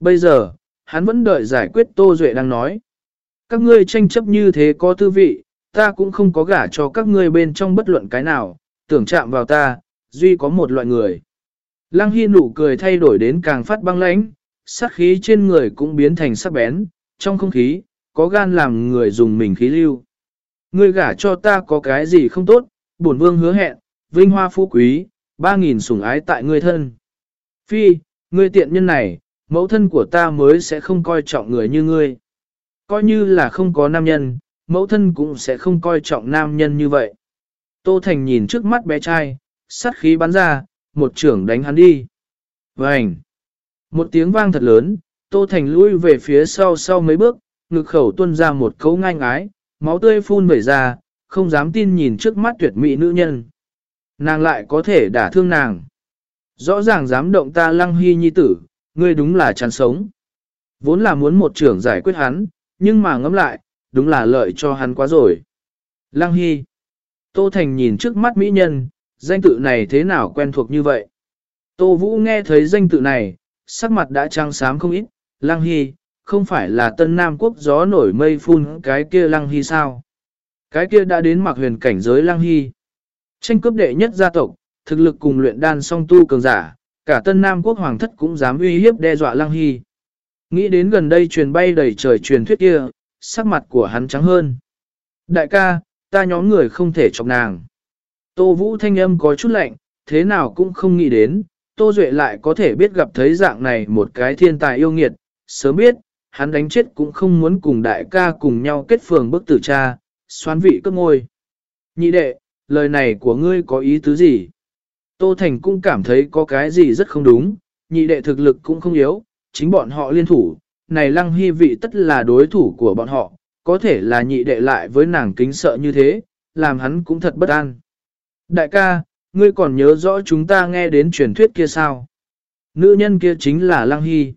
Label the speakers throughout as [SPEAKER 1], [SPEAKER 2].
[SPEAKER 1] Bây giờ, hắn vẫn đợi giải quyết Tô Duệ đang nói. Các ngươi tranh chấp như thế có tư vị, ta cũng không có gả cho các ngươi bên trong bất luận cái nào, tưởng chạm vào ta, duy có một loại người. Lăng Hy nụ cười thay đổi đến càng phát băng lãnh, sát khí trên người cũng biến thành sắc bén, trong không khí, có gan làm người dùng mình khí lưu. Ngươi gả cho ta có cái gì không tốt, bổn vương hứa hẹn, vinh hoa phú quý, ba nghìn sủng ái tại ngươi thân. Phi, ngươi tiện nhân này, mẫu thân của ta mới sẽ không coi trọng người như ngươi. Coi như là không có nam nhân, mẫu thân cũng sẽ không coi trọng nam nhân như vậy. Tô Thành nhìn trước mắt bé trai, sát khí bắn ra, một trưởng đánh hắn đi. Vành! Một tiếng vang thật lớn, Tô Thành lui về phía sau sau mấy bước, ngực khẩu tuôn ra một cấu ngang ái, máu tươi phun vẩy ra, không dám tin nhìn trước mắt tuyệt mỹ nữ nhân. Nàng lại có thể đả thương nàng. Rõ ràng dám động ta lăng hy nhi tử, ngươi đúng là chán sống. Vốn là muốn một trưởng giải quyết hắn, nhưng mà ngẫm lại, đúng là lợi cho hắn quá rồi. Lăng hy. Tô Thành nhìn trước mắt mỹ nhân, danh tự này thế nào quen thuộc như vậy? Tô Vũ nghe thấy danh tự này, sắc mặt đã trăng xám không ít, Lăng Hy, không phải là tân Nam quốc gió nổi mây phun cái kia Lăng Hy sao? Cái kia đã đến mặc huyền cảnh giới Lăng Hy. Tranh cướp đệ nhất gia tộc, thực lực cùng luyện đan song tu cường giả, cả tân Nam quốc hoàng thất cũng dám uy hiếp đe dọa Lăng Hy. Nghĩ đến gần đây truyền bay đầy trời truyền thuyết kia, sắc mặt của hắn trắng hơn. Đại ca, ta nhóm người không thể chọc nàng. Tô Vũ thanh âm có chút lạnh, thế nào cũng không nghĩ đến, Tô Duệ lại có thể biết gặp thấy dạng này một cái thiên tài yêu nghiệt, sớm biết, hắn đánh chết cũng không muốn cùng đại ca cùng nhau kết phường bức tử cha, xoán vị cấp ngôi. Nhị đệ, lời này của ngươi có ý tứ gì? Tô Thành cũng cảm thấy có cái gì rất không đúng, nhị đệ thực lực cũng không yếu, chính bọn họ liên thủ, này lăng hy vị tất là đối thủ của bọn họ, có thể là nhị đệ lại với nàng kính sợ như thế, làm hắn cũng thật bất an. Đại ca, ngươi còn nhớ rõ chúng ta nghe đến truyền thuyết kia sao? Nữ nhân kia chính là Lăng Hy.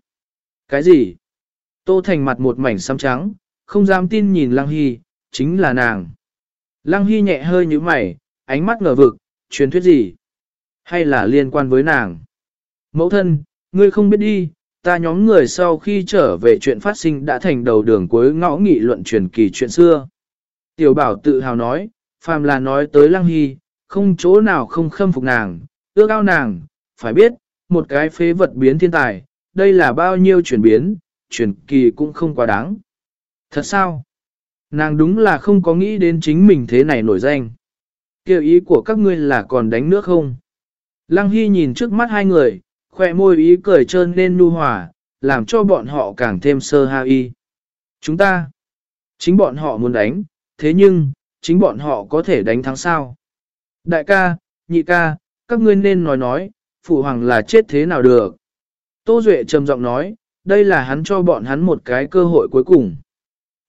[SPEAKER 1] Cái gì? Tô Thành mặt một mảnh xám trắng, không dám tin nhìn Lăng Hy, chính là nàng. Lăng Hy nhẹ hơi như mày, ánh mắt ngờ vực, truyền thuyết gì? Hay là liên quan với nàng? Mẫu thân, ngươi không biết đi, ta nhóm người sau khi trở về chuyện phát sinh đã thành đầu đường cuối ngõ nghị luận truyền kỳ chuyện xưa. Tiểu bảo tự hào nói, phàm là nói tới Lăng Hy, không chỗ nào không khâm phục nàng, ước ao nàng, phải biết, một cái phế vật biến thiên tài, đây là bao nhiêu chuyển biến, chuyển kỳ cũng không quá đáng. Thật sao? Nàng đúng là không có nghĩ đến chính mình thế này nổi danh. Kêu ý của các ngươi là còn đánh nước không? Lăng Hy nhìn trước mắt hai người, khoe môi ý cười trơn lên nu hòa, làm cho bọn họ càng thêm sơ ha y. Chúng ta, chính bọn họ muốn đánh, thế nhưng, chính bọn họ có thể đánh thắng sao? Đại ca, nhị ca, các ngươi nên nói nói, phụ hoàng là chết thế nào được. Tô Duệ trầm giọng nói, đây là hắn cho bọn hắn một cái cơ hội cuối cùng.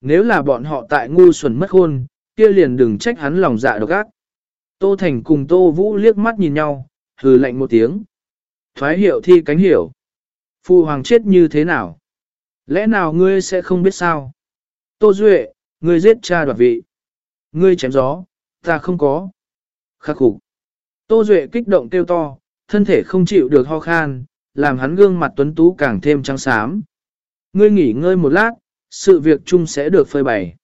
[SPEAKER 1] Nếu là bọn họ tại ngu xuẩn mất hôn, kia liền đừng trách hắn lòng dạ độc ác. Tô Thành cùng Tô Vũ liếc mắt nhìn nhau, hừ lạnh một tiếng. Thoái hiệu thi cánh hiểu. Phụ hoàng chết như thế nào? Lẽ nào ngươi sẽ không biết sao? Tô Duệ, ngươi giết cha đoạt vị. Ngươi chém gió, ta không có khắc khủng. Tô Duệ kích động kêu to, thân thể không chịu được ho khan, làm hắn gương mặt tuấn tú càng thêm trắng xám. Ngươi nghỉ ngơi một lát, sự việc chung sẽ được phơi bày.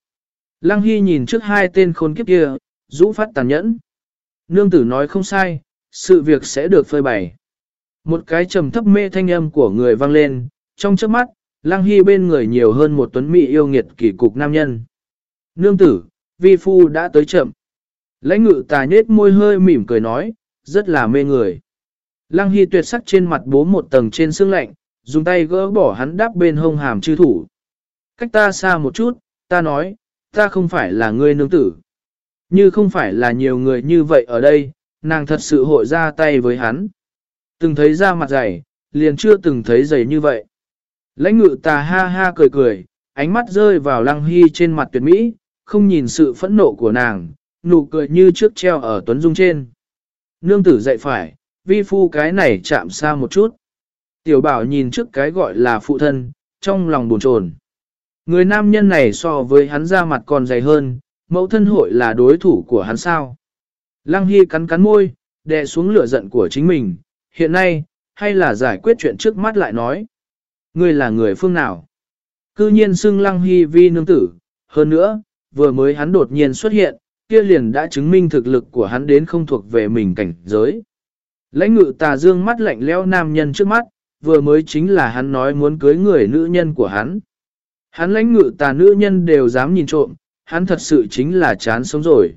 [SPEAKER 1] Lăng Hy nhìn trước hai tên khôn kiếp kia, rũ phát tàn nhẫn. Nương tử nói không sai, sự việc sẽ được phơi bày. Một cái trầm thấp mê thanh âm của người vang lên, trong trước mắt, Lăng Hy bên người nhiều hơn một tuấn mỹ yêu nghiệt kỳ cục nam nhân. Nương tử, vi phu đã tới chậm. Lãnh ngự tà nết môi hơi mỉm cười nói, rất là mê người. Lăng Hy tuyệt sắc trên mặt bố một tầng trên xương lạnh, dùng tay gỡ bỏ hắn đáp bên hông hàm chư thủ. Cách ta xa một chút, ta nói, ta không phải là ngươi nương tử. Như không phải là nhiều người như vậy ở đây, nàng thật sự hội ra tay với hắn. Từng thấy da mặt dày, liền chưa từng thấy dày như vậy. Lãnh ngự tà ha ha cười cười, ánh mắt rơi vào lăng hy trên mặt tuyệt mỹ, không nhìn sự phẫn nộ của nàng, nụ cười như trước treo ở tuấn dung trên. Nương tử dậy phải, vi phu cái này chạm xa một chút. Tiểu bảo nhìn trước cái gọi là phụ thân, trong lòng buồn chồn. Người nam nhân này so với hắn ra mặt còn dày hơn, mẫu thân hội là đối thủ của hắn sao. Lăng Hy cắn cắn môi, đè xuống lửa giận của chính mình, hiện nay, hay là giải quyết chuyện trước mắt lại nói. ngươi là người phương nào? Cư nhiên xưng lăng hy vi nương tử, hơn nữa, vừa mới hắn đột nhiên xuất hiện, kia liền đã chứng minh thực lực của hắn đến không thuộc về mình cảnh giới. Lãnh ngự tà dương mắt lạnh leo nam nhân trước mắt, vừa mới chính là hắn nói muốn cưới người nữ nhân của hắn. Hắn lãnh ngự tà nữ nhân đều dám nhìn trộm, hắn thật sự chính là chán sống rồi.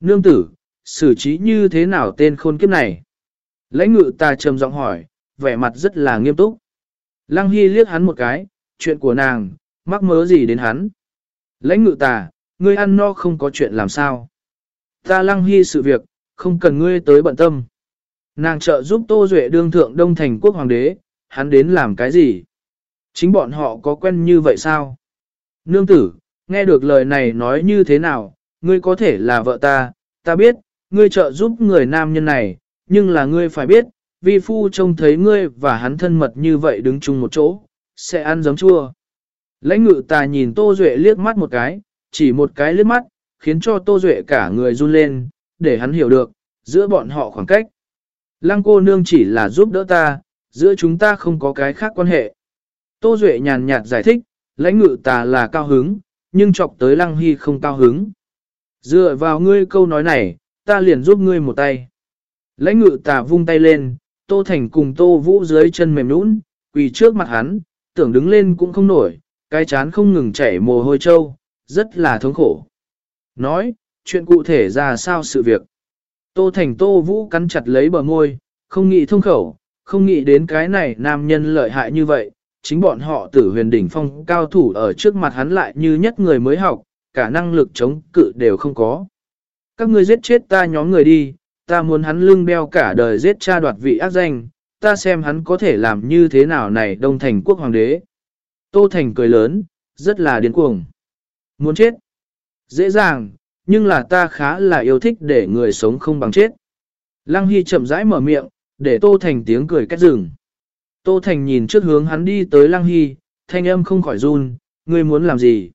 [SPEAKER 1] Nương tử, xử trí như thế nào tên khôn kiếp này? Lãnh ngự ta trầm giọng hỏi, vẻ mặt rất là nghiêm túc. Lăng Hy liếc hắn một cái, chuyện của nàng, mắc mớ gì đến hắn. Lãnh ngự ta ngươi ăn no không có chuyện làm sao. Ta Lăng Hy sự việc, không cần ngươi tới bận tâm. Nàng trợ giúp Tô Duệ đương thượng Đông Thành quốc hoàng đế, hắn đến làm cái gì? Chính bọn họ có quen như vậy sao? Nương tử, nghe được lời này nói như thế nào, ngươi có thể là vợ ta, ta biết, ngươi trợ giúp người nam nhân này, nhưng là ngươi phải biết, vi phu trông thấy ngươi và hắn thân mật như vậy đứng chung một chỗ, sẽ ăn giấm chua. Lãnh ngự ta nhìn Tô Duệ liếc mắt một cái, chỉ một cái liếc mắt, khiến cho Tô Duệ cả người run lên, để hắn hiểu được, giữa bọn họ khoảng cách. Lăng cô nương chỉ là giúp đỡ ta, giữa chúng ta không có cái khác quan hệ. Tô Duệ nhàn nhạt giải thích, lãnh ngự ta là cao hứng, nhưng chọc tới lăng hy không cao hứng. Dựa vào ngươi câu nói này, ta liền giúp ngươi một tay. Lãnh ngự tà vung tay lên, Tô Thành cùng Tô Vũ dưới chân mềm nũng, quỳ trước mặt hắn, tưởng đứng lên cũng không nổi, cái chán không ngừng chảy mồ hôi trâu, rất là thống khổ. Nói, chuyện cụ thể ra sao sự việc. Tô Thành Tô Vũ cắn chặt lấy bờ môi, không nghĩ thông khẩu, không nghĩ đến cái này nam nhân lợi hại như vậy, chính bọn họ tử huyền đỉnh phong cao thủ ở trước mặt hắn lại như nhất người mới học, cả năng lực chống cự đều không có. Các ngươi giết chết ta nhóm người đi, ta muốn hắn lưng beo cả đời giết cha đoạt vị ác danh, ta xem hắn có thể làm như thế nào này đông thành quốc hoàng đế. Tô Thành cười lớn, rất là điên cuồng. Muốn chết? Dễ dàng, nhưng là ta khá là yêu thích để người sống không bằng chết. Lăng Hy chậm rãi mở miệng, để Tô Thành tiếng cười cách rừng. Tô Thành nhìn trước hướng hắn đi tới Lăng Hy, thanh âm không khỏi run, ngươi muốn làm gì?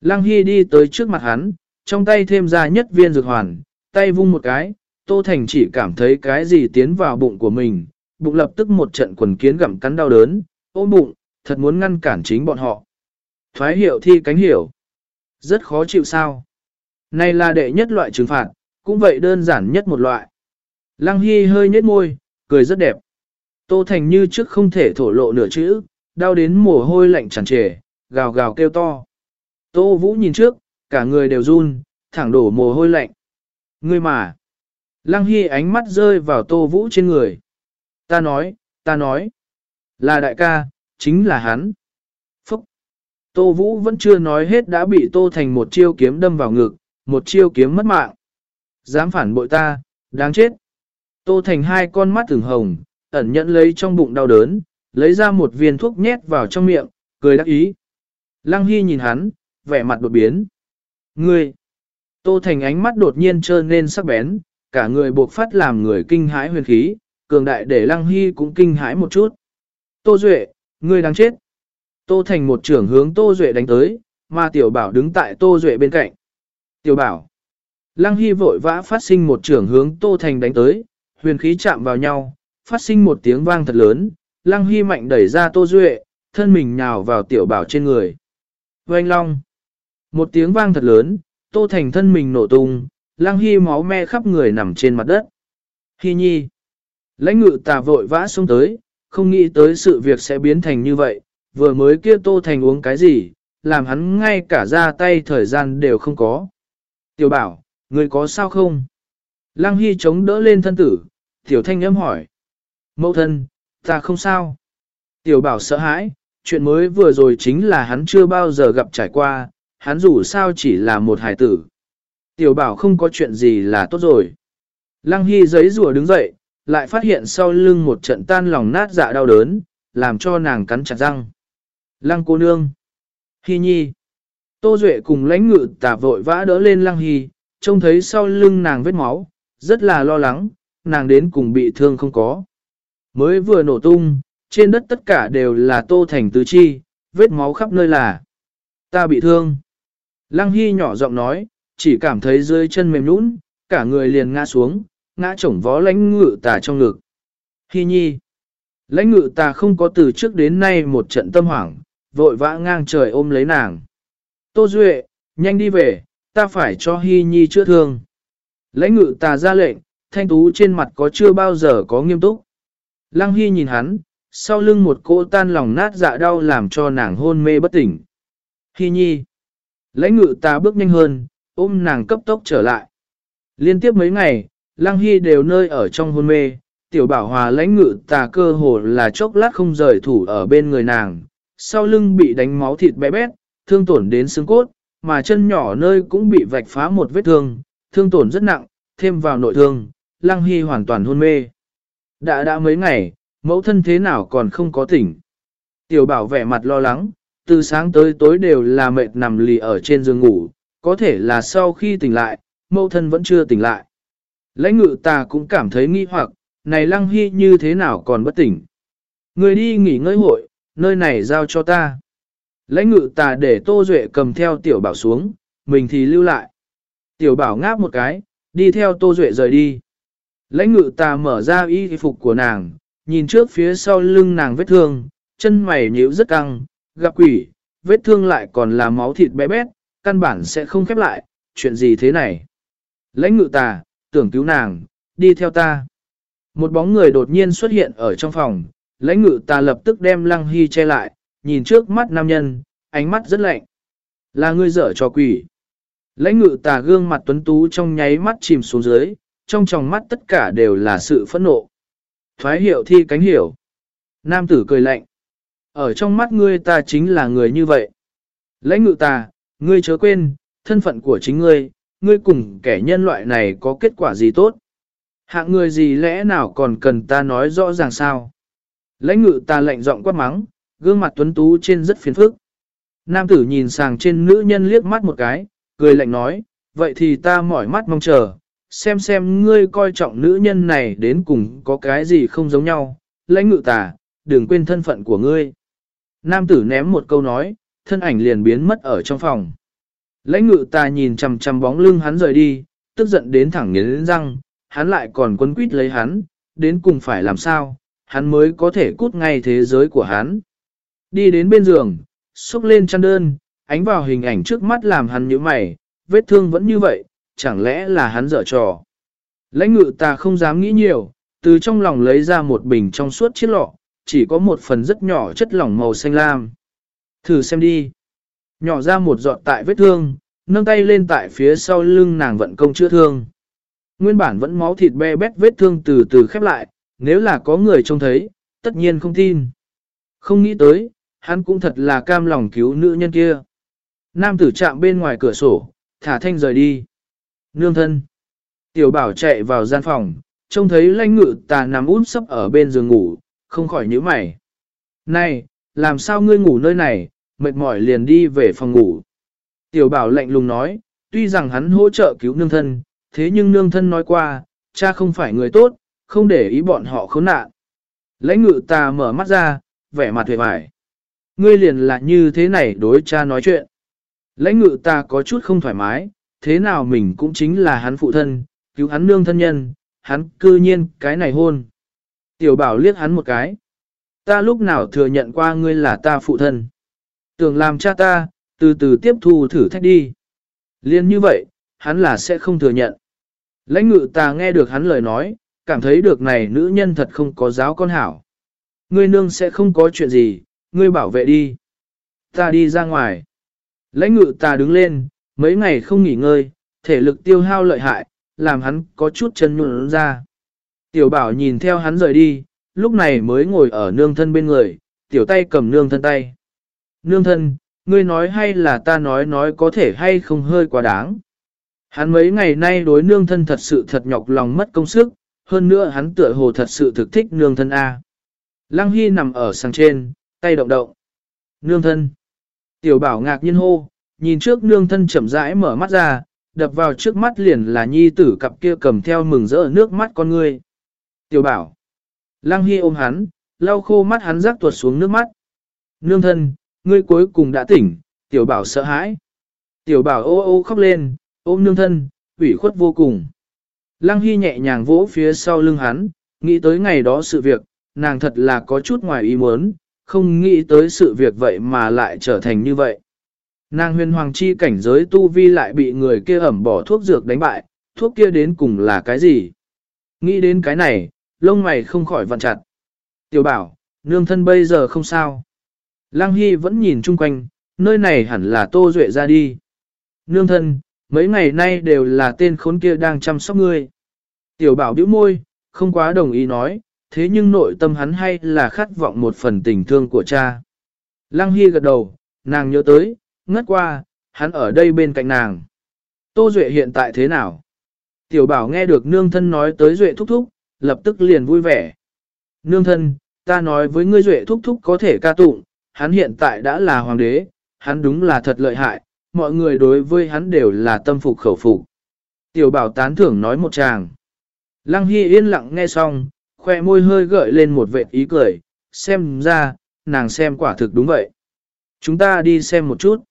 [SPEAKER 1] Lăng Hy đi tới trước mặt hắn, trong tay thêm ra nhất viên dược hoàn, tay vung một cái, Tô Thành chỉ cảm thấy cái gì tiến vào bụng của mình, bụng lập tức một trận quần kiến gặm cắn đau đớn, ôm bụng, thật muốn ngăn cản chính bọn họ. Thoái hiệu thi cánh hiểu. Rất khó chịu sao. Này là đệ nhất loại trừng phạt, cũng vậy đơn giản nhất một loại. Lăng Hy hơi nhếch môi, cười rất đẹp. Tô Thành như trước không thể thổ lộ nửa chữ, đau đến mồ hôi lạnh tràn trề, gào gào kêu to. Tô Vũ nhìn trước, cả người đều run, thẳng đổ mồ hôi lạnh. Ngươi mà. Lăng Hy ánh mắt rơi vào Tô Vũ trên người. Ta nói, ta nói. Là đại ca, chính là hắn. Phúc. Tô Vũ vẫn chưa nói hết đã bị Tô Thành một chiêu kiếm đâm vào ngực, một chiêu kiếm mất mạng. Dám phản bội ta, đáng chết. Tô Thành hai con mắt thường hồng, ẩn nhận lấy trong bụng đau đớn, lấy ra một viên thuốc nhét vào trong miệng, cười đắc ý. Lăng Hy nhìn hắn, vẻ mặt đột biến. Ngươi! Tô Thành ánh mắt đột nhiên trơn nên sắc bén, cả người buộc phát làm người kinh hãi huyền khí, cường đại để Lăng Hy cũng kinh hãi một chút. Tô Duệ, ngươi đang chết. Tô Thành một trưởng hướng Tô Duệ đánh tới, mà Tiểu Bảo đứng tại Tô Duệ bên cạnh. Tiểu Bảo. Lăng Hy vội vã phát sinh một trưởng hướng Tô Thành đánh tới, huyền khí chạm vào nhau, phát sinh một tiếng vang thật lớn, Lăng Hy mạnh đẩy ra Tô Duệ, thân mình nhào vào Tiểu Bảo trên người. Oanh Long. Một tiếng vang thật lớn, Tô Thành thân mình nổ tung, lang hy máu me khắp người nằm trên mặt đất. Hy nhi. Lãnh ngự tà vội vã xuống tới, không nghĩ tới sự việc sẽ biến thành như vậy, vừa mới kia Tô Thành uống cái gì, làm hắn ngay cả ra tay thời gian đều không có. Tiểu bảo, người có sao không? Lăng Hy chống đỡ lên thân tử, tiểu thanh âm hỏi. Mẫu thân, ta không sao. Tiểu bảo sợ hãi, chuyện mới vừa rồi chính là hắn chưa bao giờ gặp trải qua, hắn dù sao chỉ là một hài tử. Tiểu bảo không có chuyện gì là tốt rồi. Lăng Hy giấy rùa đứng dậy, lại phát hiện sau lưng một trận tan lòng nát dạ đau đớn, làm cho nàng cắn chặt răng. Lăng cô nương. Hy nhi. Tô Duệ cùng lãnh ngự tả vội vã đỡ lên Lăng Hy, trông thấy sau lưng nàng vết máu, rất là lo lắng, nàng đến cùng bị thương không có. Mới vừa nổ tung, trên đất tất cả đều là tô thành tứ chi, vết máu khắp nơi là. Ta bị thương. Lăng Hy nhỏ giọng nói, chỉ cảm thấy dưới chân mềm nũng, cả người liền ngã xuống, ngã chổng vó lãnh ngự tả trong ngực. Hy nhi. Lãnh ngự tà không có từ trước đến nay một trận tâm hoảng, vội vã ngang trời ôm lấy nàng. Tô Duệ, nhanh đi về, ta phải cho Hy Nhi chữa thương. Lãnh ngự tà ra lệnh, thanh tú trên mặt có chưa bao giờ có nghiêm túc. Lăng Hy nhìn hắn, sau lưng một cỗ tan lòng nát dạ đau làm cho nàng hôn mê bất tỉnh. Hy Nhi. Lãnh ngự ta bước nhanh hơn, ôm nàng cấp tốc trở lại. Liên tiếp mấy ngày, Lăng Hy đều nơi ở trong hôn mê, tiểu bảo hòa lãnh ngự tà cơ hồ là chốc lát không rời thủ ở bên người nàng, sau lưng bị đánh máu thịt bé bét, thương tổn đến xương cốt, mà chân nhỏ nơi cũng bị vạch phá một vết thương, thương tổn rất nặng, thêm vào nội thương, Lăng Hy hoàn toàn hôn mê. Đã đã mấy ngày, mẫu thân thế nào còn không có tỉnh. Tiểu bảo vẻ mặt lo lắng, từ sáng tới tối đều là mệt nằm lì ở trên giường ngủ, có thể là sau khi tỉnh lại, mẫu thân vẫn chưa tỉnh lại. Lãnh ngự ta cũng cảm thấy nghi hoặc, này lăng hy như thế nào còn bất tỉnh. Người đi nghỉ ngơi hội, nơi này giao cho ta. Lãnh ngự ta để Tô Duệ cầm theo tiểu bảo xuống, mình thì lưu lại. Tiểu bảo ngáp một cái, đi theo Tô Duệ rời đi. Lãnh ngự ta mở ra y phục của nàng, nhìn trước phía sau lưng nàng vết thương, chân mày nhíu rất căng, gặp quỷ, vết thương lại còn là máu thịt bé bét, căn bản sẽ không khép lại, chuyện gì thế này. Lãnh ngự tà, tưởng cứu nàng, đi theo ta. Một bóng người đột nhiên xuất hiện ở trong phòng, lãnh ngự tà lập tức đem lăng hy che lại, nhìn trước mắt nam nhân, ánh mắt rất lạnh. Là ngươi dở cho quỷ. Lãnh ngự tà gương mặt tuấn tú trong nháy mắt chìm xuống dưới, trong tròng mắt tất cả đều là sự phẫn nộ. Thoái hiệu thi cánh hiểu. Nam tử cười lạnh. Ở trong mắt ngươi ta chính là người như vậy. Lãnh ngự ta, ngươi chớ quên, thân phận của chính ngươi, ngươi cùng kẻ nhân loại này có kết quả gì tốt. Hạng người gì lẽ nào còn cần ta nói rõ ràng sao? Lãnh ngự ta lạnh giọng quát mắng, gương mặt tuấn tú trên rất phiền phức. Nam tử nhìn sàng trên nữ nhân liếc mắt một cái, cười lạnh nói, vậy thì ta mỏi mắt mong chờ, xem xem ngươi coi trọng nữ nhân này đến cùng có cái gì không giống nhau. Lãnh ngự tà, đừng quên thân phận của ngươi. Nam tử ném một câu nói, thân ảnh liền biến mất ở trong phòng. Lãnh ngự ta nhìn chằm chằm bóng lưng hắn rời đi, tức giận đến thẳng nghiến răng, hắn lại còn quấn quýt lấy hắn, đến cùng phải làm sao, hắn mới có thể cút ngay thế giới của hắn. Đi đến bên giường, xúc lên chăn đơn, ánh vào hình ảnh trước mắt làm hắn như mày, vết thương vẫn như vậy, chẳng lẽ là hắn dở trò. Lãnh ngự ta không dám nghĩ nhiều, từ trong lòng lấy ra một bình trong suốt chiếc lọ, chỉ có một phần rất nhỏ chất lỏng màu xanh lam. Thử xem đi. Nhỏ ra một giọt tại vết thương, nâng tay lên tại phía sau lưng nàng vận công chữa thương. Nguyên bản vẫn máu thịt be bét vết thương từ từ khép lại, nếu là có người trông thấy, tất nhiên không tin. Không nghĩ tới, hắn cũng thật là cam lòng cứu nữ nhân kia. Nam tử chạm bên ngoài cửa sổ, thả thanh rời đi. Nương thân. Tiểu bảo chạy vào gian phòng, trông thấy lãnh ngự tà nằm út sấp ở bên giường ngủ, không khỏi nhíu mày. Này, làm sao ngươi ngủ nơi này, mệt mỏi liền đi về phòng ngủ. Tiểu bảo lạnh lùng nói, tuy rằng hắn hỗ trợ cứu nương thân, thế nhưng nương thân nói qua, cha không phải người tốt, không để ý bọn họ khốn nạn. Lãnh ngự ta mở mắt ra, vẻ mặt hề vải. Ngươi liền là như thế này đối cha nói chuyện. Lãnh ngự ta có chút không thoải mái, thế nào mình cũng chính là hắn phụ thân, cứu hắn nương thân nhân, hắn cư nhiên cái này hôn. Tiểu bảo liếc hắn một cái. Ta lúc nào thừa nhận qua ngươi là ta phụ thân. Tưởng làm cha ta, từ từ tiếp thu thử thách đi. Liên như vậy, hắn là sẽ không thừa nhận. Lãnh ngự ta nghe được hắn lời nói, cảm thấy được này nữ nhân thật không có giáo con hảo. Ngươi nương sẽ không có chuyện gì, ngươi bảo vệ đi. Ta đi ra ngoài. Lãnh ngự ta đứng lên, mấy ngày không nghỉ ngơi, thể lực tiêu hao lợi hại, làm hắn có chút chân nhuận ra. Tiểu bảo nhìn theo hắn rời đi, lúc này mới ngồi ở nương thân bên người, tiểu tay cầm nương thân tay. Nương thân, ngươi nói hay là ta nói nói có thể hay không hơi quá đáng. Hắn mấy ngày nay đối nương thân thật sự thật nhọc lòng mất công sức, hơn nữa hắn tựa hồ thật sự thực thích nương thân A. Lăng Hy nằm ở sang trên, tay động động. Nương thân. Tiểu bảo ngạc nhiên hô, nhìn trước nương thân chậm rãi mở mắt ra, đập vào trước mắt liền là nhi tử cặp kia cầm theo mừng rỡ nước mắt con ngươi. Tiểu bảo. Lăng Hy ôm hắn, lau khô mắt hắn rắc tuột xuống nước mắt. Nương thân, ngươi cuối cùng đã tỉnh, tiểu bảo sợ hãi. Tiểu bảo ô ô khóc lên, ôm nương thân, ủy khuất vô cùng. Lăng Hy nhẹ nhàng vỗ phía sau lưng hắn, nghĩ tới ngày đó sự việc, nàng thật là có chút ngoài ý muốn, không nghĩ tới sự việc vậy mà lại trở thành như vậy. Nàng huyền hoàng chi cảnh giới tu vi lại bị người kia ẩm bỏ thuốc dược đánh bại, thuốc kia đến cùng là cái gì? Nghĩ đến cái này, lông mày không khỏi vặn chặt. Tiểu bảo, nương thân bây giờ không sao. Lăng Hy vẫn nhìn chung quanh, nơi này hẳn là Tô Duệ ra đi. Nương thân, mấy ngày nay đều là tên khốn kia đang chăm sóc ngươi. Tiểu bảo bĩu môi, không quá đồng ý nói, thế nhưng nội tâm hắn hay là khát vọng một phần tình thương của cha. Lăng Hy gật đầu, nàng nhớ tới, ngất qua, hắn ở đây bên cạnh nàng. Tô Duệ hiện tại thế nào? Tiểu bảo nghe được nương thân nói tới Duệ thúc thúc, lập tức liền vui vẻ. Nương thân, ta nói với ngươi Duệ thúc thúc có thể ca tụng, hắn hiện tại đã là hoàng đế, hắn đúng là thật lợi hại, mọi người đối với hắn đều là tâm phục khẩu phục. Tiểu bảo tán thưởng nói một chàng. Lăng Hy yên lặng nghe xong, khoe môi hơi gợi lên một vệt ý cười, xem ra, nàng xem quả thực đúng vậy. Chúng ta đi xem một chút.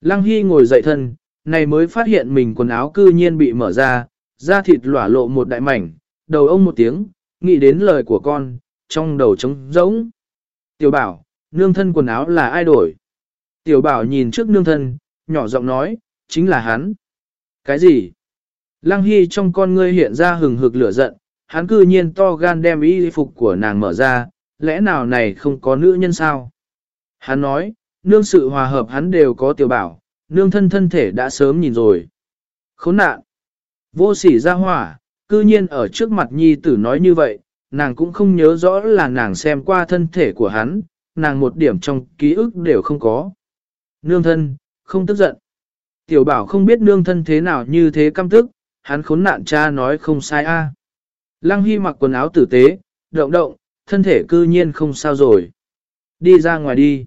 [SPEAKER 1] Lăng Hy ngồi dậy thân, này mới phát hiện mình quần áo cư nhiên bị mở ra, da thịt lỏa lộ một đại mảnh, đầu ông một tiếng, nghĩ đến lời của con, trong đầu trống rỗng. Tiểu bảo, nương thân quần áo là ai đổi? Tiểu bảo nhìn trước nương thân, nhỏ giọng nói, chính là hắn. Cái gì? Lăng Hy trong con ngươi hiện ra hừng hực lửa giận, hắn cư nhiên to gan đem y phục của nàng mở ra, lẽ nào này không có nữ nhân sao? Hắn nói, nương sự hòa hợp hắn đều có tiểu bảo, nương thân thân thể đã sớm nhìn rồi. Khốn nạn! Vô sỉ ra hỏa, cư nhiên ở trước mặt nhi tử nói như vậy, nàng cũng không nhớ rõ là nàng xem qua thân thể của hắn, nàng một điểm trong ký ức đều không có. Nương thân, không tức giận. Tiểu bảo không biết nương thân thế nào như thế căm tức, hắn khốn nạn cha nói không sai a. Lăng Hy mặc quần áo tử tế, động động, thân thể cư nhiên không sao rồi. Đi ra ngoài đi.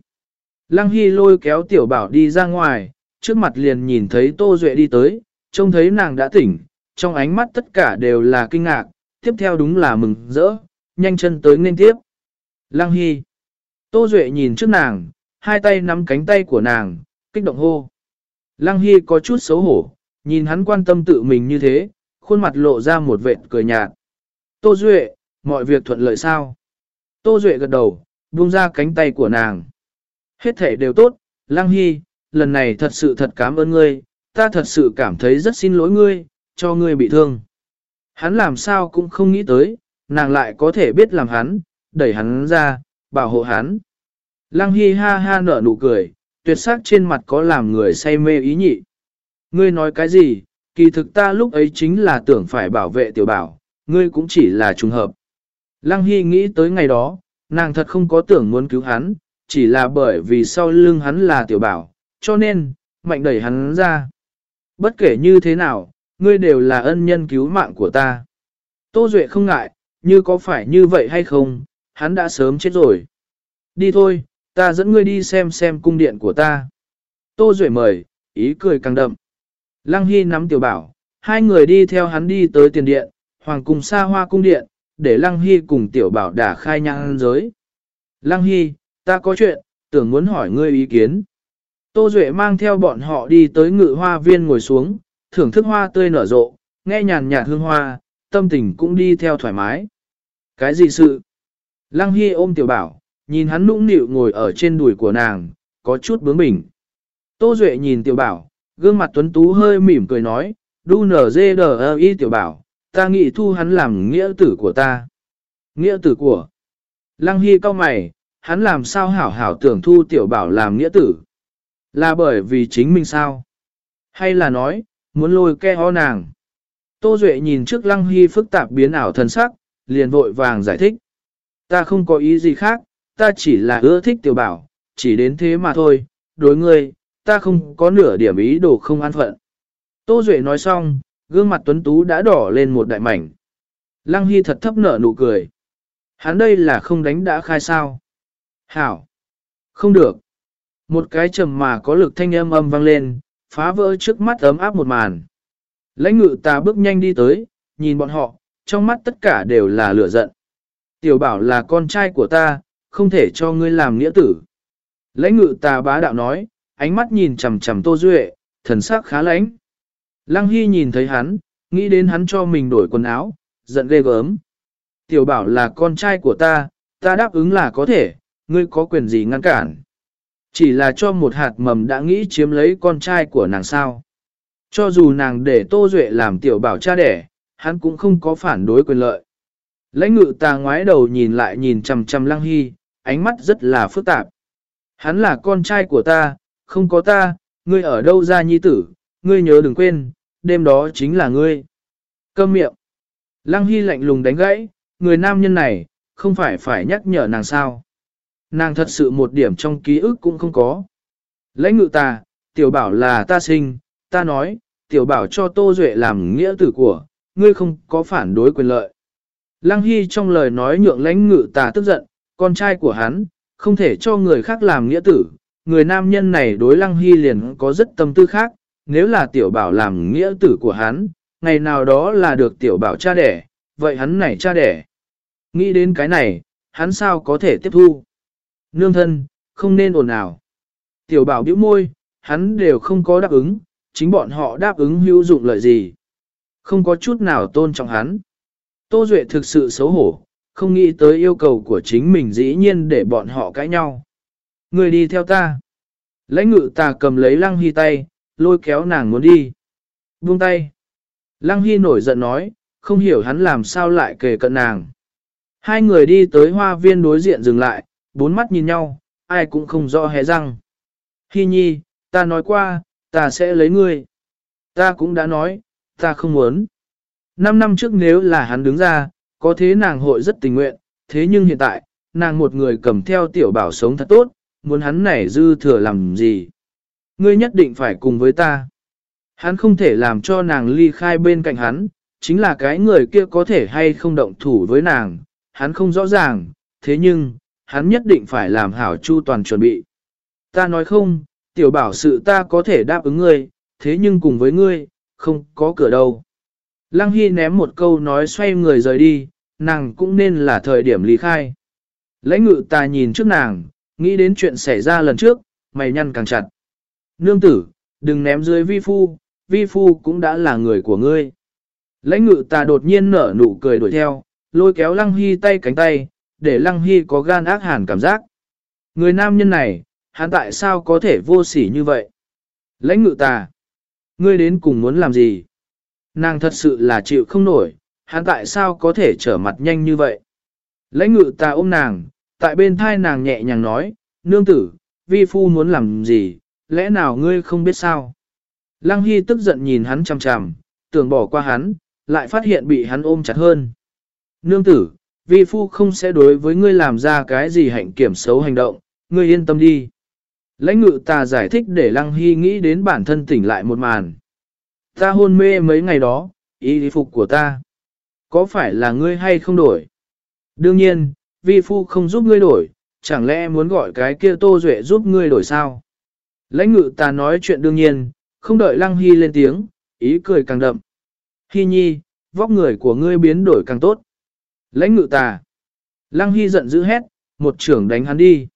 [SPEAKER 1] Lăng Hy lôi kéo tiểu bảo đi ra ngoài, trước mặt liền nhìn thấy Tô Duệ đi tới, trông thấy nàng đã tỉnh, trong ánh mắt tất cả đều là kinh ngạc, tiếp theo đúng là mừng rỡ, nhanh chân tới nên tiếp. Lăng Hy. Tô Duệ nhìn trước nàng, hai tay nắm cánh tay của nàng, kích động hô. Lăng Hy có chút xấu hổ, nhìn hắn quan tâm tự mình như thế, khuôn mặt lộ ra một vệt cười nhạt. Tô Duệ, mọi việc thuận lợi sao? Tô Duệ gật đầu, buông ra cánh tay của nàng. Hết thể đều tốt, Lăng Hy, lần này thật sự thật cảm ơn ngươi, ta thật sự cảm thấy rất xin lỗi ngươi, cho ngươi bị thương. Hắn làm sao cũng không nghĩ tới, nàng lại có thể biết làm hắn, đẩy hắn ra, bảo hộ hắn. Lăng Hy ha ha nở nụ cười, tuyệt sắc trên mặt có làm người say mê ý nhị. Ngươi nói cái gì, kỳ thực ta lúc ấy chính là tưởng phải bảo vệ tiểu bảo, ngươi cũng chỉ là trùng hợp. Lăng Hy nghĩ tới ngày đó, nàng thật không có tưởng muốn cứu hắn, chỉ là bởi vì sau lưng hắn là tiểu bảo, cho nên, mạnh đẩy hắn ra. Bất kể như thế nào, ngươi đều là ân nhân cứu mạng của ta. Tô Duệ không ngại, như có phải như vậy hay không, hắn đã sớm chết rồi. Đi thôi, ta dẫn ngươi đi xem xem cung điện của ta. Tô Duệ mời, ý cười càng đậm. Lăng Hy nắm tiểu bảo, hai người đi theo hắn đi tới tiền điện, hoàng cung xa hoa cung điện, để Lăng Hy cùng tiểu bảo đả khai nhang giới. Lăng Hy, ta có chuyện, tưởng muốn hỏi ngươi ý kiến. Tô Duệ mang theo bọn họ đi tới ngự hoa viên ngồi xuống, thưởng thức hoa tươi nở rộ, nghe nhàn nhạt hương hoa, tâm tình cũng đi theo thoải mái. Cái gì sự? Lăng Hy ôm tiểu bảo, nhìn hắn nũng nịu ngồi ở trên đùi của nàng, có chút bướng bỉnh. Tô Duệ nhìn tiểu bảo, gương mặt tuấn tú hơi mỉm cười nói, đu nở dê đờ y tiểu bảo, ta nghĩ thu hắn làm nghĩa tử của ta. Nghĩa tử của. Lăng Hy cao mày, hắn làm sao hảo hảo tưởng thu tiểu bảo làm nghĩa tử. Là bởi vì chính mình sao? Hay là nói, muốn lôi ke ho nàng? Tô Duệ nhìn trước Lăng Hy phức tạp biến ảo thần sắc, liền vội vàng giải thích. Ta không có ý gì khác, ta chỉ là ưa thích tiểu bảo, chỉ đến thế mà thôi, đối ngươi, ta không có nửa điểm ý đồ không an phận. Tô Duệ nói xong, gương mặt tuấn tú đã đỏ lên một đại mảnh. Lăng Hy thật thấp nở nụ cười. Hắn đây là không đánh đã khai sao. Hảo! Không được! Một cái trầm mà có lực thanh âm âm vang lên, phá vỡ trước mắt ấm áp một màn. Lãnh ngự ta bước nhanh đi tới, nhìn bọn họ, trong mắt tất cả đều là lửa giận. Tiểu bảo là con trai của ta, không thể cho ngươi làm nghĩa tử. Lãnh ngự ta bá đạo nói, ánh mắt nhìn chầm chầm tô duệ, thần sắc khá lãnh. Lăng Hy nhìn thấy hắn, nghĩ đến hắn cho mình đổi quần áo, giận ghê gớm. Tiểu bảo là con trai của ta, ta đáp ứng là có thể, ngươi có quyền gì ngăn cản. Chỉ là cho một hạt mầm đã nghĩ chiếm lấy con trai của nàng sao. Cho dù nàng để Tô Duệ làm tiểu bảo cha đẻ, hắn cũng không có phản đối quyền lợi. Lãnh ngự ta ngoái đầu nhìn lại nhìn chầm chầm lăng hy, ánh mắt rất là phức tạp. Hắn là con trai của ta, không có ta, ngươi ở đâu ra nhi tử, ngươi nhớ đừng quên, đêm đó chính là ngươi. Câm miệng. Lăng Hy lạnh lùng đánh gãy, người nam nhân này, không phải phải nhắc nhở nàng sao. Nàng thật sự một điểm trong ký ức cũng không có. Lãnh ngự ta, tiểu bảo là ta sinh, ta nói, tiểu bảo cho Tô Duệ làm nghĩa tử của, ngươi không có phản đối quyền lợi. Lăng Hy trong lời nói nhượng lãnh ngự ta tức giận, con trai của hắn, không thể cho người khác làm nghĩa tử. Người nam nhân này đối Lăng Hy liền có rất tâm tư khác, nếu là tiểu bảo làm nghĩa tử của hắn, ngày nào đó là được tiểu bảo cha đẻ, vậy hắn này cha đẻ. Nghĩ đến cái này, hắn sao có thể tiếp thu? Nương thân, không nên ồn ào. Tiểu bảo bĩu môi, hắn đều không có đáp ứng, chính bọn họ đáp ứng hữu dụng lợi gì. Không có chút nào tôn trọng hắn. Tô Duệ thực sự xấu hổ, không nghĩ tới yêu cầu của chính mình dĩ nhiên để bọn họ cãi nhau. Người đi theo ta. Lãnh ngự ta cầm lấy lăng hy tay, lôi kéo nàng muốn đi. Buông tay. Lăng hy nổi giận nói, không hiểu hắn làm sao lại kề cận nàng. Hai người đi tới hoa viên đối diện dừng lại, bốn mắt nhìn nhau, ai cũng không rõ hé răng. Hi nhi, ta nói qua, ta sẽ lấy ngươi. Ta cũng đã nói, ta không muốn. Năm năm trước nếu là hắn đứng ra, có thế nàng hội rất tình nguyện, thế nhưng hiện tại, nàng một người cầm theo tiểu bảo sống thật tốt, muốn hắn nảy dư thừa làm gì. Ngươi nhất định phải cùng với ta. Hắn không thể làm cho nàng ly khai bên cạnh hắn, chính là cái người kia có thể hay không động thủ với nàng, hắn không rõ ràng, thế nhưng, hắn nhất định phải làm hảo chu toàn chuẩn bị. Ta nói không, tiểu bảo sự ta có thể đáp ứng ngươi, thế nhưng cùng với ngươi, không có cửa đâu. Lăng Hy ném một câu nói xoay người rời đi, nàng cũng nên là thời điểm lý khai. Lãnh ngự ta nhìn trước nàng, nghĩ đến chuyện xảy ra lần trước, mày nhăn càng chặt. Nương tử, đừng ném dưới vi phu, vi phu cũng đã là người của ngươi. Lãnh ngự ta đột nhiên nở nụ cười đuổi theo, lôi kéo Lăng Hy tay cánh tay, để Lăng Hy có gan ác hàn cảm giác. Người nam nhân này, hắn tại sao có thể vô sỉ như vậy? Lãnh ngự ta, ngươi đến cùng muốn làm gì? Nàng thật sự là chịu không nổi, hắn tại sao có thể trở mặt nhanh như vậy? Lãnh ngự ta ôm nàng, tại bên thai nàng nhẹ nhàng nói, nương tử, vi phu muốn làm gì, lẽ nào ngươi không biết sao? Lăng Hy tức giận nhìn hắn chằm chằm, tưởng bỏ qua hắn, lại phát hiện bị hắn ôm chặt hơn. Nương tử, vi phu không sẽ đối với ngươi làm ra cái gì hạnh kiểm xấu hành động, ngươi yên tâm đi. Lãnh ngự ta giải thích để Lăng Hy nghĩ đến bản thân tỉnh lại một màn. Ta hôn mê mấy ngày đó, y phục của ta. Có phải là ngươi hay không đổi? Đương nhiên, vi phu không giúp ngươi đổi, chẳng lẽ muốn gọi cái kia tô duệ giúp ngươi đổi sao? Lãnh ngự ta nói chuyện đương nhiên, không đợi Lăng Hy lên tiếng, ý cười càng đậm. Hy nhi, vóc người của ngươi biến đổi càng tốt. Lãnh ngự tà. Lăng Hy giận dữ hét, một trưởng đánh hắn đi.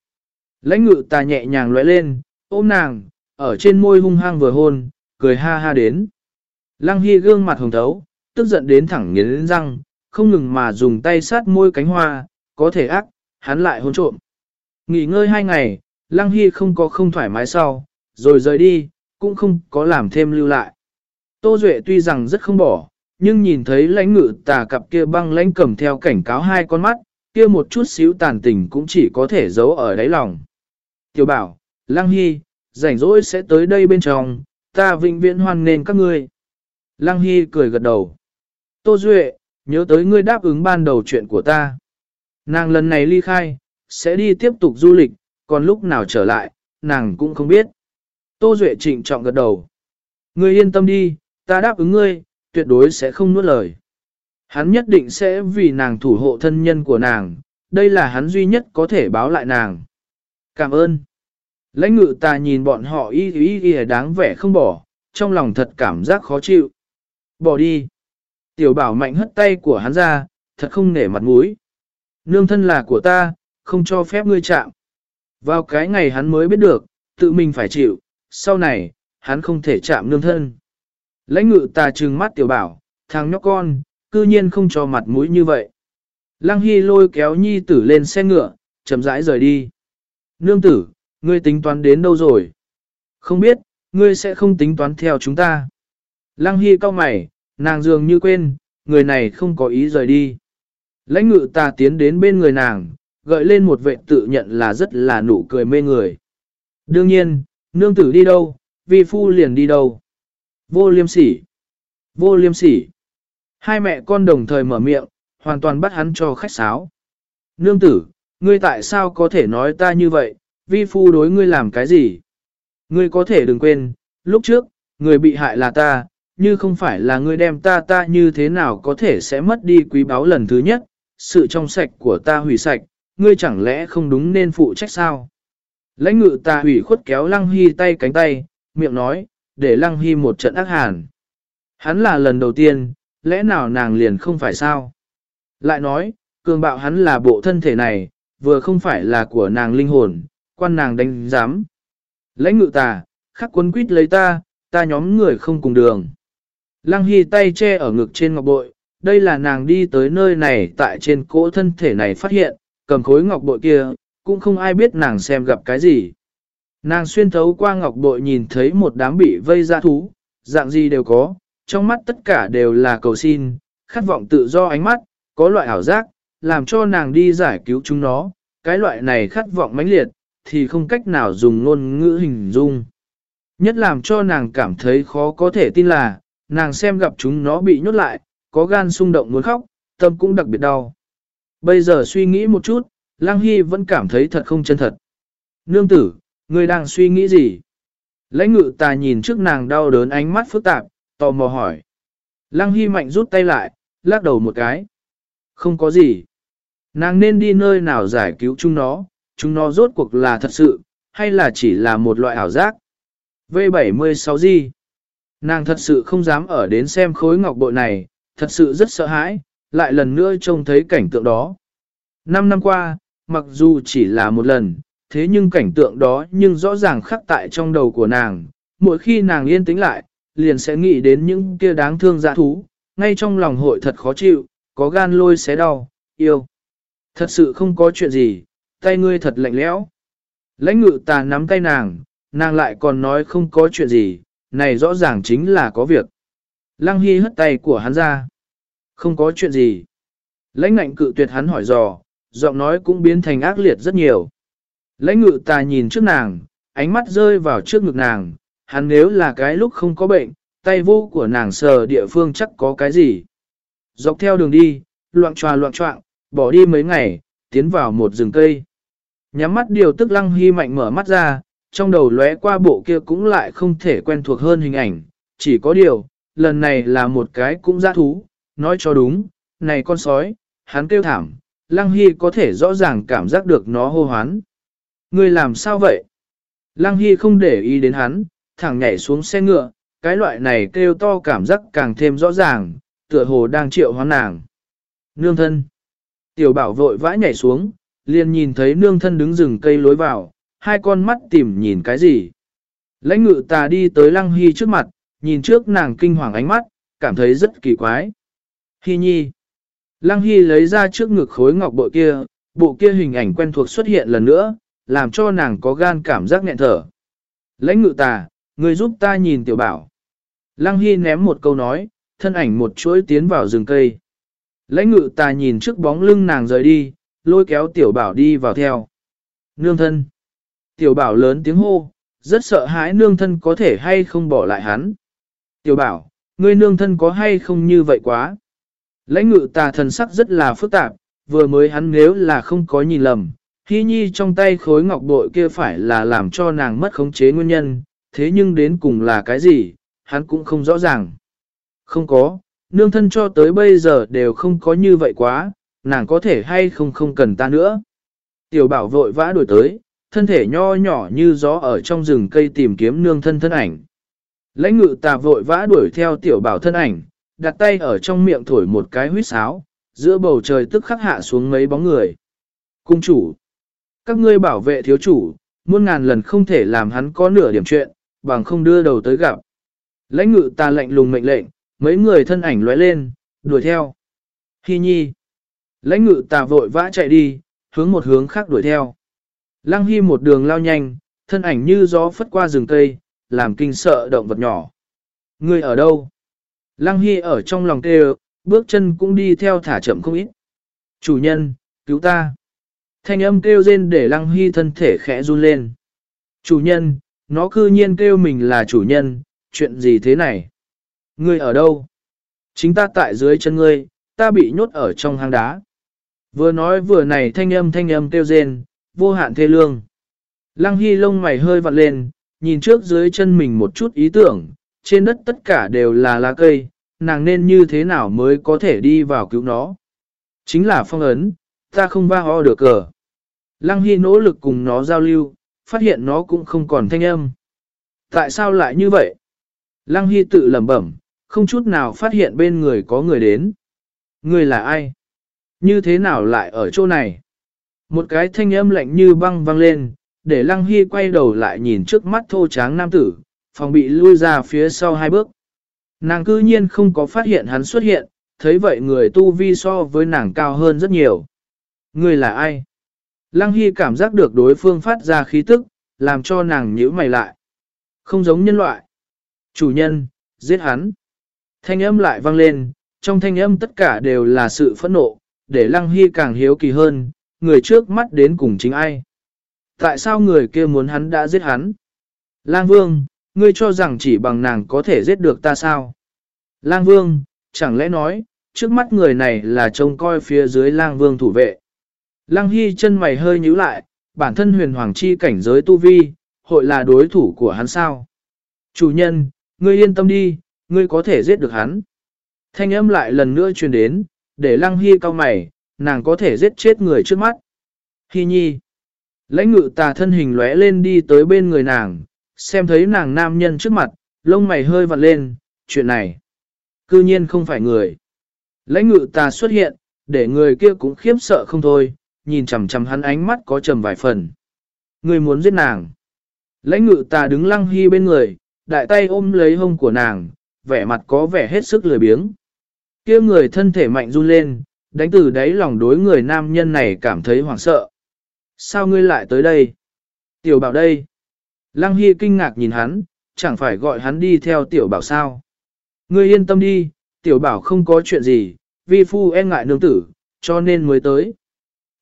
[SPEAKER 1] Lãnh ngự tà nhẹ nhàng lóe lên, ôm nàng, ở trên môi hung hăng vừa hôn, cười ha ha đến. Lăng Hy gương mặt hồng thấu, tức giận đến thẳng nghiến răng, không ngừng mà dùng tay sát môi cánh hoa, có thể ác, hắn lại hôn trộm. Nghỉ ngơi hai ngày, Lăng Hy không có không thoải mái sau, rồi rời đi, cũng không có làm thêm lưu lại. Tô Duệ tuy rằng rất không bỏ, nhưng nhìn thấy lãnh ngự tà cặp kia băng lãnh cầm theo cảnh cáo hai con mắt, kia một chút xíu tàn tình cũng chỉ có thể giấu ở đáy lòng. Tiểu bảo, Lăng Hy, rảnh rỗi sẽ tới đây bên trong, ta vĩnh viễn hoan nên các ngươi. Lăng Hy cười gật đầu. Tô Duệ, nhớ tới ngươi đáp ứng ban đầu chuyện của ta. Nàng lần này ly khai, sẽ đi tiếp tục du lịch, còn lúc nào trở lại, nàng cũng không biết. Tô Duệ trịnh trọng gật đầu. Ngươi yên tâm đi, ta đáp ứng ngươi, tuyệt đối sẽ không nuốt lời. Hắn nhất định sẽ vì nàng thủ hộ thân nhân của nàng, đây là hắn duy nhất có thể báo lại nàng. Cảm ơn. Lãnh ngự ta nhìn bọn họ y y y đáng vẻ không bỏ, trong lòng thật cảm giác khó chịu. Bỏ đi. Tiểu bảo mạnh hất tay của hắn ra, thật không nể mặt mũi. Nương thân là của ta, không cho phép ngươi chạm. Vào cái ngày hắn mới biết được, tự mình phải chịu, sau này, hắn không thể chạm nương thân. Lãnh ngự ta trừng mắt tiểu bảo, thằng nhóc con, cư nhiên không cho mặt mũi như vậy. Lăng Hy lôi kéo nhi tử lên xe ngựa, chậm rãi rời đi. Nương tử, ngươi tính toán đến đâu rồi? Không biết, ngươi sẽ không tính toán theo chúng ta. Lăng Hy cau mày, nàng dường như quên, người này không có ý rời đi. Lãnh ngự ta tiến đến bên người nàng, gợi lên một vệ tự nhận là rất là nụ cười mê người. Đương nhiên, nương tử đi đâu, vi phu liền đi đâu. Vô liêm sỉ. Vô liêm sỉ. Hai mẹ con đồng thời mở miệng, hoàn toàn bắt hắn cho khách sáo. Nương tử, ngươi tại sao có thể nói ta như vậy, vi phu đối ngươi làm cái gì? Ngươi có thể đừng quên, lúc trước, người bị hại là ta, như không phải là ngươi đem ta ta như thế nào có thể sẽ mất đi quý báu lần thứ nhất, sự trong sạch của ta hủy sạch, ngươi chẳng lẽ không đúng nên phụ trách sao? Lãnh ngự ta hủy khuất kéo lăng hy tay cánh tay, miệng nói, để lăng hy một trận ác hàn. Hắn là lần đầu tiên, lẽ nào nàng liền không phải sao? Lại nói, cường bạo hắn là bộ thân thể này, vừa không phải là của nàng linh hồn, quan nàng đánh giám. Lãnh ngự tà, khắc quân quýt lấy ta, ta nhóm người không cùng đường. Lăng Hy tay che ở ngực trên ngọc bội, đây là nàng đi tới nơi này tại trên cỗ thân thể này phát hiện, cầm khối ngọc bội kia, cũng không ai biết nàng xem gặp cái gì. Nàng xuyên thấu qua ngọc bội nhìn thấy một đám bị vây ra thú, dạng gì đều có, trong mắt tất cả đều là cầu xin, khát vọng tự do ánh mắt, có loại ảo giác, làm cho nàng đi giải cứu chúng nó, cái loại này khát vọng mãnh liệt, thì không cách nào dùng ngôn ngữ hình dung. Nhất làm cho nàng cảm thấy khó có thể tin là, nàng xem gặp chúng nó bị nhốt lại, có gan xung động muốn khóc, tâm cũng đặc biệt đau. Bây giờ suy nghĩ một chút, Lăng Hy vẫn cảm thấy thật không chân thật. Nương tử, ngươi đang suy nghĩ gì? Lãnh ngự ta nhìn trước nàng đau đớn ánh mắt phức tạp, tò mò hỏi. Lăng Hy mạnh rút tay lại, lắc đầu một cái. Không có gì. Nàng nên đi nơi nào giải cứu chúng nó, chúng nó rốt cuộc là thật sự, hay là chỉ là một loại ảo giác. V76 gì? Nàng thật sự không dám ở đến xem khối ngọc bội này, thật sự rất sợ hãi, lại lần nữa trông thấy cảnh tượng đó. Năm năm qua, mặc dù chỉ là một lần, thế nhưng cảnh tượng đó nhưng rõ ràng khắc tại trong đầu của nàng. Mỗi khi nàng yên tĩnh lại, liền sẽ nghĩ đến những kia đáng thương dã thú, ngay trong lòng hội thật khó chịu, có gan lôi xé đau, yêu. Thật sự không có chuyện gì, tay ngươi thật lạnh lẽo. Lãnh ngự tà nắm tay nàng, nàng lại còn nói không có chuyện gì, này rõ ràng chính là có việc. Lăng Hy hất tay của hắn ra. Không có chuyện gì. Lãnh ngạnh cự tuyệt hắn hỏi dò, giọng nói cũng biến thành ác liệt rất nhiều. Lãnh ngự ta nhìn trước nàng, ánh mắt rơi vào trước ngực nàng, hắn nếu là cái lúc không có bệnh, tay vô của nàng sờ địa phương chắc có cái gì. Dọc theo đường đi, loạn tròa loạn trọng, bỏ đi mấy ngày, tiến vào một rừng cây. Nhắm mắt điều tức lăng hy mạnh mở mắt ra, trong đầu lóe qua bộ kia cũng lại không thể quen thuộc hơn hình ảnh, chỉ có điều, lần này là một cái cũng giã thú, nói cho đúng, này con sói, hắn kêu thảm, lăng hy có thể rõ ràng cảm giác được nó hô hoán. Người làm sao vậy? Lăng hy không để ý đến hắn, thẳng nhảy xuống xe ngựa, cái loại này kêu to cảm giác càng thêm rõ ràng, tựa hồ đang triệu hoán nàng. Nương thân. Tiểu bảo vội vã nhảy xuống, liền nhìn thấy nương thân đứng rừng cây lối vào, hai con mắt tìm nhìn cái gì. Lãnh ngự tà đi tới lăng hy trước mặt, nhìn trước nàng kinh hoàng ánh mắt, cảm thấy rất kỳ quái. Hy nhi. Lăng hy lấy ra trước ngực khối ngọc bội kia, bộ kia hình ảnh quen thuộc xuất hiện lần nữa, làm cho nàng có gan cảm giác nghẹn thở. Lãnh ngự tà, người giúp ta nhìn tiểu bảo. Lăng hy ném một câu nói, thân ảnh một chuỗi tiến vào rừng cây. Lãnh ngự tà nhìn trước bóng lưng nàng rời đi, lôi kéo tiểu bảo đi vào theo. Nương thân. Tiểu bảo lớn tiếng hô, rất sợ hãi nương thân có thể hay không bỏ lại hắn. Tiểu bảo, ngươi nương thân có hay không như vậy quá. Lãnh ngự tà thần sắc rất là phức tạp, vừa mới hắn nếu là không có nhìn lầm. Hy nhi trong tay khối ngọc bội kia phải là làm cho nàng mất khống chế nguyên nhân, thế nhưng đến cùng là cái gì, hắn cũng không rõ ràng. Không có, nương thân cho tới bây giờ đều không có như vậy quá, nàng có thể hay không không cần ta nữa. Tiểu bảo vội vã đuổi tới, thân thể nho nhỏ như gió ở trong rừng cây tìm kiếm nương thân thân ảnh. Lãnh ngự tà vội vã đuổi theo tiểu bảo thân ảnh, đặt tay ở trong miệng thổi một cái huyết sáo, giữa bầu trời tức khắc hạ xuống mấy bóng người. Cung chủ, các ngươi bảo vệ thiếu chủ, muôn ngàn lần không thể làm hắn có nửa điểm chuyện, bằng không đưa đầu tới gặp. Lãnh ngự ta lệnh lùng mệnh lệnh, mấy người thân ảnh lóe lên, đuổi theo. Hi nhi. Lãnh ngự ta vội vã chạy đi, hướng một hướng khác đuổi theo. Lăng Hy một đường lao nhanh, thân ảnh như gió phất qua rừng cây, làm kinh sợ động vật nhỏ. Người ở đâu? Lăng Hy ở trong lòng kêu, bước chân cũng đi theo thả chậm không ít. Chủ nhân, cứu ta. Thanh âm kêu rên để Lăng Hy thân thể khẽ run lên. Chủ nhân, nó cư nhiên kêu mình là chủ nhân, chuyện gì thế này? Ngươi ở đâu? Chính ta tại dưới chân ngươi, ta bị nhốt ở trong hang đá. Vừa nói vừa này thanh âm thanh âm kêu rên, vô hạn thê lương. Lăng Hy lông mày hơi vặn lên, nhìn trước dưới chân mình một chút ý tưởng, trên đất tất cả đều là lá cây, nàng nên như thế nào mới có thể đi vào cứu nó. Chính là phong ấn, ta không va ho được cờ. Lăng Hy nỗ lực cùng nó giao lưu, phát hiện nó cũng không còn thanh âm. Tại sao lại như vậy? Lăng Hy tự lẩm bẩm, không chút nào phát hiện bên người có người đến. Người là ai? Như thế nào lại ở chỗ này? Một cái thanh âm lạnh như băng vang lên, để Lăng Hy quay đầu lại nhìn trước mắt thô tráng nam tử, phòng bị lui ra phía sau hai bước. Nàng cư nhiên không có phát hiện hắn xuất hiện, thấy vậy người tu vi so với nàng cao hơn rất nhiều. Ngươi là ai? Lăng Hy cảm giác được đối phương phát ra khí tức, làm cho nàng nhíu mày lại. Không giống nhân loại. Chủ nhân, giết hắn. Thanh âm lại vang lên, trong thanh âm tất cả đều là sự phẫn nộ, để Lăng Hy càng hiếu kỳ hơn, người trước mắt đến cùng chính ai. Tại sao người kia muốn hắn đã giết hắn? Lang Vương, ngươi cho rằng chỉ bằng nàng có thể giết được ta sao? Lang Vương, chẳng lẽ nói, trước mắt người này là trông coi phía dưới Lang Vương thủ vệ. Lang Hy chân mày hơi nhíu lại, bản thân huyền hoàng chi cảnh giới tu vi, hội là đối thủ của hắn sao? Chủ nhân, ngươi yên tâm đi, ngươi có thể giết được hắn. Thanh âm lại lần nữa truyền đến, để Lăng Hy cao mày, nàng có thể giết chết người trước mắt. Hy nhi. Lãnh ngự tà thân hình lóe lên đi tới bên người nàng, xem thấy nàng nam nhân trước mặt, lông mày hơi vặn lên, chuyện này. Cư nhiên không phải người. Lãnh ngự tà xuất hiện, để người kia cũng khiếp sợ không thôi, nhìn chằm chằm hắn ánh mắt có trầm vài phần. Người muốn giết nàng. Lãnh ngự tà đứng lăng hy bên người, đại tay ôm lấy hông của nàng, vẻ mặt có vẻ hết sức lười biếng. kia người thân thể mạnh run lên, đánh từ đáy lòng đối người nam nhân này cảm thấy hoảng sợ. Sao ngươi lại tới đây? Tiểu bảo đây. Lăng Hy kinh ngạc nhìn hắn, chẳng phải gọi hắn đi theo tiểu bảo sao. Ngươi yên tâm đi, tiểu bảo không có chuyện gì, vi phu e ngại nương tử, cho nên mới tới.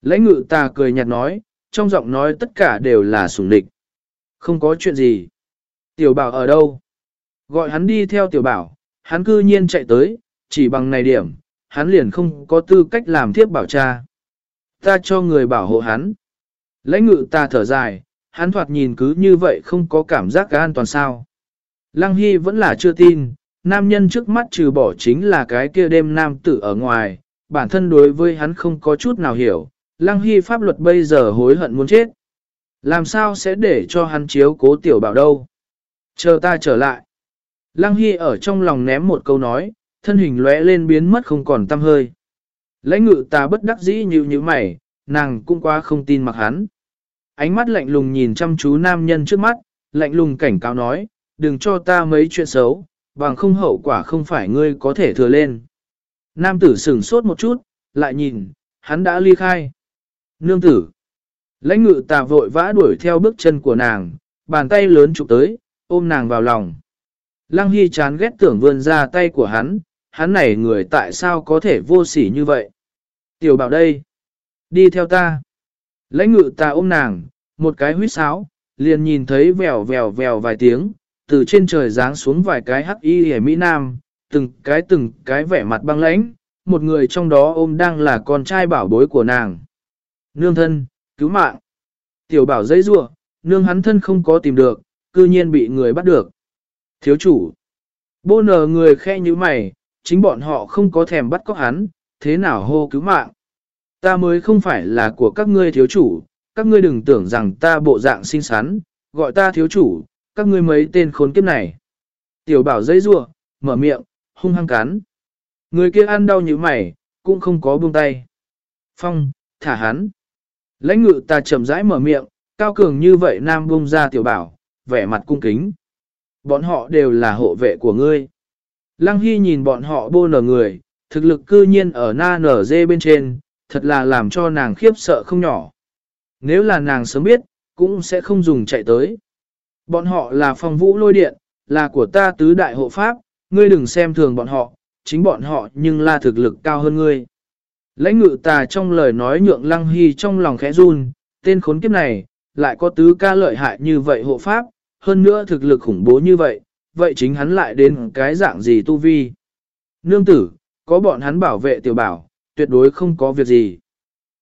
[SPEAKER 1] Lãnh ngự ta cười nhạt nói, trong giọng nói tất cả đều là sủng địch. Không có chuyện gì. Tiểu bảo ở đâu? Gọi hắn đi theo tiểu bảo, hắn cư nhiên chạy tới, chỉ bằng này điểm, hắn liền không có tư cách làm thiếp bảo cha. Ta cho người bảo hộ hắn. Lãnh ngự ta thở dài, hắn thoạt nhìn cứ như vậy không có cảm giác an toàn sao. Lăng Hy vẫn là chưa tin, nam nhân trước mắt trừ bỏ chính là cái kia đêm nam tử ở ngoài, bản thân đối với hắn không có chút nào hiểu, Lăng Hy pháp luật bây giờ hối hận muốn chết. Làm sao sẽ để cho hắn chiếu cố tiểu bảo đâu? Chờ ta trở lại. Lăng Hy ở trong lòng ném một câu nói, thân hình lóe lên biến mất không còn tăm hơi. Lãnh ngự ta bất đắc dĩ như như mày, nàng cũng quá không tin mặc hắn. Ánh mắt lạnh lùng nhìn chăm chú nam nhân trước mắt, lạnh lùng cảnh cáo nói, đừng cho ta mấy chuyện xấu, bằng không hậu quả không phải ngươi có thể thừa lên. Nam tử sửng sốt một chút, lại nhìn, hắn đã ly khai. Nương tử. Lãnh ngự tà vội vã đuổi theo bước chân của nàng, bàn tay lớn chụp tới, ôm nàng vào lòng. Lăng Hy chán ghét tưởng vươn ra tay của hắn, hắn này người tại sao có thể vô sỉ như vậy? Tiểu bảo đây. Đi theo ta. Lãnh ngự ta ôm nàng, một cái huyết sáo, liền nhìn thấy vèo vèo vèo vài tiếng, từ trên trời giáng xuống vài cái hắc y hề Mỹ Nam, từng cái từng cái vẻ mặt băng lãnh, một người trong đó ôm đang là con trai bảo bối của nàng. Nương thân, cứu mạng. Tiểu bảo dây rua, nương hắn thân không có tìm được, cư nhiên bị người bắt được. Thiếu chủ. Bô nờ người khe như mày, chính bọn họ không có thèm bắt cóc hắn, thế nào hô cứu mạng. Ta mới không phải là của các ngươi thiếu chủ, các ngươi đừng tưởng rằng ta bộ dạng xinh xắn, gọi ta thiếu chủ, các ngươi mấy tên khốn kiếp này. Tiểu bảo dây rua, mở miệng, hung hăng cắn. Người kia ăn đau như mày, cũng không có buông tay. Phong, thả hắn. Lãnh ngự ta chậm rãi mở miệng, cao cường như vậy nam bung ra tiểu bảo, vẻ mặt cung kính. Bọn họ đều là hộ vệ của ngươi. Lăng Hy nhìn bọn họ bô nở người, thực lực cư nhiên ở na nở dê bên trên, thật là làm cho nàng khiếp sợ không nhỏ. Nếu là nàng sớm biết, cũng sẽ không dùng chạy tới. Bọn họ là phong vũ lôi điện, là của ta tứ đại hộ pháp, ngươi đừng xem thường bọn họ, chính bọn họ nhưng là thực lực cao hơn ngươi. Lãnh ngự tà trong lời nói nhượng lăng hy trong lòng khẽ run, tên khốn kiếp này, lại có tứ ca lợi hại như vậy hộ pháp, hơn nữa thực lực khủng bố như vậy, vậy chính hắn lại đến cái dạng gì tu vi. Nương tử, có bọn hắn bảo vệ tiểu bảo, tuyệt đối không có việc gì.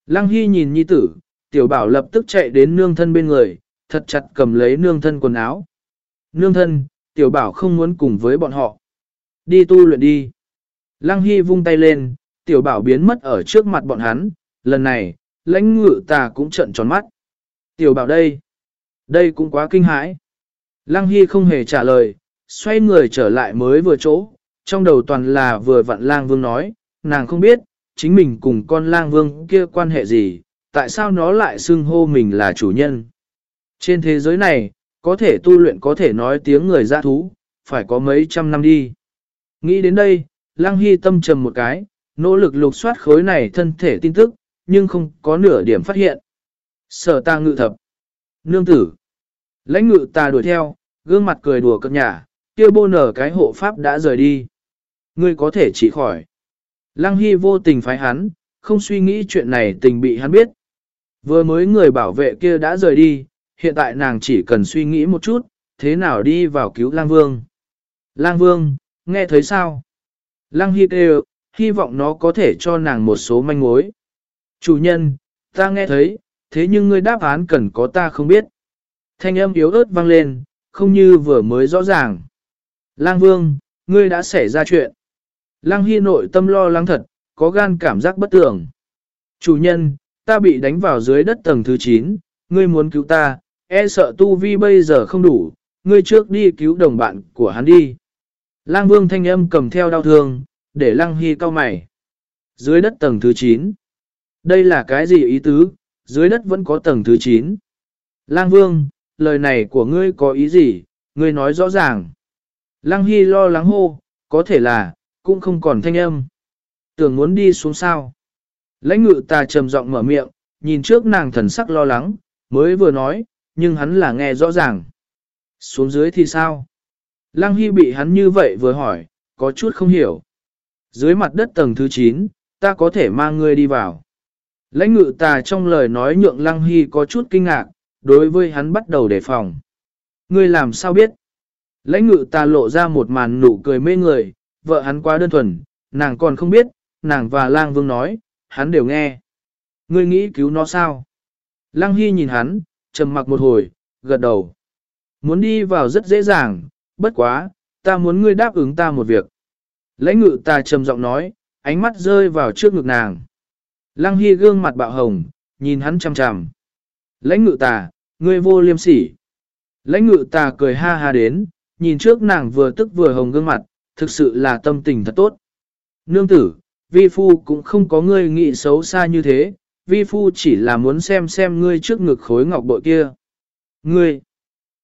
[SPEAKER 1] Lăng Hy nhìn nhi tử, tiểu bảo lập tức chạy đến nương thân bên người, thật chặt cầm lấy nương thân quần áo. Nương thân, tiểu bảo không muốn cùng với bọn họ. Đi tu luyện đi. Lăng Hy vung tay lên, tiểu bảo biến mất ở trước mặt bọn hắn, lần này, lãnh ngự tà cũng trận tròn mắt. Tiểu bảo đây, đây cũng quá kinh hãi. Lăng Hy không hề trả lời, xoay người trở lại mới vừa chỗ, trong đầu toàn là vừa vặn lang vương nói, nàng không biết, chính mình cùng con lang vương kia quan hệ gì, tại sao nó lại xưng hô mình là chủ nhân. Trên thế giới này, có thể tu luyện có thể nói tiếng người ra thú, phải có mấy trăm năm đi. Nghĩ đến đây, lang hy tâm trầm một cái, nỗ lực lục soát khối này thân thể tin tức, nhưng không có nửa điểm phát hiện. Sở ta ngự thập. Nương tử. Lãnh ngự ta đuổi theo, gương mặt cười đùa cất nhà, kia bô nở cái hộ pháp đã rời đi. Ngươi có thể chỉ khỏi. Lăng Hy vô tình phái hắn, không suy nghĩ chuyện này tình bị hắn biết. Vừa mới người bảo vệ kia đã rời đi, hiện tại nàng chỉ cần suy nghĩ một chút, thế nào đi vào cứu Lang Vương. Lang Vương, nghe thấy sao? Lăng Hy kêu, hy vọng nó có thể cho nàng một số manh mối. Chủ nhân, ta nghe thấy, thế nhưng ngươi đáp án cần có ta không biết. Thanh âm yếu ớt vang lên, không như vừa mới rõ ràng. Lang Vương, ngươi đã xảy ra chuyện. Lang Hy nội tâm lo lắng thật, có gan cảm giác bất tưởng. Chủ nhân, ta bị đánh vào dưới đất tầng thứ 9, ngươi muốn cứu ta, e sợ tu vi bây giờ không đủ, ngươi trước đi cứu đồng bạn của hắn đi. Lang Vương thanh âm cầm theo đau thương, để Lăng Hy cao mày. Dưới đất tầng thứ 9. Đây là cái gì ý tứ, dưới đất vẫn có tầng thứ 9. Lang Vương, lời này của ngươi có ý gì, ngươi nói rõ ràng. Lăng Hy lo lắng hô, có thể là, cũng không còn thanh âm. Tưởng muốn đi xuống sao. Lãnh ngự ta trầm giọng mở miệng, nhìn trước nàng thần sắc lo lắng, mới vừa nói, nhưng hắn là nghe rõ ràng. Xuống dưới thì sao? Lăng Hy bị hắn như vậy vừa hỏi, có chút không hiểu. Dưới mặt đất tầng thứ 9, ta có thể mang ngươi đi vào. Lãnh ngự tà trong lời nói nhượng Lăng Hy có chút kinh ngạc, đối với hắn bắt đầu đề phòng. Ngươi làm sao biết? Lãnh ngự tà lộ ra một màn nụ cười mê người, vợ hắn quá đơn thuần, nàng còn không biết, nàng và lang vương nói, hắn đều nghe. Ngươi nghĩ cứu nó sao? Lăng Hy nhìn hắn, trầm mặc một hồi, gật đầu. Muốn đi vào rất dễ dàng, bất quá, ta muốn ngươi đáp ứng ta một việc. Lãnh ngự ta trầm giọng nói, ánh mắt rơi vào trước ngực nàng. Lăng Hy gương mặt bạo hồng, nhìn hắn chằm chằm. Lãnh ngự tà, ngươi vô liêm sỉ. Lãnh ngự tà cười ha ha đến, nhìn trước nàng vừa tức vừa hồng gương mặt, thực sự là tâm tình thật tốt. Nương tử, vi phu cũng không có ngươi nghĩ xấu xa như thế, vi phu chỉ là muốn xem xem ngươi trước ngực khối ngọc bội kia. Ngươi!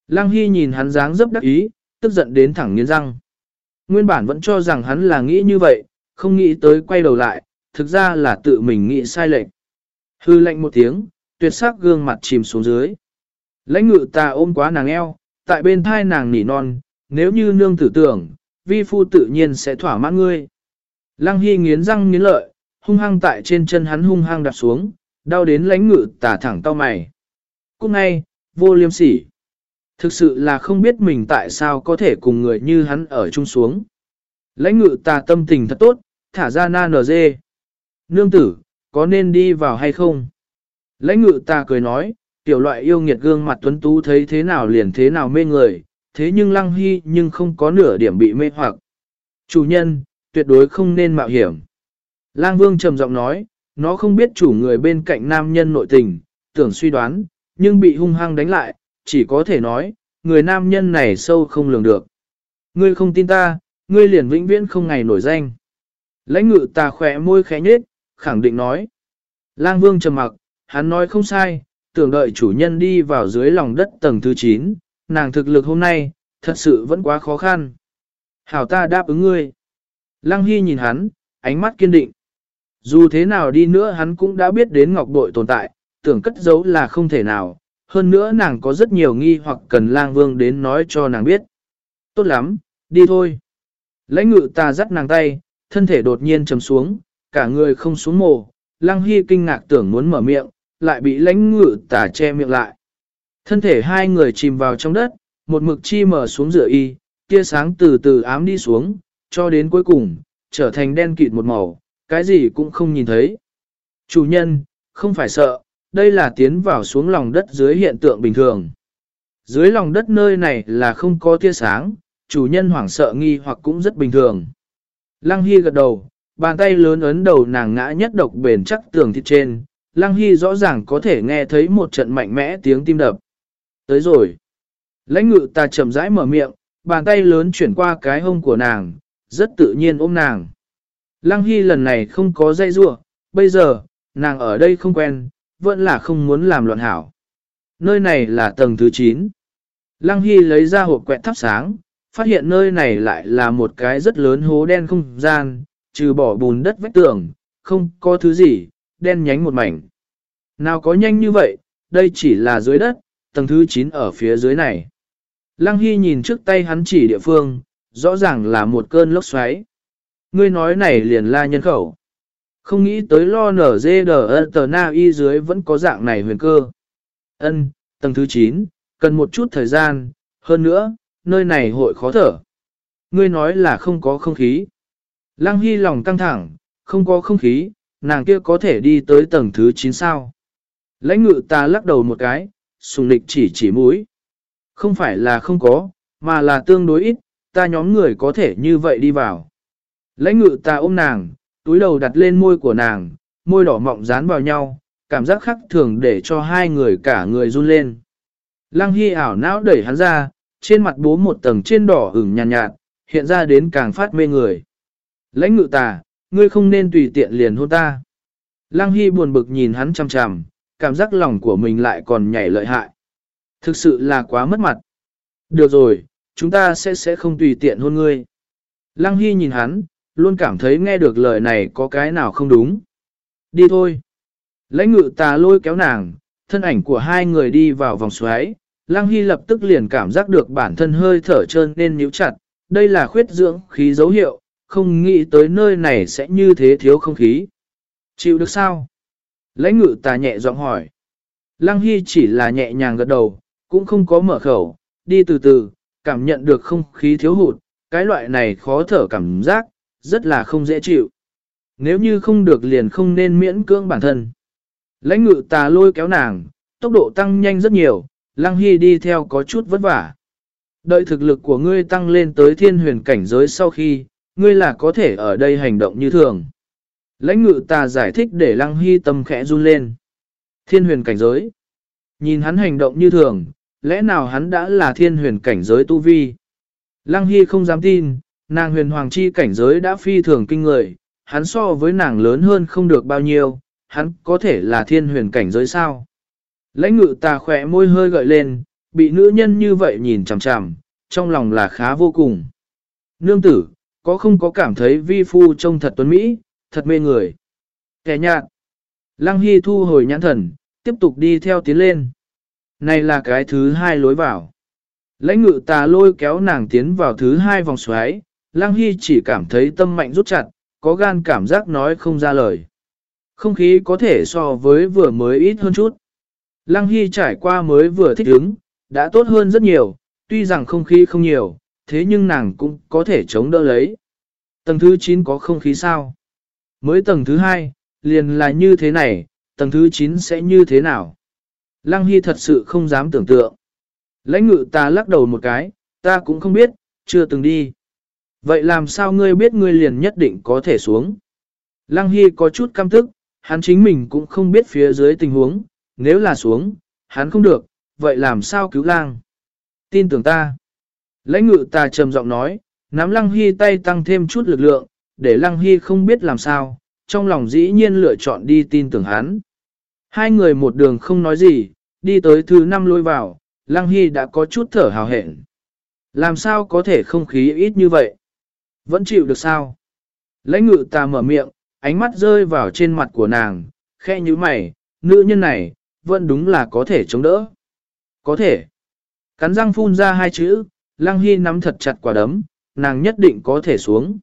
[SPEAKER 1] Lăng Hy nhìn hắn dáng dấp đắc ý, tức giận đến thẳng nghiến răng. Nguyên bản vẫn cho rằng hắn là nghĩ như vậy, không nghĩ tới quay đầu lại, thực ra là tự mình nghĩ sai lệch. Hư lệnh một tiếng, tuyệt sắc gương mặt chìm xuống dưới. Lãnh ngự ta ôm quá nàng eo, tại bên thai nàng nỉ non, nếu như nương tử tưởng, vi phu tự nhiên sẽ thỏa mãn ngươi. Lăng Hy nghiến răng nghiến lợi, hung hăng tại trên chân hắn hung hăng đạp xuống, đau đến lãnh ngự tả thẳng tao mày. Cũng ngay, vô liêm sỉ. Thực sự là không biết mình tại sao có thể cùng người như hắn ở chung xuống. Lãnh ngự ta tâm tình thật tốt, thả ra na nờ dê. Nương tử, có nên đi vào hay không? Lãnh ngự ta cười nói, tiểu loại yêu nghiệt gương mặt tuấn tú thấy thế nào liền thế nào mê người, thế nhưng lăng hy nhưng không có nửa điểm bị mê hoặc. Chủ nhân, tuyệt đối không nên mạo hiểm. Lang vương trầm giọng nói, nó không biết chủ người bên cạnh nam nhân nội tình, tưởng suy đoán, nhưng bị hung hăng đánh lại, chỉ có thể nói, người nam nhân này sâu không lường được. Ngươi không tin ta, ngươi liền vĩnh viễn không ngày nổi danh. Lãnh ngự ta khỏe môi khẽ nhết, khẳng định nói. Lang vương trầm mặc, hắn nói không sai, tưởng đợi chủ nhân đi vào dưới lòng đất tầng thứ 9, nàng thực lực hôm nay, thật sự vẫn quá khó khăn. Hảo ta đáp ứng ngươi. Lăng Hy nhìn hắn, ánh mắt kiên định. Dù thế nào đi nữa hắn cũng đã biết đến ngọc bội tồn tại, tưởng cất giấu là không thể nào, hơn nữa nàng có rất nhiều nghi hoặc cần lang vương đến nói cho nàng biết. Tốt lắm, đi thôi. Lãnh ngự ta dắt nàng tay, thân thể đột nhiên trầm xuống, cả người không xuống mồ, Lang hy kinh ngạc tưởng muốn mở miệng, lại bị lãnh ngự tà che miệng lại. Thân thể hai người chìm vào trong đất, một mực chi mở xuống rửa y, tia sáng từ từ ám đi xuống, cho đến cuối cùng, trở thành đen kịt một màu, cái gì cũng không nhìn thấy. Chủ nhân, không phải sợ, đây là tiến vào xuống lòng đất dưới hiện tượng bình thường. Dưới lòng đất nơi này là không có tia sáng, chủ nhân hoảng sợ nghi hoặc cũng rất bình thường. Lăng Hy gật đầu, bàn tay lớn ấn đầu nàng ngã nhất độc bền chắc tường thịt trên. Lăng Hy rõ ràng có thể nghe thấy một trận mạnh mẽ tiếng tim đập. Tới rồi. Lãnh ngự ta chậm rãi mở miệng, bàn tay lớn chuyển qua cái hông của nàng, rất tự nhiên ôm nàng. Lăng Hy lần này không có dây rua, bây giờ, nàng ở đây không quen, vẫn là không muốn làm loạn hảo. Nơi này là tầng thứ 9. Lăng Hy lấy ra hộp quẹt thắp sáng, phát hiện nơi này lại là một cái rất lớn hố đen không gian, trừ bỏ bùn đất vách tường, không có thứ gì, đen nhánh một mảnh. Nào có nhanh như vậy, đây chỉ là dưới đất, tầng thứ 9 ở phía dưới này. Lăng Hy nhìn trước tay hắn chỉ địa phương, rõ ràng là một cơn lốc xoáy. Ngươi nói này liền la nhân khẩu. Không nghĩ tới lo nở dê đờ tờ na y dưới vẫn có dạng này huyền cơ. Ân, tầng thứ 9, cần một chút thời gian, hơn nữa, nơi này hội khó thở. Ngươi nói là không có không khí. Lăng Hy lòng căng thẳng, không có không khí, nàng kia có thể đi tới tầng thứ 9 sao. Lãnh ngự ta lắc đầu một cái, sùng lịch chỉ chỉ mũi. Không phải là không có, mà là tương đối ít, ta nhóm người có thể như vậy đi vào. Lãnh ngự ta ôm nàng, túi đầu đặt lên môi của nàng, môi đỏ mọng dán vào nhau, cảm giác khắc thường để cho hai người cả người run lên. Lăng Hy ảo não đẩy hắn ra, trên mặt bố một tầng trên đỏ ửng nhàn nhạt, nhạt, hiện ra đến càng phát mê người. Lãnh ngự tà, ngươi không nên tùy tiện liền hôn ta. Lăng Hy buồn bực nhìn hắn chằm chằm, cảm giác lòng của mình lại còn nhảy lợi hại. Thực sự là quá mất mặt. Được rồi, chúng ta sẽ sẽ không tùy tiện hôn ngươi. Lăng Hy nhìn hắn, luôn cảm thấy nghe được lời này có cái nào không đúng. Đi thôi. Lãnh ngự tà lôi kéo nàng, thân ảnh của hai người đi vào vòng xoáy. Lăng Hy lập tức liền cảm giác được bản thân hơi thở trơn nên nhíu chặt. Đây là khuyết dưỡng khí dấu hiệu, không nghĩ tới nơi này sẽ như thế thiếu không khí. Chịu được sao? Lãnh ngự tà nhẹ giọng hỏi. Lăng Hy chỉ là nhẹ nhàng gật đầu, cũng không có mở khẩu, đi từ từ, cảm nhận được không khí thiếu hụt, cái loại này khó thở cảm giác, rất là không dễ chịu. Nếu như không được liền không nên miễn cưỡng bản thân. Lãnh ngự tà lôi kéo nàng, tốc độ tăng nhanh rất nhiều, Lăng Hy đi theo có chút vất vả. Đợi thực lực của ngươi tăng lên tới thiên huyền cảnh giới sau khi, ngươi là có thể ở đây hành động như thường. Lãnh ngự tà giải thích để Lăng Hy tâm khẽ run lên. Thiên huyền cảnh giới. Nhìn hắn hành động như thường, lẽ nào hắn đã là thiên huyền cảnh giới tu vi? Lăng Hy không dám tin, nàng huyền hoàng chi cảnh giới đã phi thường kinh người, hắn so với nàng lớn hơn không được bao nhiêu, hắn có thể là thiên huyền cảnh giới sao? Lãnh ngự tà khỏe môi hơi gợi lên, bị nữ nhân như vậy nhìn chằm chằm, trong lòng là khá vô cùng. Nương tử, có không có cảm thấy vi phu trông thật tuấn Mỹ, thật mê người. Kẻ nhạt. Lăng Hy thu hồi nhãn thần, tiếp tục đi theo tiến lên. Này là cái thứ hai lối vào. Lãnh ngự tà lôi kéo nàng tiến vào thứ hai vòng xoáy, Lăng Hy chỉ cảm thấy tâm mạnh rút chặt, có gan cảm giác nói không ra lời. Không khí có thể so với vừa mới ít hơn chút. Lăng Hy trải qua mới vừa thích ứng, đã tốt hơn rất nhiều, tuy rằng không khí không nhiều, thế nhưng nàng cũng có thể chống đỡ lấy. Tầng thứ 9 có không khí sao? Mới tầng thứ 2, liền là như thế này, tầng thứ 9 sẽ như thế nào? Lăng Hy thật sự không dám tưởng tượng. Lãnh ngự ta lắc đầu một cái, ta cũng không biết, chưa từng đi. Vậy làm sao ngươi biết ngươi liền nhất định có thể xuống? Lăng Hy có chút căm tức, hắn chính mình cũng không biết phía dưới tình huống, nếu là xuống, hắn không được, vậy làm sao cứu lang? Tin tưởng ta. Lãnh ngự ta trầm giọng nói, nắm Lăng Hy tay tăng thêm chút lực lượng, để Lăng Hy không biết làm sao, trong lòng dĩ nhiên lựa chọn đi tin tưởng hắn. Hai người một đường không nói gì, đi tới thứ năm lôi vào, Lăng Hy đã có chút thở hào hẹn. Làm sao có thể không khí ít như vậy? Vẫn chịu được sao? Lãnh ngự ta mở miệng, ánh mắt rơi vào trên mặt của nàng, khe như mày, nữ nhân này, vẫn đúng là có thể chống đỡ. Có thể. Cắn răng phun ra hai chữ, Lăng Hy nắm thật chặt quả đấm, nàng nhất định có thể xuống.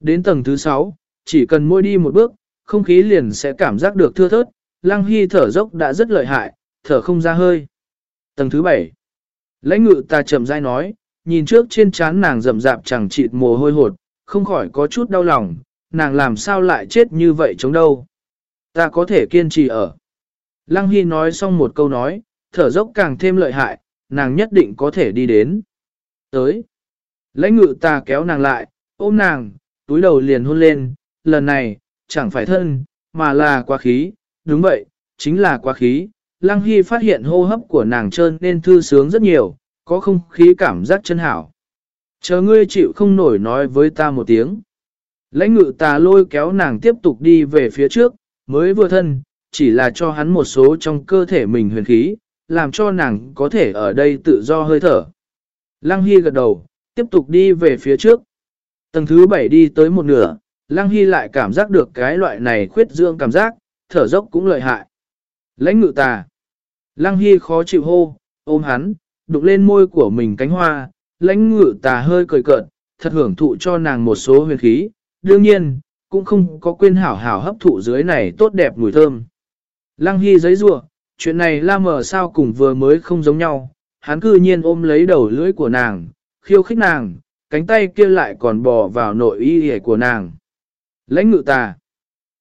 [SPEAKER 1] Đến tầng thứ sáu, chỉ cần môi đi một bước, không khí liền sẽ cảm giác được thưa thớt, Lăng Hy thở dốc đã rất lợi hại, thở không ra hơi. Tầng thứ bảy, Lãnh ngự ta chậm rãi nói, nhìn trước trên trán nàng rậm rạp chẳng chịt mồ hôi hột, không khỏi có chút đau lòng, nàng làm sao lại chết như vậy chống đâu. Ta có thể kiên trì ở. Lăng Hy nói xong một câu nói, thở dốc càng thêm lợi hại, nàng nhất định có thể đi đến. Tới. Lãnh ngự ta kéo nàng lại, ôm nàng, túi đầu liền hôn lên, lần này, chẳng phải thân, mà là quá khí, đúng vậy, chính là quá khí. Lăng Hy phát hiện hô hấp của nàng trơn nên thư sướng rất nhiều, có không khí cảm giác chân hảo. Chờ ngươi chịu không nổi nói với ta một tiếng. Lãnh ngự tà lôi kéo nàng tiếp tục đi về phía trước, mới vừa thân, chỉ là cho hắn một số trong cơ thể mình huyền khí, làm cho nàng có thể ở đây tự do hơi thở. Lăng Hy gật đầu, tiếp tục đi về phía trước. Tầng thứ bảy đi tới một nửa, Lăng Hy lại cảm giác được cái loại này khuyết dương cảm giác, thở dốc cũng lợi hại. Lãnh ngự tà. Lăng Hy khó chịu hô, ôm hắn, đụng lên môi của mình cánh hoa, lãnh ngự tà hơi cười cợt, thật hưởng thụ cho nàng một số huyền khí, đương nhiên, cũng không có quên hảo hảo hấp thụ dưới này tốt đẹp mùi thơm. Lăng Hy giấy rủa chuyện này la mờ sao cùng vừa mới không giống nhau, hắn cư nhiên ôm lấy đầu lưỡi của nàng, khiêu khích nàng, cánh tay kia lại còn bò vào nội y hề của nàng. Lãnh ngự tà.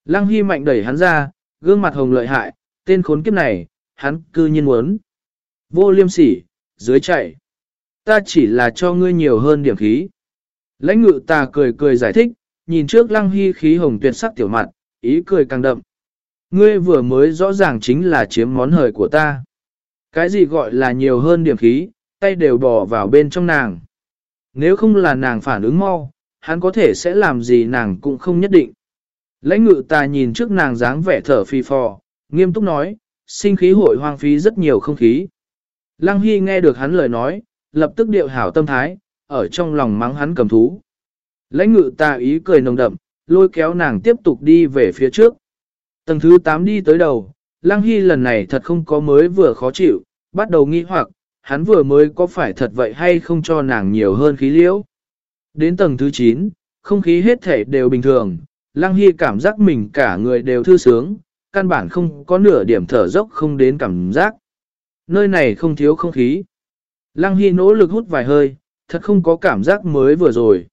[SPEAKER 1] Lăng Hy mạnh đẩy hắn ra, gương mặt hồng lợi hại, tên khốn kiếp này, hắn cư nhiên muốn. Vô liêm sỉ, dưới chạy. Ta chỉ là cho ngươi nhiều hơn điểm khí. Lãnh ngự ta cười cười giải thích, nhìn trước lăng hy khí hồng tuyệt sắc tiểu mặt, ý cười càng đậm. Ngươi vừa mới rõ ràng chính là chiếm món hời của ta. Cái gì gọi là nhiều hơn điểm khí, tay đều bỏ vào bên trong nàng. Nếu không là nàng phản ứng mau, hắn có thể sẽ làm gì nàng cũng không nhất định. Lãnh ngự ta nhìn trước nàng dáng vẻ thở phi phò, nghiêm túc nói, sinh khí hội hoang phí rất nhiều không khí. Lăng Hy nghe được hắn lời nói, lập tức điệu hảo tâm thái, ở trong lòng mắng hắn cầm thú. Lãnh ngự tà ý cười nồng đậm, lôi kéo nàng tiếp tục đi về phía trước. Tầng thứ 8 đi tới đầu, Lăng Hy lần này thật không có mới vừa khó chịu, bắt đầu nghi hoặc, hắn vừa mới có phải thật vậy hay không cho nàng nhiều hơn khí liễu. Đến tầng thứ 9, không khí hết thể đều bình thường, Lăng Hy cảm giác mình cả người đều thư sướng, căn bản không có nửa điểm thở dốc không đến cảm giác. Nơi này không thiếu không khí. Lăng Hy nỗ lực hút vài hơi, thật không có cảm giác mới vừa rồi.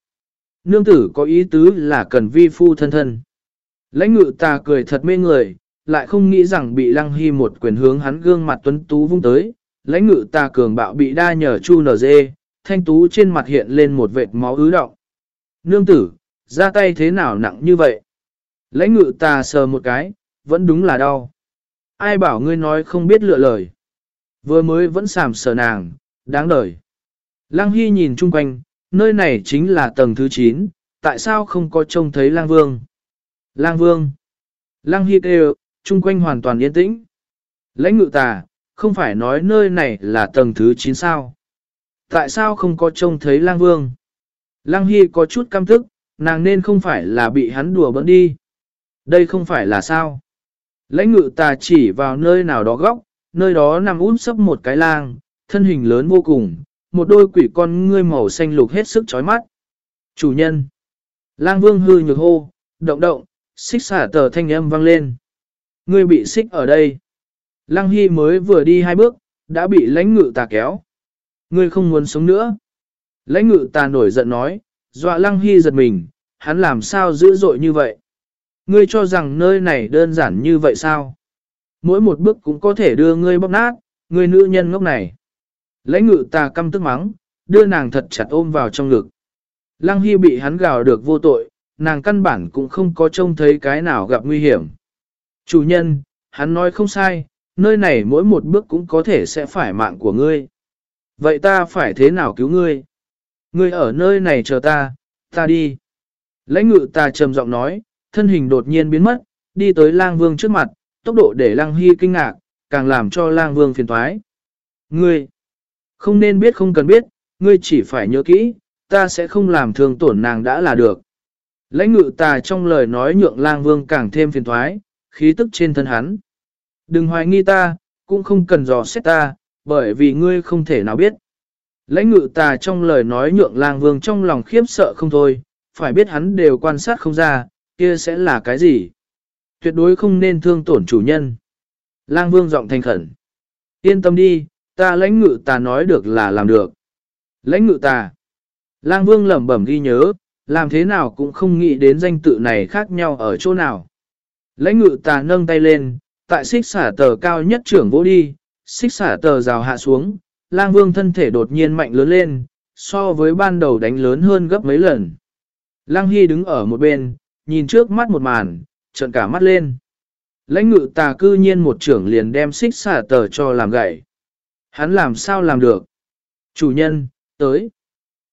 [SPEAKER 1] Nương tử có ý tứ là cần vi phu thân thân. Lãnh ngự ta cười thật mê người, lại không nghĩ rằng bị Lăng Hy một quyền hướng hắn gương mặt tuấn tú vung tới. Lãnh ngự ta cường bạo bị đa nhờ chu nở dê, thanh tú trên mặt hiện lên một vệt máu ứ động. Nương tử, ra tay thế nào nặng như vậy? Lãnh ngự ta sờ một cái, vẫn đúng là đau. Ai bảo ngươi nói không biết lựa lời. Vừa mới vẫn sàm sờ nàng, đáng đời. Lăng Hy nhìn chung quanh, nơi này chính là tầng thứ 9, tại sao không có trông thấy lang vương? Lang vương. Lăng Hy kêu, chung quanh hoàn toàn yên tĩnh. Lãnh ngự tà, không phải nói nơi này là tầng thứ 9 sao? Tại sao không có trông thấy lang vương? Lăng Hy có chút căm thức, nàng nên không phải là bị hắn đùa bỡn đi. Đây không phải là sao? Lãnh ngự tà chỉ vào nơi nào đó góc, nơi đó nằm út sấp một cái lang, thân hình lớn vô cùng, một đôi quỷ con ngươi màu xanh lục hết sức chói mắt. Chủ nhân. Lang vương hư nhược hô, động động, xích xả tờ thanh âm vang lên. Ngươi bị xích ở đây. Lăng Hy mới vừa đi hai bước, đã bị lãnh ngự tà kéo. Ngươi không muốn sống nữa. Lãnh ngự tà nổi giận nói, dọa Lăng Hy giật mình, hắn làm sao dữ dội như vậy. Ngươi cho rằng nơi này đơn giản như vậy sao? Mỗi một bước cũng có thể đưa ngươi bóp nát, ngươi nữ nhân ngốc này. Lãnh ngự ta căm tức mắng, đưa nàng thật chặt ôm vào trong ngực. Lăng Hy bị hắn gào được vô tội, nàng căn bản cũng không có trông thấy cái nào gặp nguy hiểm. Chủ nhân, hắn nói không sai, nơi này mỗi một bước cũng có thể sẽ phải mạng của ngươi. Vậy ta phải thế nào cứu ngươi? Ngươi ở nơi này chờ ta, ta đi. Lãnh ngự ta trầm giọng nói, thân hình đột nhiên biến mất, đi tới lang vương trước mặt, tốc độ để lang hy kinh ngạc, càng làm cho lang vương phiền thoái. Ngươi, không nên biết không cần biết, ngươi chỉ phải nhớ kỹ, ta sẽ không làm thương tổn nàng đã là được. Lãnh ngự tà trong lời nói nhượng lang vương càng thêm phiền thoái, khí tức trên thân hắn. Đừng hoài nghi ta, cũng không cần dò xét ta, bởi vì ngươi không thể nào biết. Lãnh ngự tà trong lời nói nhượng lang vương trong lòng khiếp sợ không thôi, phải biết hắn đều quan sát không ra, kia sẽ là cái gì. Tuyệt đối không nên thương tổn chủ nhân. Lang vương giọng thành khẩn. Yên tâm đi, ta lãnh ngự ta nói được là làm được. Lãnh ngự ta. Lang vương lẩm bẩm ghi nhớ, làm thế nào cũng không nghĩ đến danh tự này khác nhau ở chỗ nào. Lãnh ngự ta nâng tay lên, tại xích xả tờ cao nhất trưởng vô đi, xích xả tờ rào hạ xuống, lang vương thân thể đột nhiên mạnh lớn lên, so với ban đầu đánh lớn hơn gấp mấy lần. Lang Hy đứng ở một bên, nhìn trước mắt một màn, trợn cả mắt lên. Lãnh ngự tà cư nhiên một trưởng liền đem xích xả tờ cho làm gậy. Hắn làm sao làm được? Chủ nhân, tới.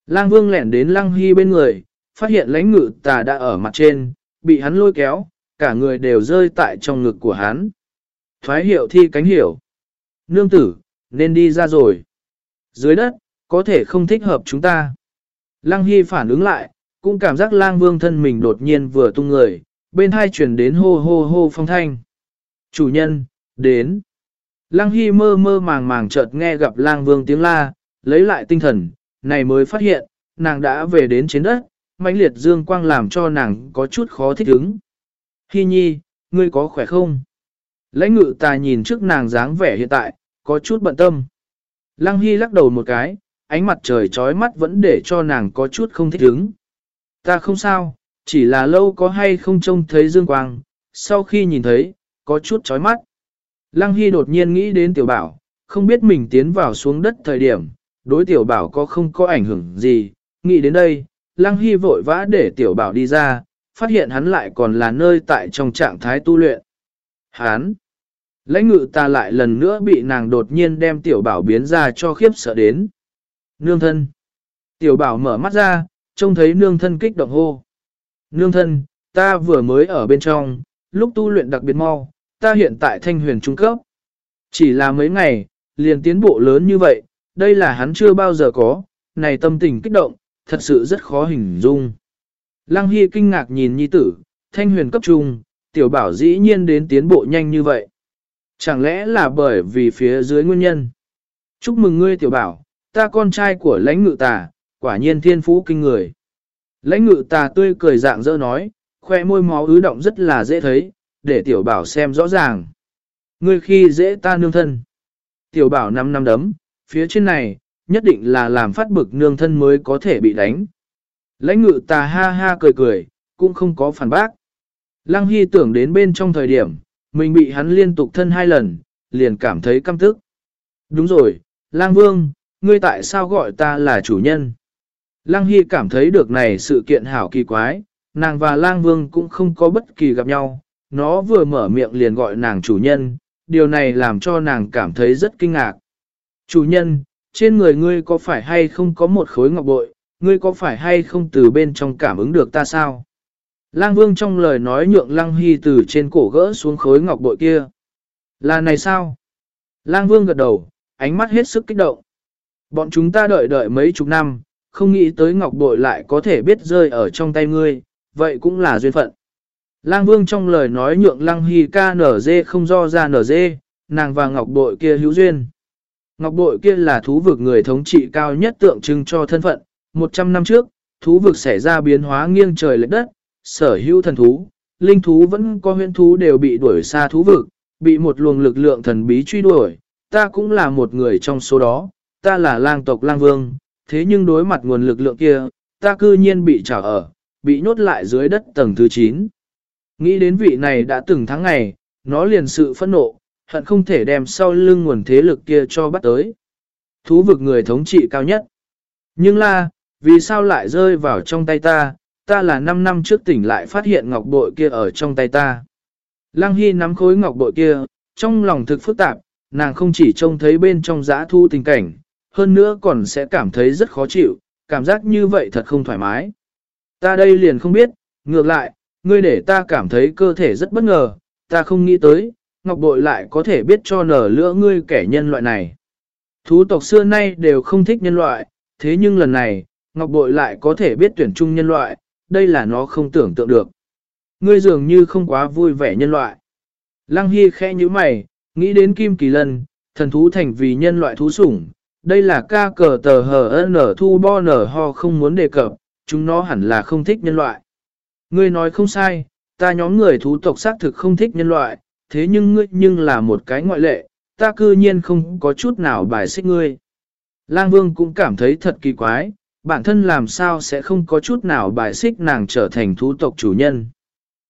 [SPEAKER 1] Lang vương lẻn đến Lang Hy bên người, phát hiện lãnh ngự tà đã ở mặt trên, bị hắn lôi kéo, cả người đều rơi tại trong ngực của hắn. Thoái hiệu thi cánh hiểu. Nương tử, nên đi ra rồi. Dưới đất, có thể không thích hợp chúng ta. Lăng Hy phản ứng lại, cũng cảm giác lang vương thân mình đột nhiên vừa tung người, bên hai chuyển đến hô hô hô phong thanh. Chủ nhân, đến. Lăng Hy mơ mơ màng màng chợt nghe gặp lang vương tiếng la, lấy lại tinh thần, này mới phát hiện, nàng đã về đến trên đất, mãnh liệt dương quang làm cho nàng có chút khó thích ứng. Hy nhi, ngươi có khỏe không? Lãnh ngự ta nhìn trước nàng dáng vẻ hiện tại, có chút bận tâm. Lăng Hy lắc đầu một cái, ánh mặt trời trói mắt vẫn để cho nàng có chút không thích ứng. Ta không sao, chỉ là lâu có hay không trông thấy dương quang, sau khi nhìn thấy, có chút chói mắt. Lăng Hy đột nhiên nghĩ đến tiểu bảo, không biết mình tiến vào xuống đất thời điểm, đối tiểu bảo có không có ảnh hưởng gì, nghĩ đến đây, Lăng Hy vội vã để tiểu bảo đi ra, phát hiện hắn lại còn là nơi tại trong trạng thái tu luyện. Hắn! Lãnh ngự ta lại lần nữa bị nàng đột nhiên đem tiểu bảo biến ra cho khiếp sợ đến. Nương thân! Tiểu bảo mở mắt ra, trông thấy nương thân kích động hô. Nương thân, ta vừa mới ở bên trong, lúc tu luyện đặc biệt mau, ta hiện tại thanh huyền trung cấp. Chỉ là mấy ngày, liền tiến bộ lớn như vậy, đây là hắn chưa bao giờ có, này tâm tình kích động, thật sự rất khó hình dung. Lăng Hy kinh ngạc nhìn nhi tử, thanh huyền cấp trung, tiểu bảo dĩ nhiên đến tiến bộ nhanh như vậy. Chẳng lẽ là bởi vì phía dưới nguyên nhân? Chúc mừng ngươi tiểu bảo, ta con trai của lãnh ngự tà, quả nhiên thiên phú kinh người. Lãnh ngự tà tươi cười dạng dỡ nói, khoe môi máu ứ động rất là dễ thấy, để tiểu bảo xem rõ ràng. Ngươi khi dễ ta nương thân. Tiểu bảo năm năm đấm, phía trên này, nhất định là làm phát bực nương thân mới có thể bị đánh. Lãnh ngự tà ha ha cười cười, cũng không có phản bác. Lăng Hy tưởng đến bên trong thời điểm, mình bị hắn liên tục thân hai lần, liền cảm thấy căm tức. Đúng rồi, Lang Vương, ngươi tại sao gọi ta là chủ nhân? Lăng Hy cảm thấy được này sự kiện hảo kỳ quái, nàng và Lang Vương cũng không có bất kỳ gặp nhau, nó vừa mở miệng liền gọi nàng chủ nhân, điều này làm cho nàng cảm thấy rất kinh ngạc. Chủ nhân, trên người ngươi có phải hay không có một khối ngọc bội, ngươi có phải hay không từ bên trong cảm ứng được ta sao? Lang Vương trong lời nói nhượng Lăng Hy từ trên cổ gỡ xuống khối ngọc bội kia. Là này sao? Lang Vương gật đầu, ánh mắt hết sức kích động. Bọn chúng ta đợi đợi mấy chục năm, không nghĩ tới ngọc bội lại có thể biết rơi ở trong tay ngươi, vậy cũng là duyên phận. Lang Vương trong lời nói nhượng Lăng Hy ca nở dê không do ra nở dê, nàng và ngọc bội kia hữu duyên. Ngọc bội kia là thú vực người thống trị cao nhất tượng trưng cho thân phận. 100 năm trước, thú vực xảy ra biến hóa nghiêng trời lệch đất, sở hữu thần thú, linh thú vẫn có huyễn thú đều bị đuổi xa thú vực, bị một luồng lực lượng thần bí truy đuổi. Ta cũng là một người trong số đó, ta là lang tộc lang vương, thế nhưng đối mặt nguồn lực lượng kia, ta cư nhiên bị trả ở, bị nhốt lại dưới đất tầng thứ 9. Nghĩ đến vị này đã từng tháng ngày, nó liền sự phẫn nộ, hận không thể đem sau lưng nguồn thế lực kia cho bắt tới. Thú vực người thống trị cao nhất. Nhưng là, vì sao lại rơi vào trong tay ta, ta là 5 năm trước tỉnh lại phát hiện ngọc bội kia ở trong tay ta. Lăng Hy nắm khối ngọc bội kia, trong lòng thực phức tạp, nàng không chỉ trông thấy bên trong giã thu tình cảnh, hơn nữa còn sẽ cảm thấy rất khó chịu, cảm giác như vậy thật không thoải mái. Ta đây liền không biết, ngược lại, ngươi để ta cảm thấy cơ thể rất bất ngờ, ta không nghĩ tới, ngọc bội lại có thể biết cho nở lửa ngươi kẻ nhân loại này. Thú tộc xưa nay đều không thích nhân loại, thế nhưng lần này, ngọc bội lại có thể biết tuyển chung nhân loại, đây là nó không tưởng tượng được. Ngươi dường như không quá vui vẻ nhân loại. Lăng Hy khẽ như mày, nghĩ đến Kim Kỳ Lân, thần thú thành vì nhân loại thú sủng. Đây là ca cờ tờ hờ nở thu bo nở ho không muốn đề cập, chúng nó hẳn là không thích nhân loại. Ngươi nói không sai, ta nhóm người thú tộc xác thực không thích nhân loại, thế nhưng ngươi nhưng là một cái ngoại lệ, ta cư nhiên không có chút nào bài xích ngươi. Lang Vương cũng cảm thấy thật kỳ quái, bản thân làm sao sẽ không có chút nào bài xích nàng trở thành thú tộc chủ nhân.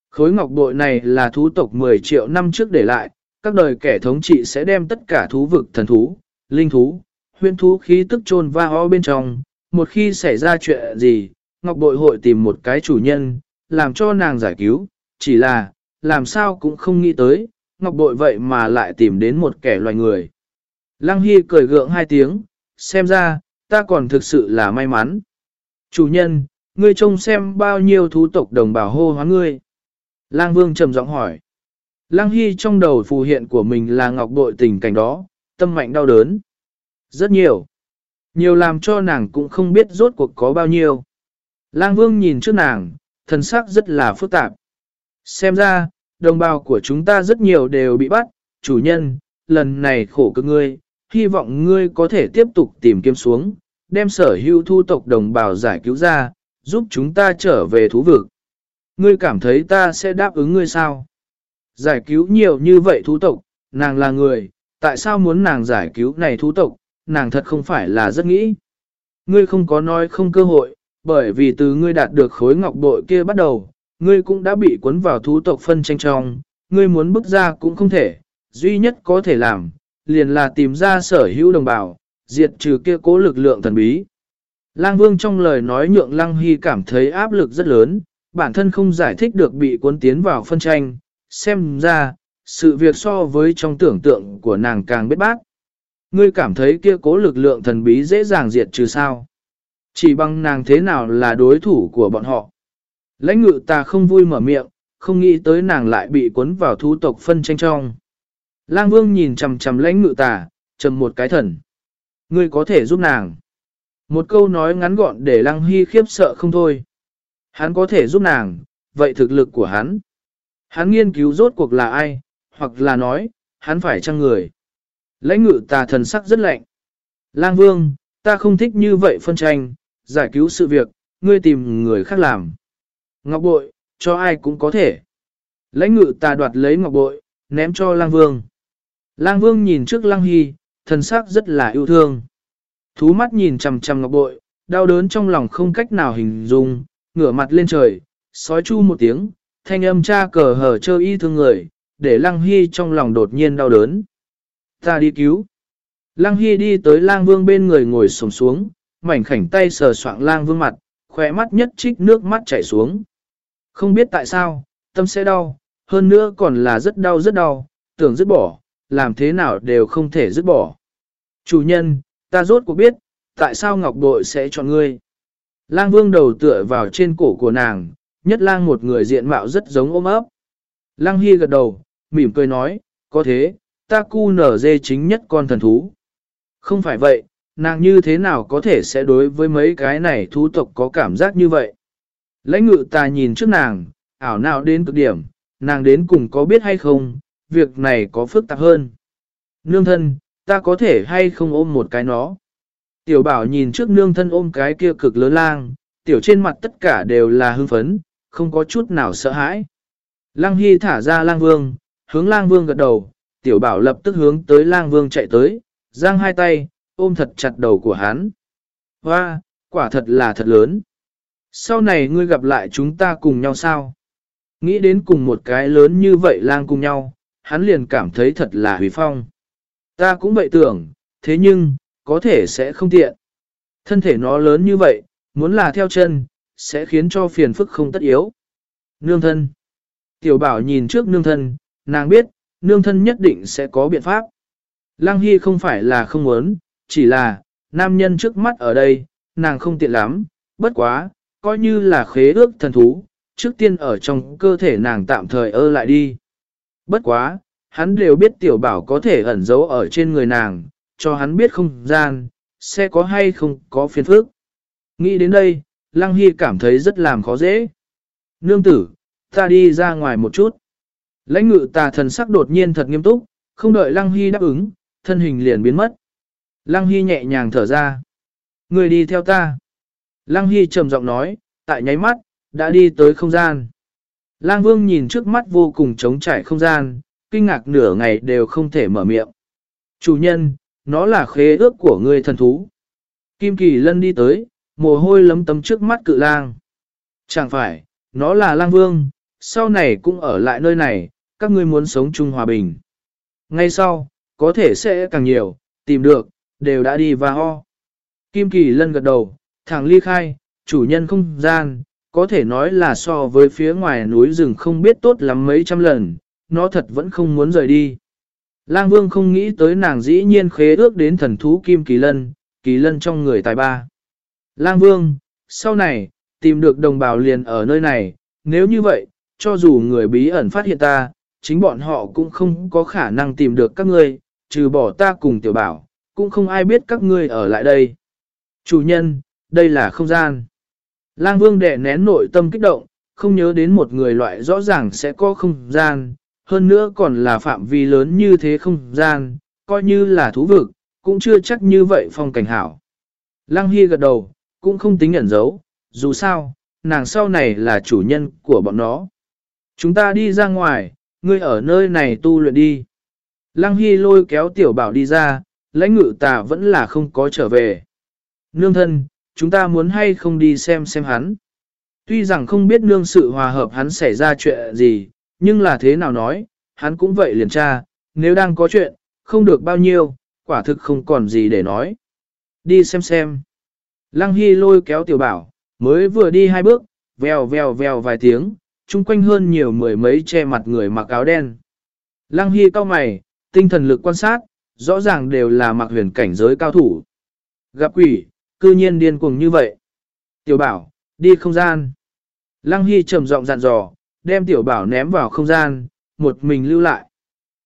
[SPEAKER 1] Khối ngọc bội này là thú tộc 10 triệu năm trước để lại, các đời kẻ thống trị sẽ đem tất cả thú vực thần thú, linh thú, huyên thú khí tức trôn va ho bên trong. Một khi xảy ra chuyện gì, ngọc bội hội tìm một cái chủ nhân, làm cho nàng giải cứu, chỉ là, làm sao cũng không nghĩ tới, ngọc bội vậy mà lại tìm đến một kẻ loài người. Lăng Hy cười gượng hai tiếng, xem ra, ta còn thực sự là may mắn. Chủ nhân, ngươi trông xem bao nhiêu thú tộc đồng bào hô hoán ngươi. Lang Vương trầm giọng hỏi. Lang Hy trong đầu phù hiện của mình là ngọc bội tình cảnh đó, tâm mạnh đau đớn. Rất nhiều. Nhiều làm cho nàng cũng không biết rốt cuộc có bao nhiêu. Lang Vương nhìn trước nàng, thần sắc rất là phức tạp. Xem ra, đồng bào của chúng ta rất nhiều đều bị bắt, chủ nhân, lần này khổ cực ngươi, hy vọng ngươi có thể tiếp tục tìm kiếm xuống, đem sở hữu thu tộc đồng bào giải cứu ra, giúp chúng ta trở về thú vực. Ngươi cảm thấy ta sẽ đáp ứng ngươi sao? Giải cứu nhiều như vậy thú tộc, nàng là người, tại sao muốn nàng giải cứu này thú tộc, nàng thật không phải là rất nghĩ. Ngươi không có nói không cơ hội, bởi vì từ ngươi đạt được khối ngọc bội kia bắt đầu, ngươi cũng đã bị cuốn vào thú tộc phân tranh trong, ngươi muốn bước ra cũng không thể, duy nhất có thể làm, liền là tìm ra sở hữu đồng bào, diệt trừ kia cố lực lượng thần bí. Lang Vương trong lời nói nhượng Lăng Hy cảm thấy áp lực rất lớn, bản thân không giải thích được bị cuốn tiến vào phân tranh, xem ra, sự việc so với trong tưởng tượng của nàng càng biết bác. Ngươi cảm thấy kia cố lực lượng thần bí dễ dàng diệt trừ sao? Chỉ bằng nàng thế nào là đối thủ của bọn họ. Lãnh ngự ta không vui mở miệng, không nghĩ tới nàng lại bị cuốn vào thú tộc phân tranh trong. Lang vương nhìn chầm chầm lãnh ngự tà, trầm một cái thần. Ngươi có thể giúp nàng. Một câu nói ngắn gọn để lăng hy khiếp sợ không thôi. Hắn có thể giúp nàng, vậy thực lực của hắn. Hắn nghiên cứu rốt cuộc là ai, hoặc là nói, hắn phải chăng người. Lãnh ngự tà thần sắc rất lạnh. Lang vương, ta không thích như vậy phân tranh, giải cứu sự việc, ngươi tìm người khác làm. Ngọc bội, cho ai cũng có thể. Lãnh ngự tà đoạt lấy ngọc bội, ném cho lang vương. Lang vương nhìn trước lang hy, thần sắc rất là yêu thương. Thú mắt nhìn chằm chằm ngọc bội, đau đớn trong lòng không cách nào hình dung, ngửa mặt lên trời, sói chu một tiếng, thanh âm cha cờ hở chơ y thương người, để Lăng Hy trong lòng đột nhiên đau đớn. Ta đi cứu. Lăng Hy đi tới lang vương bên người ngồi sổng xuống, mảnh khảnh tay sờ soạng lang vương mặt, khỏe mắt nhất trích nước mắt chảy xuống. Không biết tại sao, tâm sẽ đau, hơn nữa còn là rất đau rất đau, tưởng dứt bỏ, làm thế nào đều không thể dứt bỏ. Chủ nhân, ta rốt cuộc biết, tại sao Ngọc Bội sẽ chọn ngươi. Lang vương đầu tựa vào trên cổ của nàng, nhất lang một người diện mạo rất giống ôm ấp. Lang Hy gật đầu, mỉm cười nói, có thế, ta cu nở dê chính nhất con thần thú. Không phải vậy, nàng như thế nào có thể sẽ đối với mấy cái này thú tộc có cảm giác như vậy. Lãnh ngự ta nhìn trước nàng, ảo nào đến cực điểm, nàng đến cùng có biết hay không, việc này có phức tạp hơn. Nương thân, ta có thể hay không ôm một cái nó. Tiểu bảo nhìn trước nương thân ôm cái kia cực lớn lang, tiểu trên mặt tất cả đều là hưng phấn, không có chút nào sợ hãi. Lang Hy thả ra lang vương, hướng lang vương gật đầu, tiểu bảo lập tức hướng tới lang vương chạy tới, giang hai tay, ôm thật chặt đầu của hắn. Hoa, quả thật là thật lớn. Sau này ngươi gặp lại chúng ta cùng nhau sao? Nghĩ đến cùng một cái lớn như vậy lang cùng nhau, hắn liền cảm thấy thật là hủy phong. Ta cũng vậy tưởng, thế nhưng, có thể sẽ không tiện. Thân thể nó lớn như vậy, muốn là theo chân, sẽ khiến cho phiền phức không tất yếu. Nương thân. Tiểu bảo nhìn trước nương thân, nàng biết, nương thân nhất định sẽ có biện pháp. Lăng Hy không phải là không muốn, chỉ là, nam nhân trước mắt ở đây, nàng không tiện lắm, bất quá, coi như là khế ước thần thú, trước tiên ở trong cơ thể nàng tạm thời ơ lại đi. Bất quá, hắn đều biết tiểu bảo có thể ẩn giấu ở trên người nàng, cho hắn biết không gian, sẽ có hay không có phiền phức. Nghĩ đến đây, Lăng Hy cảm thấy rất làm khó dễ. Nương tử, ta đi ra ngoài một chút. Lãnh ngự tà thần sắc đột nhiên thật nghiêm túc, không đợi Lăng Hy đáp ứng, thân hình liền biến mất. Lăng Hy nhẹ nhàng thở ra. Người đi theo ta. Lăng Hy trầm giọng nói, tại nháy mắt, đã đi tới không gian. Lang Vương nhìn trước mắt vô cùng trống trải không gian, kinh ngạc nửa ngày đều không thể mở miệng. Chủ nhân, nó là khế ước của người thần thú. Kim Kỳ Lân đi tới, mồ hôi lấm tấm trước mắt cự lang. Chẳng phải, nó là lang vương, sau này cũng ở lại nơi này, các ngươi muốn sống chung hòa bình. Ngay sau, có thể sẽ càng nhiều, tìm được, đều đã đi và ho. Kim Kỳ Lân gật đầu, thẳng ly khai, chủ nhân không gian, có thể nói là so với phía ngoài núi rừng không biết tốt lắm mấy trăm lần, nó thật vẫn không muốn rời đi. Lang Vương không nghĩ tới nàng dĩ nhiên khế ước đến thần thú Kim Kỳ Lân, Kỳ Lân trong người tài ba. Lang Vương, sau này, tìm được đồng bào liền ở nơi này, nếu như vậy, cho dù người bí ẩn phát hiện ta, chính bọn họ cũng không có khả năng tìm được các ngươi, trừ bỏ ta cùng tiểu bảo, cũng không ai biết các ngươi ở lại đây. Chủ nhân, đây là không gian. Lang Vương đẻ nén nội tâm kích động, không nhớ đến một người loại rõ ràng sẽ có không gian, hơn nữa còn là phạm vi lớn như thế không gian, coi như là thú vực, cũng chưa chắc như vậy phong cảnh hảo. Lăng Hy gật đầu, cũng không tính ẩn giấu, dù sao, nàng sau này là chủ nhân của bọn nó. Chúng ta đi ra ngoài, ngươi ở nơi này tu luyện đi. Lăng Hy lôi kéo tiểu bảo đi ra, lãnh ngự tà vẫn là không có trở về. Nương thân, chúng ta muốn hay không đi xem xem hắn. Tuy rằng không biết nương sự hòa hợp hắn xảy ra chuyện gì, nhưng là thế nào nói, hắn cũng vậy liền tra, nếu đang có chuyện, không được bao nhiêu, quả thực không còn gì để nói. Đi xem xem. Lăng Hy lôi kéo tiểu bảo, mới vừa đi hai bước, vèo vèo vèo vài tiếng, chung quanh hơn nhiều mười mấy che mặt người mặc áo đen. Lăng Hy cao mày, tinh thần lực quan sát, rõ ràng đều là mặc huyền cảnh giới cao thủ. Gặp quỷ, cư nhiên điên cuồng như vậy. Tiểu bảo, đi không gian. Lăng Hy trầm giọng dặn dò, đem tiểu bảo ném vào không gian, một mình lưu lại.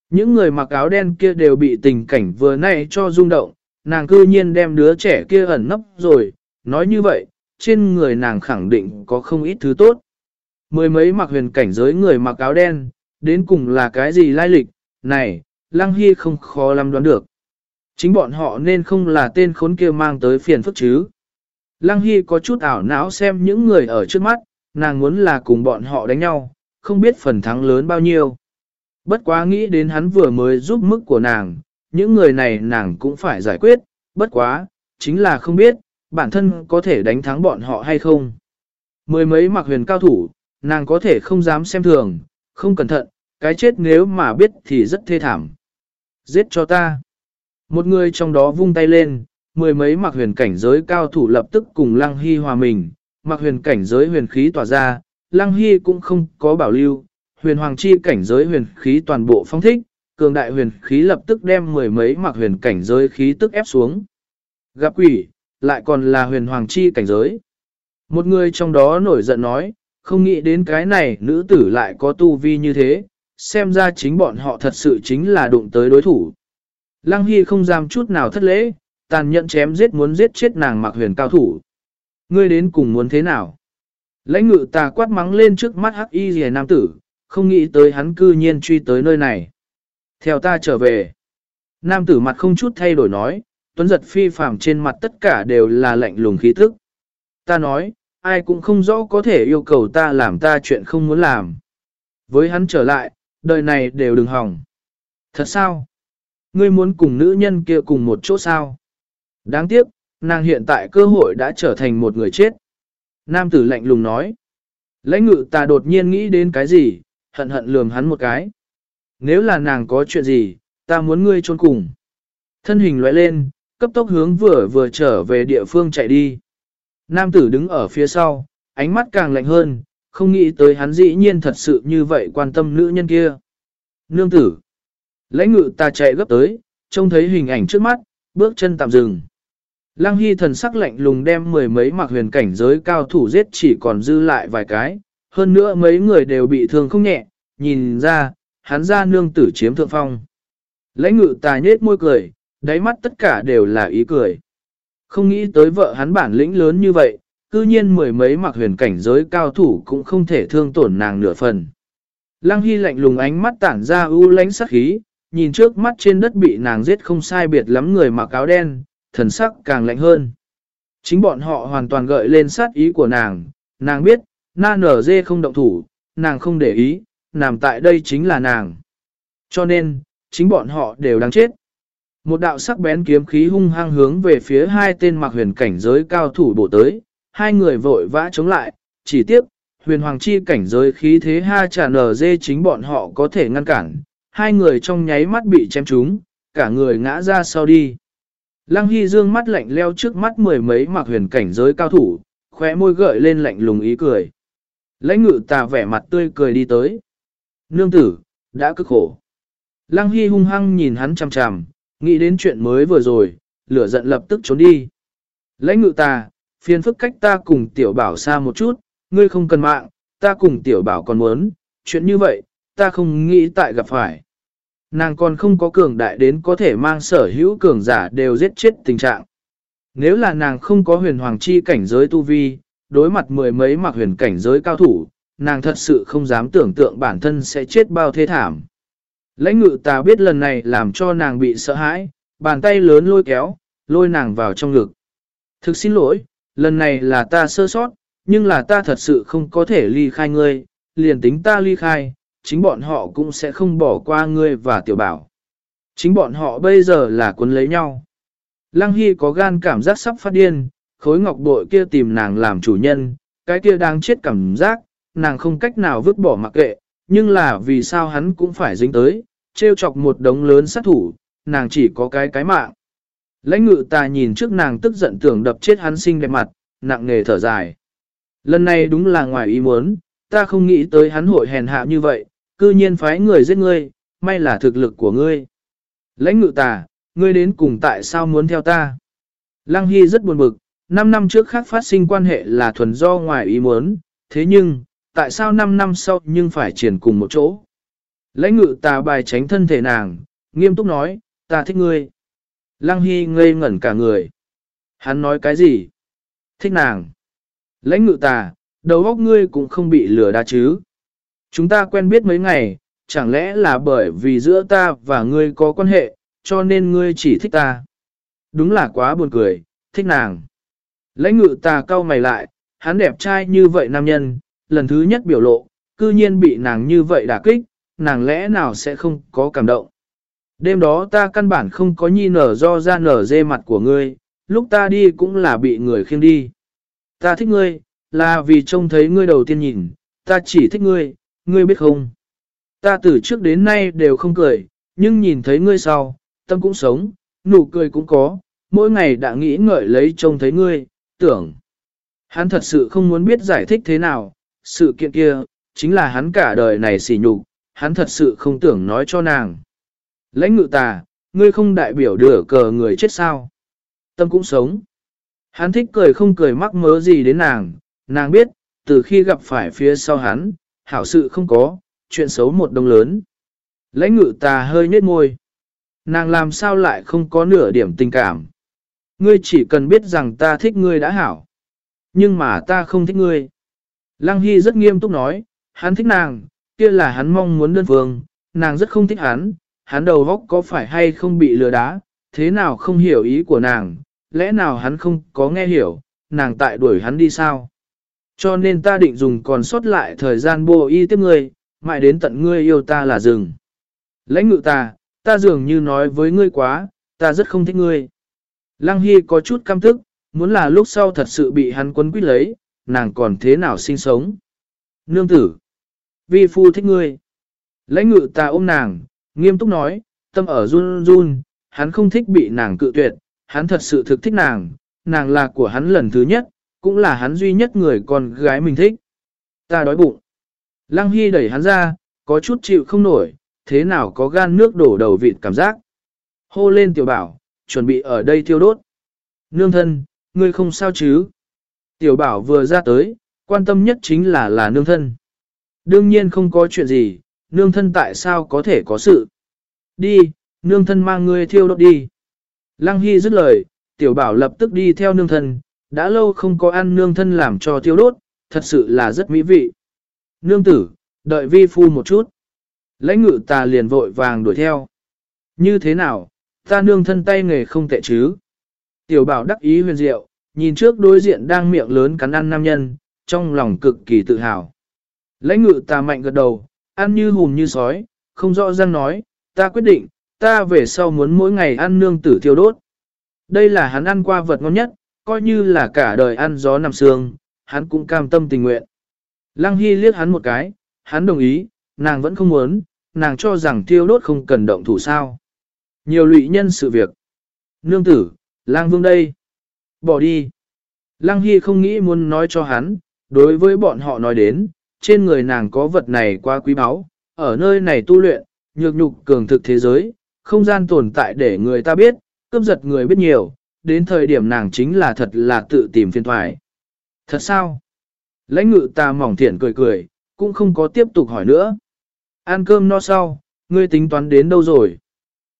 [SPEAKER 1] Những người mặc áo đen kia đều bị tình cảnh vừa nay cho rung động, nàng cư nhiên đem đứa trẻ kia ẩn nấp rồi, nói như vậy, trên người nàng khẳng định có không ít thứ tốt. Mười mấy mặc huyền cảnh giới người mặc áo đen, đến cùng là cái gì lai lịch, này, Lăng Hy không khó lắm đoán được. Chính bọn họ nên không là tên khốn kia mang tới phiền phức chứ. Lăng Hy có chút ảo não xem những người ở trước mắt, nàng muốn là cùng bọn họ đánh nhau, không biết phần thắng lớn bao nhiêu. Bất quá nghĩ đến hắn vừa mới giúp mức của nàng, những người này nàng cũng phải giải quyết, bất quá, chính là không biết, bản thân có thể đánh thắng bọn họ hay không. Mười mấy mặc huyền cao thủ, nàng có thể không dám xem thường, không cẩn thận, cái chết nếu mà biết thì rất thê thảm. Giết cho ta. Một người trong đó vung tay lên, mười mấy mặc huyền cảnh giới cao thủ lập tức cùng Lăng Hy hòa mình, mặc huyền cảnh giới huyền khí tỏa ra, Lăng Hy cũng không có bảo lưu, huyền hoàng chi cảnh giới huyền khí toàn bộ phong thích, cường đại huyền khí lập tức đem mười mấy mặc huyền cảnh giới khí tức ép xuống. Gặp quỷ, lại còn là huyền hoàng chi cảnh giới. Một người trong đó nổi giận nói, không nghĩ đến cái này nữ tử lại có tu vi như thế, xem ra chính bọn họ thật sự chính là đụng tới đối thủ. Lăng Hy không dám chút nào thất lễ, tàn nhẫn chém giết muốn giết chết nàng mặc huyền cao thủ. Ngươi đến cùng muốn thế nào? Lãnh ngự tà quát mắng lên trước mắt hắc y rìa nam tử, không nghĩ tới hắn cư nhiên truy tới nơi này. Theo ta trở về. Nam tử mặt không chút thay đổi nói, tuấn giật phi phàm trên mặt tất cả đều là lạnh lùng khí thức. Ta nói, ai cũng không rõ có thể yêu cầu ta làm ta chuyện không muốn làm. Với hắn trở lại, đời này đều đừng hỏng. Thật sao? Ngươi muốn cùng nữ nhân kia cùng một chỗ sao? Đáng tiếc, nàng hiện tại cơ hội đã trở thành một người chết. Nam tử lạnh lùng nói. Lãnh ngự ta đột nhiên nghĩ đến cái gì, hận hận lườm hắn một cái. Nếu là nàng có chuyện gì, ta muốn ngươi trốn cùng. Thân hình lóe lên, cấp tốc hướng vừa vừa trở về địa phương chạy đi. Nam tử đứng ở phía sau, ánh mắt càng lạnh hơn, không nghĩ tới hắn dĩ nhiên thật sự như vậy quan tâm nữ nhân kia. Nương tử. Lãnh ngự ta chạy gấp tới, trông thấy hình ảnh trước mắt, bước chân tạm dừng. Lăng Hy thần sắc lạnh lùng đem mười mấy mặc huyền cảnh giới cao thủ giết chỉ còn dư lại vài cái, hơn nữa mấy người đều bị thương không nhẹ, nhìn ra, hắn ra nương tử chiếm thượng phong. Lãnh ngự ta nhết môi cười, đáy mắt tất cả đều là ý cười. Không nghĩ tới vợ hắn bản lĩnh lớn như vậy, cư nhiên mười mấy mặc huyền cảnh giới cao thủ cũng không thể thương tổn nàng nửa phần. Lăng Hy lạnh lùng ánh mắt tản ra ưu lánh sắc khí, nhìn trước mắt trên đất bị nàng giết không sai biệt lắm người mặc áo đen, thần sắc càng lạnh hơn. Chính bọn họ hoàn toàn gợi lên sát ý của nàng, nàng biết, na nở dê không động thủ, nàng không để ý, nằm tại đây chính là nàng. Cho nên, chính bọn họ đều đáng chết. Một đạo sắc bén kiếm khí hung hăng hướng về phía hai tên mặc huyền cảnh giới cao thủ bổ tới, hai người vội vã chống lại, chỉ tiếp, huyền hoàng chi cảnh giới khí thế ha trả nở dê chính bọn họ có thể ngăn cản, hai người trong nháy mắt bị chém trúng, cả người ngã ra sau đi. Lăng Hy dương mắt lạnh leo trước mắt mười mấy mặc huyền cảnh giới cao thủ, khóe môi gợi lên lạnh lùng ý cười. Lãnh ngự tà vẻ mặt tươi cười đi tới. Nương tử, đã cực khổ. Lăng Hy hung hăng nhìn hắn chằm chằm, nghĩ đến chuyện mới vừa rồi, lửa giận lập tức trốn đi. Lãnh ngự ta, phiền phức cách ta cùng tiểu bảo xa một chút, ngươi không cần mạng, ta cùng tiểu bảo còn muốn, chuyện như vậy, ta không nghĩ tại gặp phải. Nàng còn không có cường đại đến có thể mang sở hữu cường giả đều giết chết tình trạng. Nếu là nàng không có huyền hoàng chi cảnh giới tu vi, đối mặt mười mấy mặc huyền cảnh giới cao thủ, nàng thật sự không dám tưởng tượng bản thân sẽ chết bao thế thảm. Lãnh ngự ta biết lần này làm cho nàng bị sợ hãi, bàn tay lớn lôi kéo, lôi nàng vào trong ngực. Thực xin lỗi, lần này là ta sơ sót, nhưng là ta thật sự không có thể ly khai ngươi, liền tính ta ly khai, chính bọn họ cũng sẽ không bỏ qua ngươi và tiểu bảo. Chính bọn họ bây giờ là cuốn lấy nhau. Lăng Hy có gan cảm giác sắp phát điên, khối ngọc bội kia tìm nàng làm chủ nhân, cái kia đang chết cảm giác, nàng không cách nào vứt bỏ mặc kệ, nhưng là vì sao hắn cũng phải dính tới, trêu chọc một đống lớn sát thủ, nàng chỉ có cái cái mạng. Lãnh ngự ta nhìn trước nàng tức giận tưởng đập chết hắn sinh đẹp mặt, nặng nề thở dài. Lần này đúng là ngoài ý muốn, ta không nghĩ tới hắn hội hèn hạ như vậy, cư nhiên phái người giết ngươi, may là thực lực của ngươi. Lãnh ngự tà, ngươi đến cùng tại sao muốn theo ta? Lăng Hy rất buồn bực, 5 năm trước khác phát sinh quan hệ là thuần do ngoài ý muốn, thế nhưng, tại sao 5 năm sau nhưng phải triển cùng một chỗ? Lãnh ngự tà bài tránh thân thể nàng, nghiêm túc nói, ta thích ngươi. Lăng Hy ngây ngẩn cả người. Hắn nói cái gì? Thích nàng. Lãnh ngự tà, đầu óc ngươi cũng không bị lừa đá chứ. Chúng ta quen biết mấy ngày, chẳng lẽ là bởi vì giữa ta và ngươi có quan hệ, cho nên ngươi chỉ thích ta. Đúng là quá buồn cười, thích nàng. Lãnh ngự tà cau mày lại, hắn đẹp trai như vậy nam nhân, lần thứ nhất biểu lộ, cư nhiên bị nàng như vậy đả kích, nàng lẽ nào sẽ không có cảm động. Đêm đó ta căn bản không có nhi nở do ra nở dê mặt của ngươi, lúc ta đi cũng là bị người khiêng đi. Ta thích ngươi, là vì trông thấy ngươi đầu tiên nhìn, ta chỉ thích ngươi, ngươi biết không? Ta từ trước đến nay đều không cười, nhưng nhìn thấy ngươi sau, tâm cũng sống, nụ cười cũng có, mỗi ngày đã nghĩ ngợi lấy trông thấy ngươi, tưởng. Hắn thật sự không muốn biết giải thích thế nào, sự kiện kia, chính là hắn cả đời này xỉ nhục, hắn thật sự không tưởng nói cho nàng. Lãnh ngự tà, ngươi không đại biểu đửa cờ người chết sao? Tâm cũng sống. Hắn thích cười không cười mắc mớ gì đến nàng, nàng biết, từ khi gặp phải phía sau hắn, hảo sự không có, chuyện xấu một đồng lớn. Lãnh ngự tà hơi nhếch môi. Nàng làm sao lại không có nửa điểm tình cảm. Ngươi chỉ cần biết rằng ta thích ngươi đã hảo. Nhưng mà ta không thích ngươi. Lăng Hy rất nghiêm túc nói, hắn thích nàng, kia là hắn mong muốn đơn phương, nàng rất không thích hắn, hắn đầu góc có phải hay không bị lừa đá, thế nào không hiểu ý của nàng, lẽ nào hắn không có nghe hiểu, nàng tại đuổi hắn đi sao? Cho nên ta định dùng còn sót lại thời gian bồ y tiếp ngươi, mãi đến tận ngươi yêu ta là rừng. Lãnh ngự ta, ta dường như nói với ngươi quá, ta rất không thích ngươi. Lăng Hy có chút căm thức, muốn là lúc sau thật sự bị hắn quấn quýt lấy, nàng còn thế nào sinh sống. Nương tử, vi phu thích ngươi. Lãnh ngự ta ôm nàng, nghiêm túc nói, tâm ở run run, hắn không thích bị nàng cự tuyệt, hắn thật sự thực thích nàng, nàng là của hắn lần thứ nhất, cũng là hắn duy nhất người con gái mình thích. Ta đói bụng. Lăng Hy đẩy hắn ra, có chút chịu không nổi, thế nào có gan nước đổ đầu vịt cảm giác. Hô lên tiểu bảo, chuẩn bị ở đây thiêu đốt. Nương thân, ngươi không sao chứ? Tiểu bảo vừa ra tới, quan tâm nhất chính là là nương thân. Đương nhiên không có chuyện gì, nương thân tại sao có thể có sự. Đi, nương thân mang ngươi thiêu đốt đi. Lăng Hy dứt lời, tiểu bảo lập tức đi theo nương thân, đã lâu không có ăn nương thân làm cho thiêu đốt, thật sự là rất mỹ vị. Nương tử, đợi vi phu một chút. Lãnh ngự ta liền vội vàng đuổi theo. Như thế nào, ta nương thân tay nghề không tệ chứ. Tiểu bảo đắc ý huyền diệu, nhìn trước đối diện đang miệng lớn cắn ăn nam nhân, trong lòng cực kỳ tự hào. Lãnh ngự tà mạnh gật đầu, ăn như hùm như sói, không rõ ràng nói, ta quyết định, ta về sau muốn mỗi ngày ăn nương tử thiêu đốt. Đây là hắn ăn qua vật ngon nhất, coi như là cả đời ăn gió nằm sương, hắn cũng cam tâm tình nguyện. Lăng Hy liếc hắn một cái, hắn đồng ý, nàng vẫn không muốn, nàng cho rằng thiêu đốt không cần động thủ sao. Nhiều lụy nhân sự việc. Nương tử, lang vương đây. Bỏ đi. Lăng Hy không nghĩ muốn nói cho hắn, đối với bọn họ nói đến, trên người nàng có vật này quá quý báu, ở nơi này tu luyện, nhược nhục cường thực thế giới, không gian tồn tại để người ta biết, cướp giật người biết nhiều, đến thời điểm nàng chính là thật là tự tìm phiên thoại. Thật sao? Lãnh ngự ta mỏng thiện cười cười, cũng không có tiếp tục hỏi nữa. Ăn cơm no sau, ngươi tính toán đến đâu rồi?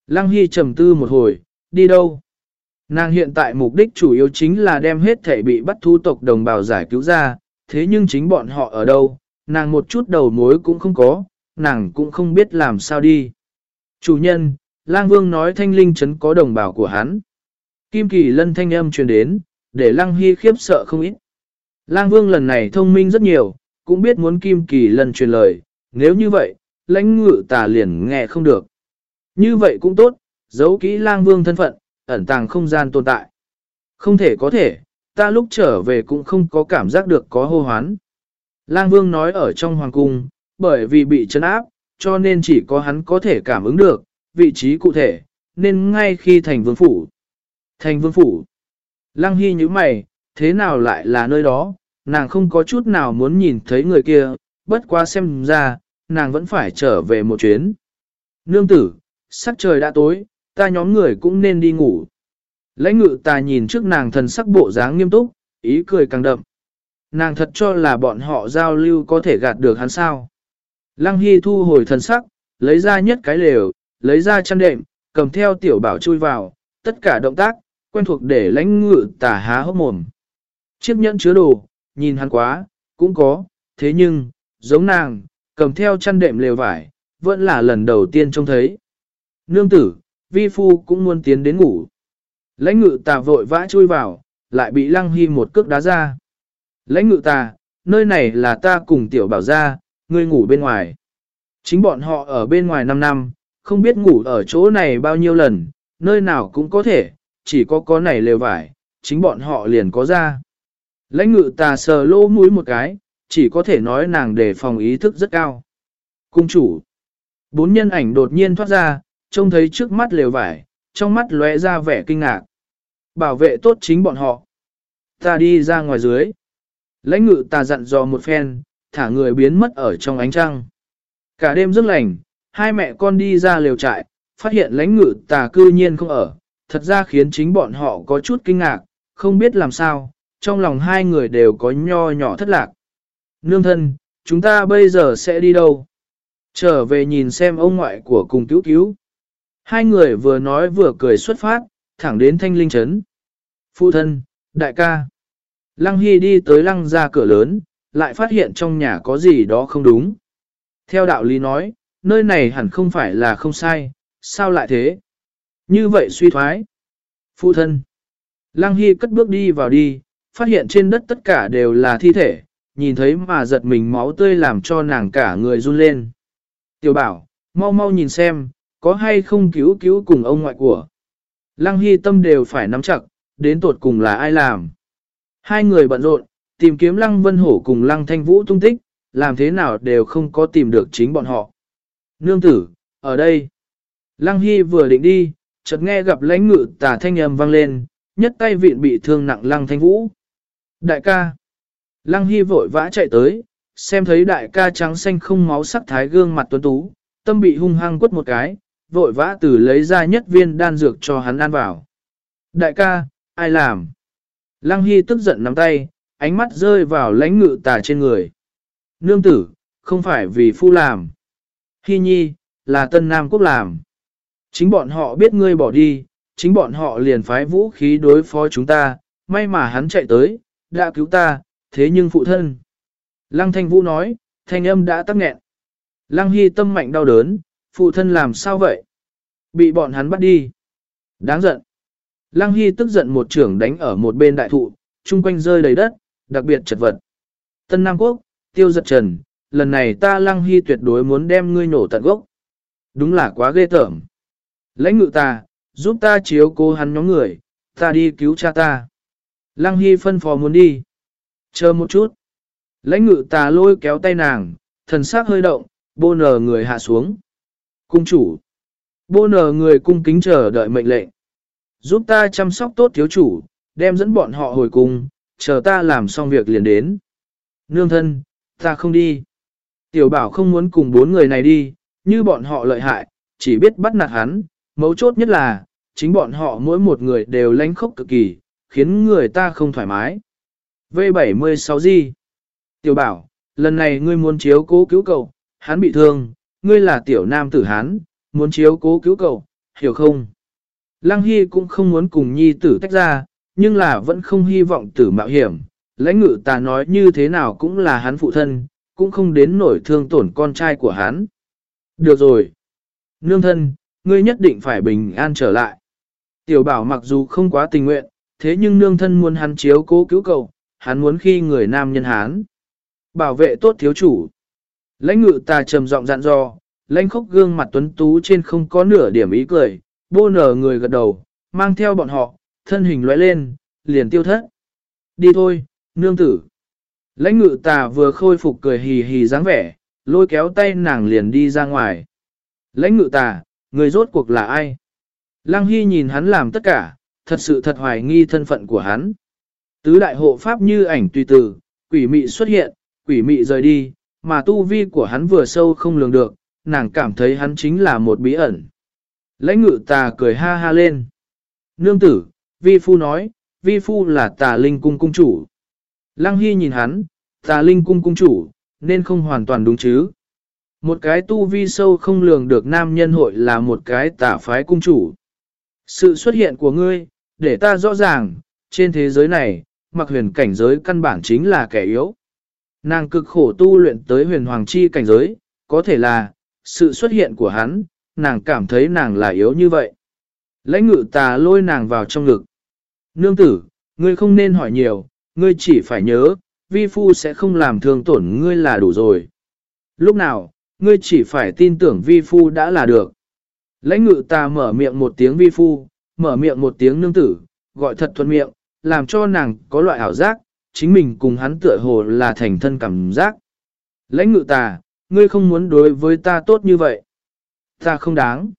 [SPEAKER 1] Lăng Hy trầm tư một hồi, đi đâu? Nàng hiện tại mục đích chủ yếu chính là đem hết thể bị bắt thu tộc đồng bào giải cứu ra, thế nhưng chính bọn họ ở đâu, nàng một chút đầu mối cũng không có, nàng cũng không biết làm sao đi. Chủ nhân, Lang Vương nói thanh linh trấn có đồng bào của hắn. Kim Kỳ lân thanh âm truyền đến, để Lăng Hy khiếp sợ không ít. Lang Vương lần này thông minh rất nhiều, cũng biết muốn Kim Kỳ lân truyền lời, nếu như vậy, lãnh ngự tà liền nghe không được. Như vậy cũng tốt, giấu kỹ Lang Vương thân phận, ẩn tàng không gian tồn tại. Không thể có thể, ta lúc trở về cũng không có cảm giác được có hô hoán. Lang Vương nói ở trong hoàng cung, bởi vì bị chấn áp, cho nên chỉ có hắn có thể cảm ứng được, vị trí cụ thể, nên ngay khi thành vương phủ. Thành vương phủ. Lăng Hy như mày, thế nào lại là nơi đó, nàng không có chút nào muốn nhìn thấy người kia, bất quá xem ra, nàng vẫn phải trở về một chuyến. Nương tử, sắc trời đã tối, ta nhóm người cũng nên đi ngủ. Lãnh ngự ta nhìn trước nàng thần sắc bộ dáng nghiêm túc, ý cười càng đậm. Nàng thật cho là bọn họ giao lưu có thể gạt được hắn sao. Lăng Hy thu hồi thần sắc, lấy ra nhất cái lều, lấy ra chăn đệm, cầm theo tiểu bảo chui vào, tất cả động tác, quen thuộc để lãnh ngự tả há hốc mồm. Chiếc nhẫn chứa đồ, nhìn hắn quá, cũng có, thế nhưng, giống nàng, cầm theo chăn đệm lều vải, vẫn là lần đầu tiên trông thấy. Nương tử, vi phu cũng muốn tiến đến ngủ. Lãnh ngự tà vội vã chui vào, lại bị lăng hy một cước đá ra. Lãnh ngự ta, nơi này là ta cùng tiểu bảo ra, ngươi ngủ bên ngoài. Chính bọn họ ở bên ngoài 5 năm, không biết ngủ ở chỗ này bao nhiêu lần, nơi nào cũng có thể, chỉ có có này lều vải, chính bọn họ liền có ra. Lãnh ngự tà sờ lỗ mũi một cái, chỉ có thể nói nàng đề phòng ý thức rất cao. Cung chủ. Bốn nhân ảnh đột nhiên thoát ra, trông thấy trước mắt lều vải, trong mắt lóe ra vẻ kinh ngạc. Bảo vệ tốt chính bọn họ. Ta đi ra ngoài dưới. Lãnh ngự ta dặn dò một phen, thả người biến mất ở trong ánh trăng. Cả đêm rất lành, hai mẹ con đi ra lều trại, phát hiện lãnh ngự tà cư nhiên không ở, thật ra khiến chính bọn họ có chút kinh ngạc, không biết làm sao, trong lòng hai người đều có nho nhỏ thất lạc. Nương thân, chúng ta bây giờ sẽ đi đâu? Trở về nhìn xem ông ngoại của cùng cứu cứu. Hai người vừa nói vừa cười xuất phát, thẳng đến thanh linh trấn. Phụ thân, đại ca. Lăng Hy đi tới lăng ra cửa lớn, lại phát hiện trong nhà có gì đó không đúng. Theo đạo lý nói, nơi này hẳn không phải là không sai, sao lại thế? Như vậy suy thoái. Phụ thân. Lăng Hy cất bước đi vào đi, phát hiện trên đất tất cả đều là thi thể, nhìn thấy mà giật mình máu tươi làm cho nàng cả người run lên. Tiểu bảo, mau mau nhìn xem, có hay không cứu cứu cùng ông ngoại của. Lăng Hy tâm đều phải nắm chặt, đến tột cùng là ai làm. Hai người bận rộn, tìm kiếm Lăng Vân Hổ cùng Lăng Thanh Vũ tung tích, làm thế nào đều không có tìm được chính bọn họ. Nương tử, ở đây. Lăng Hy vừa định đi, chợt nghe gặp lãnh ngự tả thanh âm vang lên, nhất tay vịn bị thương nặng Lăng Thanh Vũ. Đại ca. Lăng Hy vội vã chạy tới, xem thấy đại ca trắng xanh không máu sắc thái gương mặt tuấn tú, tâm bị hung hăng quất một cái, vội vã từ lấy ra nhất viên đan dược cho hắn ăn vào. Đại ca, ai làm? Lăng Hy tức giận nắm tay, ánh mắt rơi vào lãnh ngự tà trên người. Nương tử, không phải vì phu làm. Hy nhi, là tân nam quốc làm. Chính bọn họ biết ngươi bỏ đi, chính bọn họ liền phái vũ khí đối phó chúng ta, may mà hắn chạy tới, đã cứu ta, thế nhưng phụ thân. Lăng thanh vũ nói, thanh âm đã tắc nghẹn. Lăng hy tâm mạnh đau đớn, phụ thân làm sao vậy? Bị bọn hắn bắt đi. Đáng giận. Lăng hy tức giận một trưởng đánh ở một bên đại thụ, chung quanh rơi đầy đất, đặc biệt chật vật. Tân Nam Quốc, tiêu giật trần, lần này ta lăng hy tuyệt đối muốn đem ngươi nổ tận gốc. Đúng là quá ghê tởm. Lãnh ngự ta, giúp ta chiếu cố hắn nhóm người, ta đi cứu cha ta. Lăng hy phân phó muốn đi. Chờ một chút. Lãnh ngự ta lôi kéo tay nàng, thần sắc hơi động, bô nở người hạ xuống. Cung chủ. Bô nở người cung kính chờ đợi mệnh lệnh. Giúp ta chăm sóc tốt thiếu chủ, đem dẫn bọn họ hồi cung, chờ ta làm xong việc liền đến. Nương thân, ta không đi. Tiểu bảo không muốn cùng bốn người này đi, như bọn họ lợi hại, chỉ biết bắt nạt hắn, mấu chốt nhất là, chính bọn họ mỗi một người đều lánh khốc cực kỳ, khiến người ta không thoải mái. V76 gì? Tiểu bảo, lần này ngươi muốn chiếu cố cứu cậu, hắn bị thương, ngươi là tiểu nam tử hắn, muốn chiếu cố cứu cậu, hiểu không? Lăng Hy cũng không muốn cùng nhi tử tách ra, nhưng là vẫn không hy vọng tử mạo hiểm. Lãnh ngự ta nói như thế nào cũng là hắn phụ thân, cũng không đến nổi thương tổn con trai của hắn. Được rồi. Nương thân, ngươi nhất định phải bình an trở lại. Tiểu bảo mặc dù không quá tình nguyện, thế nhưng nương thân muốn hắn chiếu cố cứu cậu, hắn muốn khi người nam nhân hán. Bảo vệ tốt thiếu chủ. Lãnh ngự ta trầm giọng dặn dò, lãnh khốc gương mặt tuấn tú trên không có nửa điểm ý cười, bô nở người gật đầu, mang theo bọn họ, thân hình lóe lên, liền tiêu thất. Đi thôi, nương tử. Lãnh ngự tà vừa khôi phục cười hì hì dáng vẻ, lôi kéo tay nàng liền đi ra ngoài. Lãnh ngự tà, người rốt cuộc là ai? Lăng Hy nhìn hắn làm tất cả, thật sự thật hoài nghi thân phận của hắn. Tứ đại hộ pháp như ảnh tùy từ, quỷ mị xuất hiện, quỷ mị rời đi, mà tu vi của hắn vừa sâu không lường được, nàng cảm thấy hắn chính là một bí ẩn. Lãnh ngự tà cười ha ha lên. Nương tử, vi phu nói, vi phu là tà linh cung cung chủ. Lăng Hy nhìn hắn, tà linh cung cung chủ, nên không hoàn toàn đúng chứ. Một cái tu vi sâu không lường được nam nhân hội là một cái tà phái cung chủ. Sự xuất hiện của ngươi, để ta rõ ràng, trên thế giới này, mặc huyền cảnh giới căn bản chính là kẻ yếu. Nàng cực khổ tu luyện tới huyền hoàng chi cảnh giới, có thể là, sự xuất hiện của hắn, nàng cảm thấy nàng là yếu như vậy. Lãnh ngự tà lôi nàng vào trong ngực. Nương tử, ngươi không nên hỏi nhiều, ngươi chỉ phải nhớ, vi phu sẽ không làm thương tổn ngươi là đủ rồi. Lúc nào, ngươi chỉ phải tin tưởng vi phu đã là được. Lãnh ngự tà mở miệng một tiếng vi phu, mở miệng một tiếng nương tử, gọi thật thuận miệng, làm cho nàng có loại ảo giác, chính mình cùng hắn tựa hồ là thành thân cảm giác. Lãnh ngự tà, ngươi không muốn đối với ta tốt như vậy. Ta không đáng.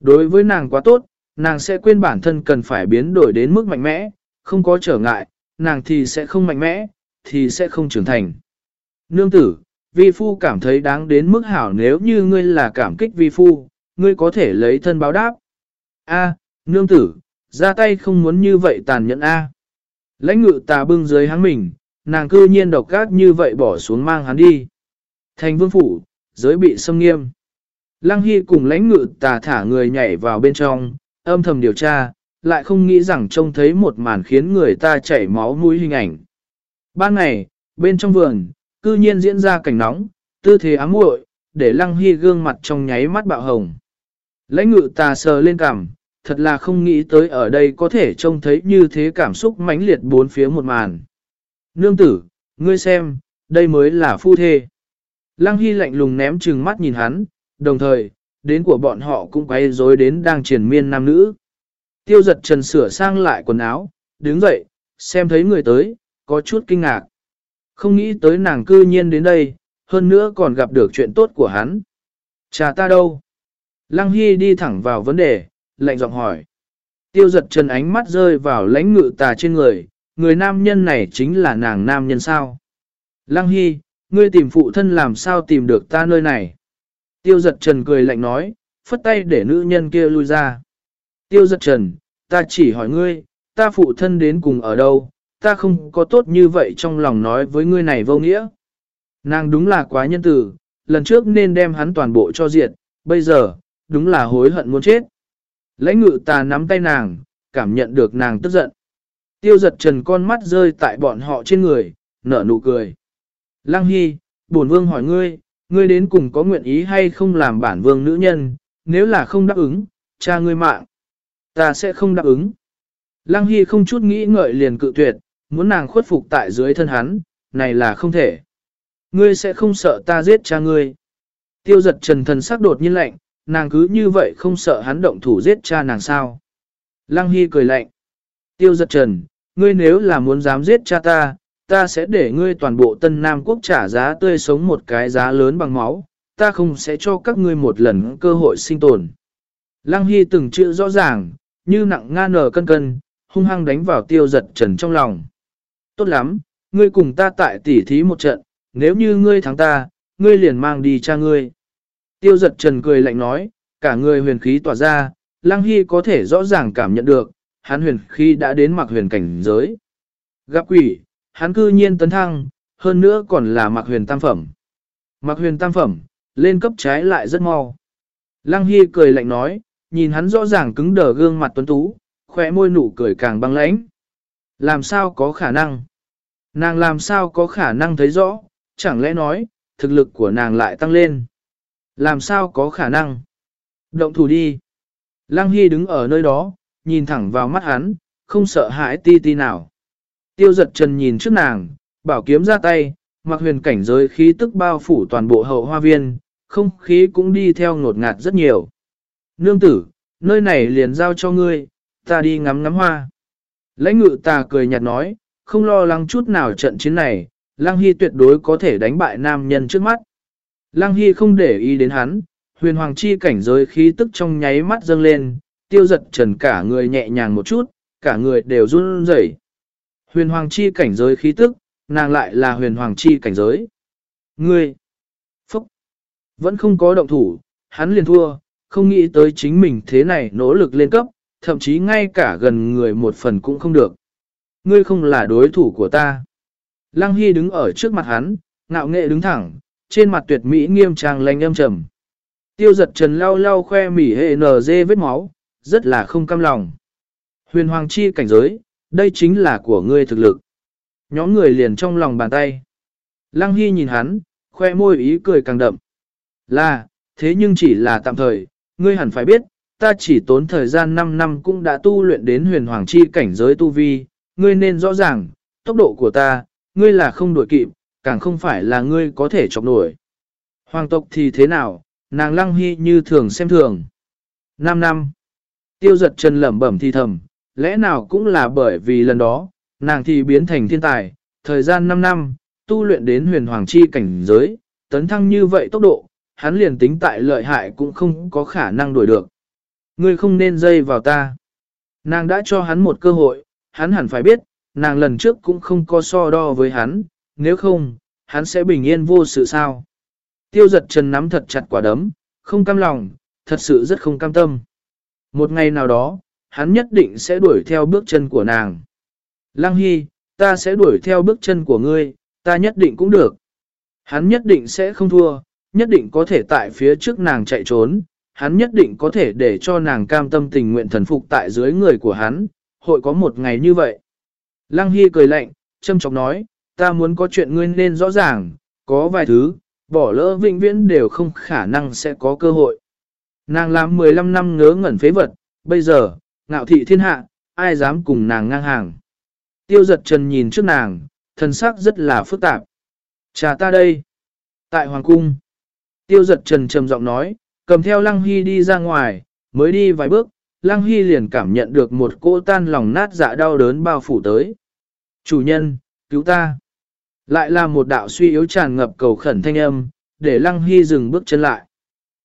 [SPEAKER 1] Đối với nàng quá tốt, nàng sẽ quên bản thân cần phải biến đổi đến mức mạnh mẽ, không có trở ngại, nàng thì sẽ không mạnh mẽ, thì sẽ không trưởng thành. Nương tử, vi phu cảm thấy đáng đến mức hảo nếu như ngươi là cảm kích vi phu, ngươi có thể lấy thân báo đáp. A, nương tử, ra tay không muốn như vậy tàn nhẫn A. Lãnh ngự tà bưng dưới hắn mình, nàng cư nhiên độc gác như vậy bỏ xuống mang hắn đi. Thành vương phủ, giới bị xâm nghiêm. Lăng Hy cùng lãnh ngự tà thả người nhảy vào bên trong, âm thầm điều tra, lại không nghĩ rằng trông thấy một màn khiến người ta chảy máu mũi hình ảnh. Ban ngày, bên trong vườn, cư nhiên diễn ra cảnh nóng, tư thế ám muội, để Lăng Hy gương mặt trong nháy mắt bạo hồng. Lãnh ngự tà sờ lên cằm, thật là không nghĩ tới ở đây có thể trông thấy như thế cảm xúc mãnh liệt bốn phía một màn. Nương tử, ngươi xem, đây mới là phu thê. Lăng Hy lạnh lùng ném trừng mắt nhìn hắn, đồng thời, đến của bọn họ cũng quay rối đến đang triển miên nam nữ. Tiêu giật trần sửa sang lại quần áo, đứng dậy, xem thấy người tới, có chút kinh ngạc. Không nghĩ tới nàng cư nhiên đến đây, hơn nữa còn gặp được chuyện tốt của hắn. Chà ta đâu? Lăng Hy đi thẳng vào vấn đề, lạnh giọng hỏi. Tiêu giật trần ánh mắt rơi vào lãnh ngự tà trên người, người nam nhân này chính là nàng nam nhân sao. Lăng Hy, ngươi tìm phụ thân làm sao tìm được ta nơi này. Tiêu giật trần cười lạnh nói, phất tay để nữ nhân kia lui ra. Tiêu giật trần, ta chỉ hỏi ngươi, ta phụ thân đến cùng ở đâu, ta không có tốt như vậy trong lòng nói với ngươi này vô nghĩa. Nàng đúng là quá nhân tử, lần trước nên đem hắn toàn bộ cho diệt, bây giờ, đúng là hối hận muốn chết. Lãnh ngự ta nắm tay nàng, cảm nhận được nàng tức giận. Tiêu giật trần con mắt rơi tại bọn họ trên người, nở nụ cười. Lăng Hy, bổn vương hỏi ngươi, ngươi đến cùng có nguyện ý hay không làm bản vương nữ nhân, nếu là không đáp ứng, cha ngươi mạng. Ta sẽ không đáp ứng. Lăng Hy không chút nghĩ ngợi liền cự tuyệt, muốn nàng khuất phục tại dưới thân hắn, này là không thể. Ngươi sẽ không sợ ta giết cha ngươi. Tiêu giật trần thần sắc đột nhiên lạnh, nàng cứ như vậy không sợ hắn động thủ giết cha nàng sao. Lăng Hy cười lạnh. Tiêu giật trần, ngươi nếu là muốn dám giết cha ta, ta sẽ để ngươi toàn bộ Tân Nam Quốc trả giá tươi sống một cái giá lớn bằng máu, ta không sẽ cho các ngươi một lần cơ hội sinh tồn. Lăng Hy từng chữ rõ ràng, như nặng nga nở cân cân, hung hăng đánh vào tiêu giật trần trong lòng. Tốt lắm, ngươi cùng ta tại tỉ thí một trận, nếu như ngươi thắng ta, ngươi liền mang đi cha ngươi. Tiêu giật trần cười lạnh nói, cả người huyền khí tỏa ra, Lăng Hy có thể rõ ràng cảm nhận được, hắn huyền khí đã đến mặc huyền cảnh giới. Gặp quỷ, hắn cư nhiên tấn thăng, hơn nữa còn là mặc huyền tam phẩm. Mặc huyền tam phẩm, lên cấp trái lại rất mau. Lăng Hy cười lạnh nói, nhìn hắn rõ ràng cứng đờ gương mặt tuấn tú, khỏe môi nụ cười càng băng lãnh. Làm sao có khả năng? Nàng làm sao có khả năng thấy rõ, chẳng lẽ nói, thực lực của nàng lại tăng lên? Làm sao có khả năng? Động thủ đi. Lăng Hy đứng ở nơi đó, nhìn thẳng vào mắt hắn, không sợ hãi ti ti nào. Tiêu giật trần nhìn trước nàng, bảo kiếm ra tay, mặc huyền cảnh giới khí tức bao phủ toàn bộ hậu hoa viên, không khí cũng đi theo ngột ngạt rất nhiều. Nương tử, nơi này liền giao cho ngươi, ta đi ngắm ngắm hoa. Lãnh ngự ta cười nhạt nói, không lo lắng chút nào trận chiến này, Lăng Hy tuyệt đối có thể đánh bại nam nhân trước mắt. Lăng Hy không để ý đến hắn, huyền hoàng chi cảnh giới khí tức trong nháy mắt dâng lên, tiêu giật trần cả người nhẹ nhàng một chút, cả người đều run rẩy. Huyền hoàng chi cảnh giới khí tức, nàng lại là huyền hoàng chi cảnh giới. Ngươi! Phúc! Vẫn không có động thủ, hắn liền thua, không nghĩ tới chính mình thế này nỗ lực lên cấp, thậm chí ngay cả gần người một phần cũng không được. Ngươi không là đối thủ của ta. Lăng Hy đứng ở trước mặt hắn, ngạo nghệ đứng thẳng, trên mặt tuyệt mỹ nghiêm trang lành âm trầm. Tiêu giật trần lau lau khoe mỉ hệ nở dê vết máu, rất là không cam lòng. Huyền hoàng chi cảnh giới, đây chính là của ngươi thực lực. Nhóm người liền trong lòng bàn tay. Lăng Hy nhìn hắn, khoe môi ý cười càng đậm. Là, thế nhưng chỉ là tạm thời, ngươi hẳn phải biết, ta chỉ tốn thời gian 5 năm cũng đã tu luyện đến huyền hoàng chi cảnh giới tu vi, ngươi nên rõ ràng, tốc độ của ta, ngươi là không đuổi kịp, càng không phải là ngươi có thể chọc nổi. Hoàng tộc thì thế nào, nàng lăng hy như thường xem thường. 5 năm, tiêu giật trần lẩm bẩm thi thầm, lẽ nào cũng là bởi vì lần đó, nàng thì biến thành thiên tài, thời gian 5 năm, tu luyện đến huyền hoàng chi cảnh giới, tấn thăng như vậy tốc độ, hắn liền tính tại lợi hại cũng không có khả năng đuổi được. Ngươi không nên dây vào ta. Nàng đã cho hắn một cơ hội, hắn hẳn phải biết, nàng lần trước cũng không có so đo với hắn, nếu không, hắn sẽ bình yên vô sự sao. Tiêu giật trần nắm thật chặt quả đấm, không cam lòng, thật sự rất không cam tâm. Một ngày nào đó, hắn nhất định sẽ đuổi theo bước chân của nàng. Lăng Hy, ta sẽ đuổi theo bước chân của ngươi, ta nhất định cũng được. Hắn nhất định sẽ không thua, nhất định có thể tại phía trước nàng chạy trốn, hắn nhất định có thể để cho nàng cam tâm tình nguyện thần phục tại dưới người của hắn, hội có một ngày như vậy. Lăng Hy cười lạnh, châm chọc nói, ta muốn có chuyện ngươi nên rõ ràng, có vài thứ, bỏ lỡ vĩnh viễn đều không khả năng sẽ có cơ hội. Nàng làm 15 năm ngớ ngẩn phế vật, bây giờ, ngạo thị thiên hạ, ai dám cùng nàng ngang hàng. Tiêu giật trần nhìn trước nàng, thần sắc rất là phức tạp. Chà ta đây. Tại Hoàng Cung. Tiêu giật trần trầm giọng nói, cầm theo Lăng Hy đi ra ngoài, mới đi vài bước, Lăng Hy liền cảm nhận được một cỗ tan lòng nát dạ đau đớn bao phủ tới. Chủ nhân, cứu ta. Lại là một đạo suy yếu tràn ngập cầu khẩn thanh âm, để Lăng Hy dừng bước chân lại.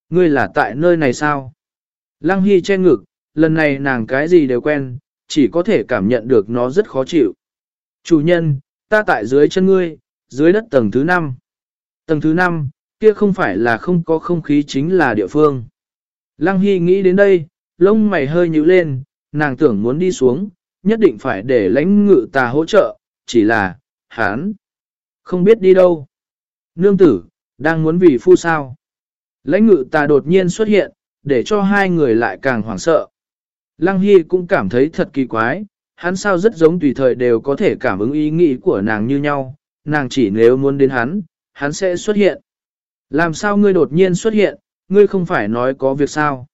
[SPEAKER 1] Ngươi là tại nơi này sao? Lăng Hy che ngực, lần này nàng cái gì đều quen, chỉ có thể cảm nhận được nó rất khó chịu. Chủ nhân, ta tại dưới chân ngươi, dưới đất tầng thứ 5. Tầng thứ 5, kia không phải là không có không khí chính là địa phương. Lăng Hy nghĩ đến đây, lông mày hơi nhíu lên, nàng tưởng muốn đi xuống, nhất định phải để lãnh ngự ta hỗ trợ, chỉ là, hán, không biết đi đâu. Nương tử, đang muốn vì phu sao. Lãnh ngự ta đột nhiên xuất hiện, để cho hai người lại càng hoảng sợ. Lăng Hy cũng cảm thấy thật kỳ quái, Hắn sao rất giống tùy thời đều có thể cảm ứng ý nghĩ của nàng như nhau, nàng chỉ nếu muốn đến hắn, hắn sẽ xuất hiện. Làm sao ngươi đột nhiên xuất hiện, ngươi không phải nói có việc sao?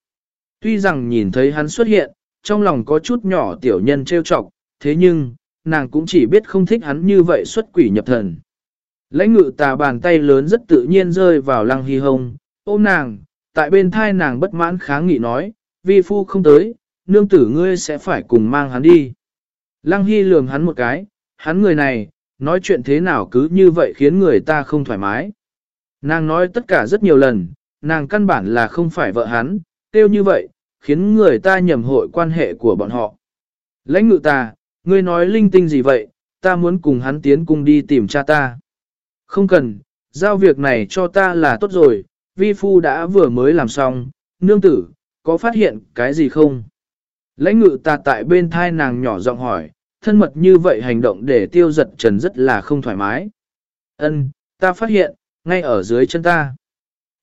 [SPEAKER 1] Tuy rằng nhìn thấy hắn xuất hiện, trong lòng có chút nhỏ tiểu nhân trêu chọc, thế nhưng, nàng cũng chỉ biết không thích hắn như vậy xuất quỷ nhập thần. Lãnh ngự tà bàn tay lớn rất tự nhiên rơi vào lăng hy hông, ôm nàng, tại bên thai nàng bất mãn kháng nghị nói, vi phu không tới, nương tử ngươi sẽ phải cùng mang hắn đi. Lăng hy lườm hắn một cái, hắn người này, nói chuyện thế nào cứ như vậy khiến người ta không thoải mái. Nàng nói tất cả rất nhiều lần, nàng căn bản là không phải vợ hắn, tiêu như vậy, khiến người ta nhầm hội quan hệ của bọn họ. Lãnh ngự ta, ngươi nói linh tinh gì vậy, ta muốn cùng hắn tiến cùng đi tìm cha ta. Không cần, giao việc này cho ta là tốt rồi, vi phu đã vừa mới làm xong, nương tử, có phát hiện cái gì không? Lãnh ngự ta tại bên thai nàng nhỏ giọng hỏi, thân mật như vậy hành động để tiêu giật trần rất là không thoải mái. Ân, ta phát hiện, ngay ở dưới chân ta.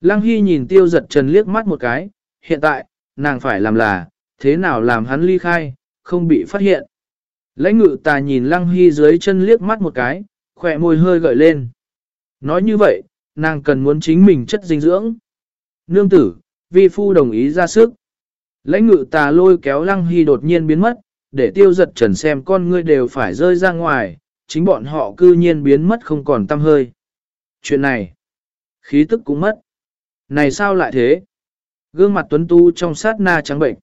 [SPEAKER 1] Lăng Hy nhìn tiêu giật trần liếc mắt một cái, hiện tại, nàng phải làm là, thế nào làm hắn ly khai, không bị phát hiện. Lãnh ngự ta nhìn Lăng Hy dưới chân liếc mắt một cái, khỏe môi hơi gợi lên. Nói như vậy, nàng cần muốn chính mình chất dinh dưỡng. Nương tử, vi phu đồng ý ra sức. Lãnh ngự tà lôi kéo Lăng Hy đột nhiên biến mất, để tiêu giật trần xem con ngươi đều phải rơi ra ngoài, chính bọn họ cư nhiên biến mất không còn tâm hơi. Chuyện này, khí tức cũng mất. Này sao lại thế? Gương mặt tuấn tu trong sát na trắng bệnh.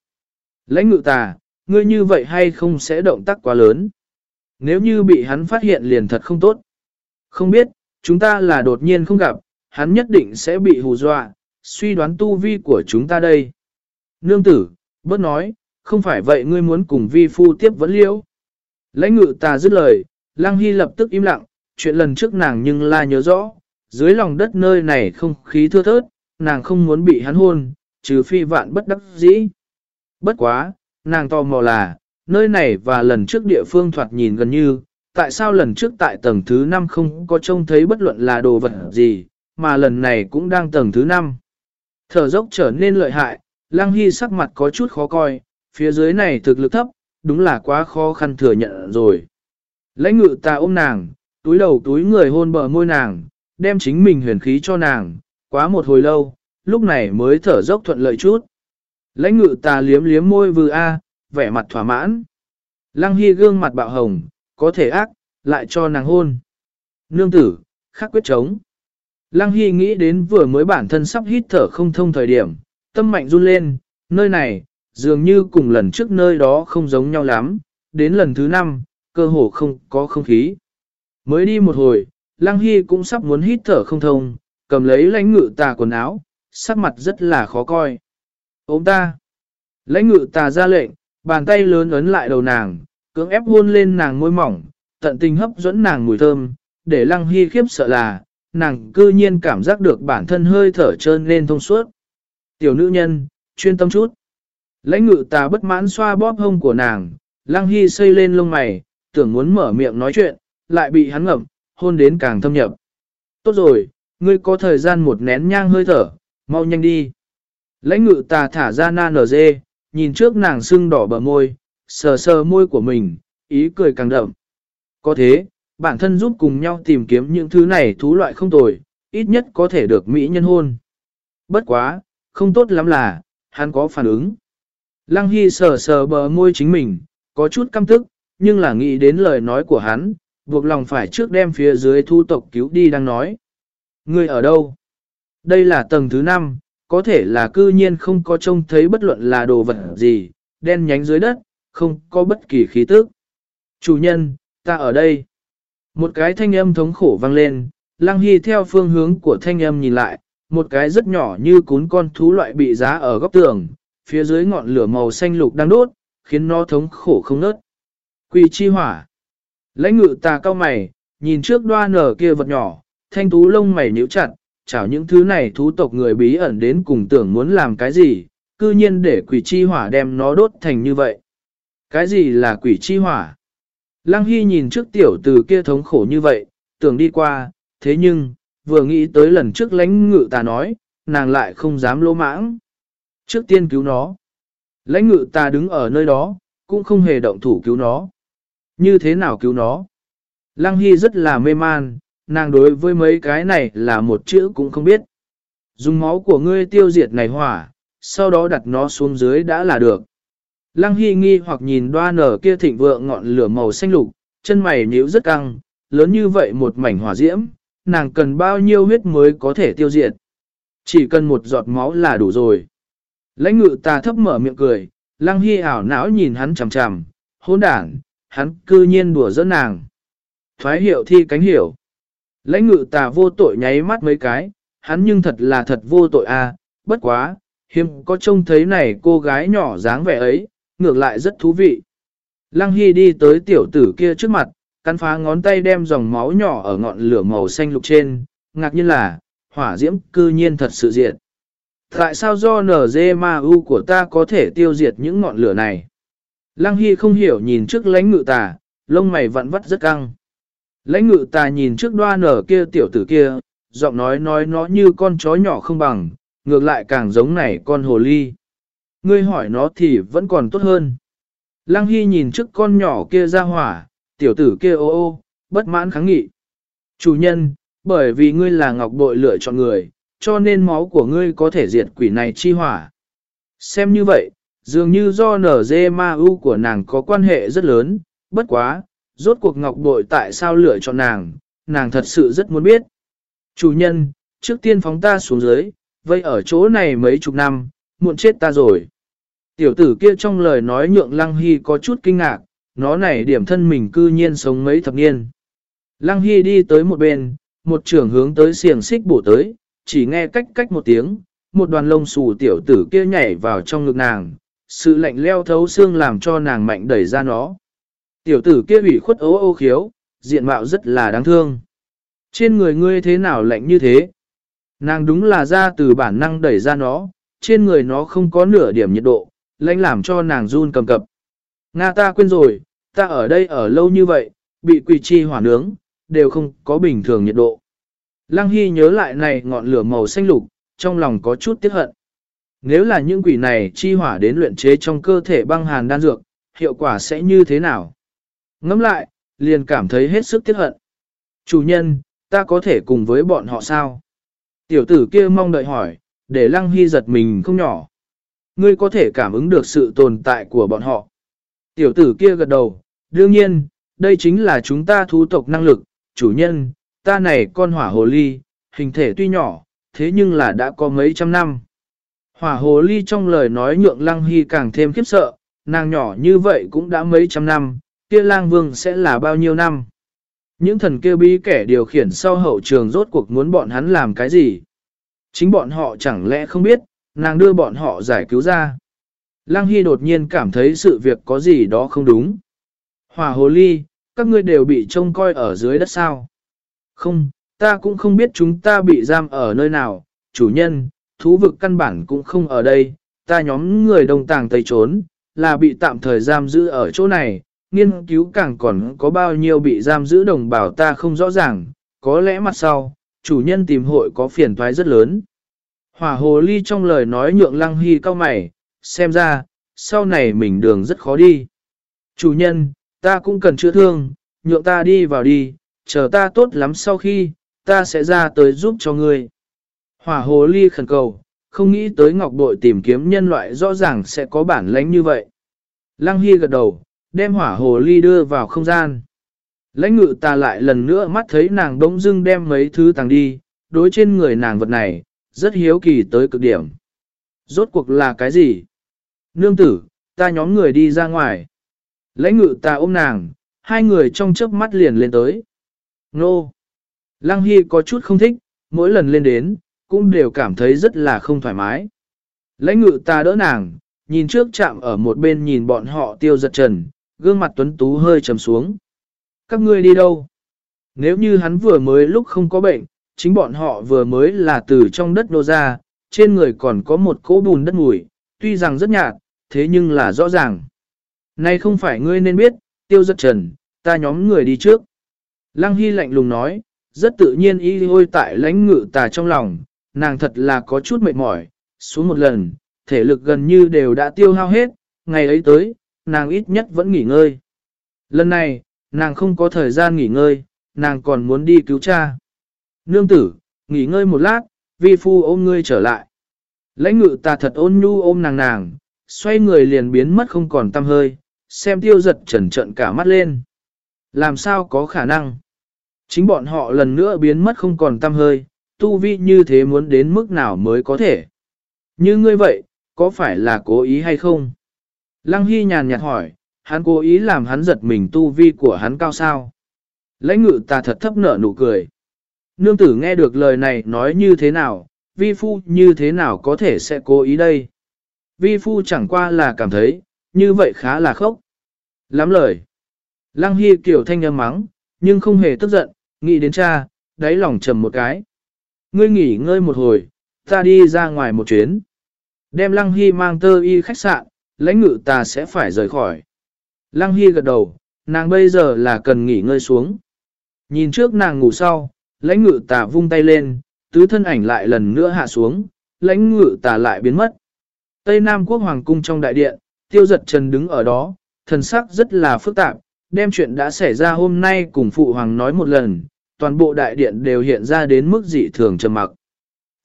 [SPEAKER 1] Lãnh ngự tà, ngươi như vậy hay không sẽ động tác quá lớn? Nếu như bị hắn phát hiện liền thật không tốt. Không biết, chúng ta là đột nhiên không gặp, hắn nhất định sẽ bị hù dọa, suy đoán tu vi của chúng ta đây. Nương tử, bớt nói, không phải vậy ngươi muốn cùng vi phu tiếp vẫn liễu. Lãnh ngự ta dứt lời, Lăng Hy lập tức im lặng, chuyện lần trước nàng nhưng la nhớ rõ, dưới lòng đất nơi này không khí thưa thớt, nàng không muốn bị hắn hôn, trừ phi vạn bất đắc dĩ. Bất quá, nàng tò mò là, nơi này và lần trước địa phương thoạt nhìn gần như, tại sao lần trước tại tầng thứ 5 không có trông thấy bất luận là đồ vật gì, mà lần này cũng đang tầng thứ 5. Thở dốc trở nên lợi hại, Lăng Hy sắc mặt có chút khó coi, phía dưới này thực lực thấp, đúng là quá khó khăn thừa nhận rồi. Lãnh ngự ta ôm nàng, túi đầu túi người hôn bờ môi nàng, đem chính mình huyền khí cho nàng, quá một hồi lâu, lúc này mới thở dốc thuận lợi chút. Lãnh ngự ta liếm liếm môi vừa a, vẻ mặt thỏa mãn. Lăng Hy gương mặt bạo hồng, có thể ác, lại cho nàng hôn. Nương tử, khắc quyết chống. Lăng Hy nghĩ đến vừa mới bản thân sắp hít thở không thông thời điểm, tâm mạnh run lên, nơi này, dường như cùng lần trước nơi đó không giống nhau lắm, đến lần thứ năm, cơ hồ không có không khí. Mới đi một hồi, Lăng Hy cũng sắp muốn hít thở không thông, cầm lấy lãnh ngự tà quần áo, sắc mặt rất là khó coi. Ôm ta! Lãnh ngự tà ra lệnh, bàn tay lớn ấn lại đầu nàng, cưỡng ép hôn lên nàng môi mỏng, tận tình hấp dẫn nàng mùi thơm, để Lăng Hy khiếp sợ là, nàng cư nhiên cảm giác được bản thân hơi thở trơn lên thông suốt. Tiểu nữ nhân, chuyên tâm chút. Lãnh ngự tà bất mãn xoa bóp hông của nàng, Lăng Hy xây lên lông mày, tưởng muốn mở miệng nói chuyện, lại bị hắn ngậm, hôn đến càng thâm nhập. Tốt rồi, ngươi có thời gian một nén nhang hơi thở, mau nhanh đi. Lãnh ngự tà thả ra na nở dê, nhìn trước nàng sưng đỏ bờ môi, sờ sờ môi của mình, ý cười càng đậm. Có thế, bản thân giúp cùng nhau tìm kiếm những thứ này thú loại không tồi, ít nhất có thể được Mỹ nhân hôn. Bất quá, không tốt lắm là, hắn có phản ứng. Lăng Hy sờ sờ bờ môi chính mình, có chút căm tức, nhưng là nghĩ đến lời nói của hắn, buộc lòng phải trước đem phía dưới thu tộc cứu đi đang nói. Người ở đâu? Đây là tầng thứ 5, có thể là cư nhiên không có trông thấy bất luận là đồ vật gì, đen nhánh dưới đất, không có bất kỳ khí tức. Chủ nhân, ta ở đây. Một cái thanh âm thống khổ vang lên, Lăng Hy theo phương hướng của thanh âm nhìn lại, một cái rất nhỏ như cún con thú loại bị giá ở góc tường, phía dưới ngọn lửa màu xanh lục đang đốt, khiến nó thống khổ không nớt. quỷ chi hỏa. Lãnh ngự tà cao mày, nhìn trước đoa nở kia vật nhỏ, thanh thú lông mày nhíu chặt, chảo những thứ này thú tộc người bí ẩn đến cùng tưởng muốn làm cái gì, cư nhiên để quỷ chi hỏa đem nó đốt thành như vậy. Cái gì là quỷ chi hỏa? Lăng Hy nhìn trước tiểu từ kia thống khổ như vậy, tưởng đi qua, thế nhưng, vừa nghĩ tới lần trước lãnh ngự tà nói, nàng lại không dám lỗ mãng. Trước tiên cứu nó. Lãnh ngự ta đứng ở nơi đó, cũng không hề động thủ cứu nó. như thế nào cứu nó? Lăng Hy rất là mê man, nàng đối với mấy cái này là một chữ cũng không biết. Dùng máu của ngươi tiêu diệt này hỏa, sau đó đặt nó xuống dưới đã là được. Lăng Hy nghi hoặc nhìn đoa nở kia thịnh vượng ngọn lửa màu xanh lục, chân mày nhíu rất căng, lớn như vậy một mảnh hỏa diễm, nàng cần bao nhiêu huyết mới có thể tiêu diệt. Chỉ cần một giọt máu là đủ rồi. Lãnh ngự ta thấp mở miệng cười, Lăng Hy ảo não nhìn hắn chằm chằm, hôn đảng, hắn cư nhiên đùa giỡn nàng. Thoái hiệu thi cánh hiểu. Lãnh ngự tà vô tội nháy mắt mấy cái, hắn nhưng thật là thật vô tội a à, bất quá, hiếm có trông thấy này cô gái nhỏ dáng vẻ ấy, ngược lại rất thú vị. Lăng Hy đi tới tiểu tử kia trước mặt, cắn phá ngón tay đem dòng máu nhỏ ở ngọn lửa màu xanh lục trên, ngạc nhiên là, hỏa diễm cư nhiên thật sự diệt. Tại sao do NG ma u của ta có thể tiêu diệt những ngọn lửa này? Lăng Hy không hiểu nhìn trước lãnh ngự tà, lông mày vặn vắt rất căng. Lãnh ngự tà nhìn trước đoa nở kia tiểu tử kia, giọng nói nói nó như con chó nhỏ không bằng, ngược lại càng giống này con hồ ly. Ngươi hỏi nó thì vẫn còn tốt hơn. Lăng Hy nhìn trước con nhỏ kia ra hỏa, tiểu tử kia ô ô, bất mãn kháng nghị. Chủ nhân, bởi vì ngươi là ngọc bội lựa chọn người, cho nên máu của ngươi có thể diệt quỷ này chi hỏa. Xem như vậy, dường như do nở dê ma u của nàng có quan hệ rất lớn, bất quá, rốt cuộc ngọc bội tại sao lựa chọn nàng, nàng thật sự rất muốn biết. Chủ nhân, trước tiên phóng ta xuống dưới, vây ở chỗ này mấy chục năm, muộn chết ta rồi. Tiểu tử kia trong lời nói nhượng Lăng Hy có chút kinh ngạc, nó này điểm thân mình cư nhiên sống mấy thập niên. Lăng Hy đi tới một bên, một trưởng hướng tới xiềng xích bổ tới, chỉ nghe cách cách một tiếng, một đoàn lông xù tiểu tử kia nhảy vào trong ngực nàng, sự lạnh leo thấu xương làm cho nàng mạnh đẩy ra nó. Tiểu tử kia ủy khuất ố ô khiếu, diện mạo rất là đáng thương. Trên người ngươi thế nào lạnh như thế? Nàng đúng là ra từ bản năng đẩy ra nó, trên người nó không có nửa điểm nhiệt độ, lạnh làm cho nàng run cầm cập. Nga ta quên rồi, ta ở đây ở lâu như vậy, bị quỷ chi hỏa nướng, đều không có bình thường nhiệt độ. Lăng Hy nhớ lại này ngọn lửa màu xanh lục, trong lòng có chút tiếc hận. Nếu là những quỷ này chi hỏa đến luyện chế trong cơ thể băng hàn đan dược, hiệu quả sẽ như thế nào? ngẫm lại, liền cảm thấy hết sức tiếc hận. Chủ nhân, ta có thể cùng với bọn họ sao? Tiểu tử kia mong đợi hỏi, để Lăng Hy giật mình không nhỏ. Ngươi có thể cảm ứng được sự tồn tại của bọn họ. Tiểu tử kia gật đầu, đương nhiên, đây chính là chúng ta thú tộc năng lực, chủ nhân, ta này con hỏa hồ ly, hình thể tuy nhỏ, thế nhưng là đã có mấy trăm năm. Hỏa hồ ly trong lời nói nhượng lăng hy càng thêm khiếp sợ, nàng nhỏ như vậy cũng đã mấy trăm năm, kia lang vương sẽ là bao nhiêu năm. Những thần kêu bí kẻ điều khiển sau hậu trường rốt cuộc muốn bọn hắn làm cái gì. Chính bọn họ chẳng lẽ không biết, nàng đưa bọn họ giải cứu ra. Lăng Hy đột nhiên cảm thấy sự việc có gì đó không đúng. Hòa hồ ly, các ngươi đều bị trông coi ở dưới đất sao. Không, ta cũng không biết chúng ta bị giam ở nơi nào, chủ nhân, thú vực căn bản cũng không ở đây, ta nhóm người đồng tàng tây trốn, là bị tạm thời giam giữ ở chỗ này, nghiên cứu càng còn có bao nhiêu bị giam giữ đồng bào ta không rõ ràng, có lẽ mặt sau, chủ nhân tìm hội có phiền toái rất lớn. Hỏa hồ ly trong lời nói nhượng lăng hy cao mày, xem ra, sau này mình đường rất khó đi. Chủ nhân, ta cũng cần chữa thương, nhượng ta đi vào đi, chờ ta tốt lắm sau khi, ta sẽ ra tới giúp cho ngươi. Hỏa hồ ly khẩn cầu, không nghĩ tới ngọc bội tìm kiếm nhân loại rõ ràng sẽ có bản lãnh như vậy. Lăng Hy gật đầu, đem hỏa hồ ly đưa vào không gian. Lãnh ngự ta lại lần nữa mắt thấy nàng đống dưng đem mấy thứ tàng đi, đối trên người nàng vật này, rất hiếu kỳ tới cực điểm. Rốt cuộc là cái gì? Nương tử, ta nhóm người đi ra ngoài. Lãnh ngự ta ôm nàng, hai người trong chớp mắt liền lên tới. Nô! Lăng Hy có chút không thích, mỗi lần lên đến, cũng đều cảm thấy rất là không thoải mái. Lãnh ngự ta đỡ nàng, nhìn trước chạm ở một bên nhìn bọn họ tiêu giật trần, gương mặt tuấn tú hơi trầm xuống. Các ngươi đi đâu? Nếu như hắn vừa mới lúc không có bệnh, chính bọn họ vừa mới là từ trong đất nô ra, trên người còn có một cỗ bùn đất mùi, tuy rằng rất nhạt, thế nhưng là rõ ràng. nay không phải ngươi nên biết, tiêu giật trần, ta nhóm người đi trước. Lăng Hy lạnh lùng nói, rất tự nhiên y hôi tại lãnh ngự tà trong lòng, nàng thật là có chút mệt mỏi, xuống một lần, thể lực gần như đều đã tiêu hao hết, ngày ấy tới, nàng ít nhất vẫn nghỉ ngơi. Lần này, nàng không có thời gian nghỉ ngơi, nàng còn muốn đi cứu cha. Nương tử, nghỉ ngơi một lát, vi phu ôm ngươi trở lại. Lãnh ngự ta thật ôn nhu ôm nàng nàng, xoay người liền biến mất không còn tâm hơi, xem tiêu giật trần trận cả mắt lên. Làm sao có khả năng? Chính bọn họ lần nữa biến mất không còn tâm hơi, tu vi như thế muốn đến mức nào mới có thể. Như ngươi vậy, có phải là cố ý hay không? Lăng Hy nhàn nhạt hỏi, hắn cố ý làm hắn giật mình tu vi của hắn cao sao? Lãnh ngự ta thật thấp nở nụ cười. Nương tử nghe được lời này nói như thế nào, vi phu như thế nào có thể sẽ cố ý đây? Vi phu chẳng qua là cảm thấy, như vậy khá là khốc. Lắm lời. Lăng Hy kiểu thanh âm mắng, nhưng không hề tức giận, nghĩ đến cha, đáy lòng trầm một cái. Ngươi nghỉ ngơi một hồi, ta đi ra ngoài một chuyến. Đem Lăng Hy mang tơ y khách sạn, lãnh ngự ta sẽ phải rời khỏi. Lăng Hy gật đầu, nàng bây giờ là cần nghỉ ngơi xuống. Nhìn trước nàng ngủ sau, lãnh ngự tà vung tay lên, tứ thân ảnh lại lần nữa hạ xuống, lãnh ngự tà lại biến mất. Tây Nam Quốc Hoàng Cung trong đại điện, tiêu giật trần đứng ở đó, thần sắc rất là phức tạp, đem chuyện đã xảy ra hôm nay cùng Phụ Hoàng nói một lần, toàn bộ đại điện đều hiện ra đến mức dị thường trầm mặc.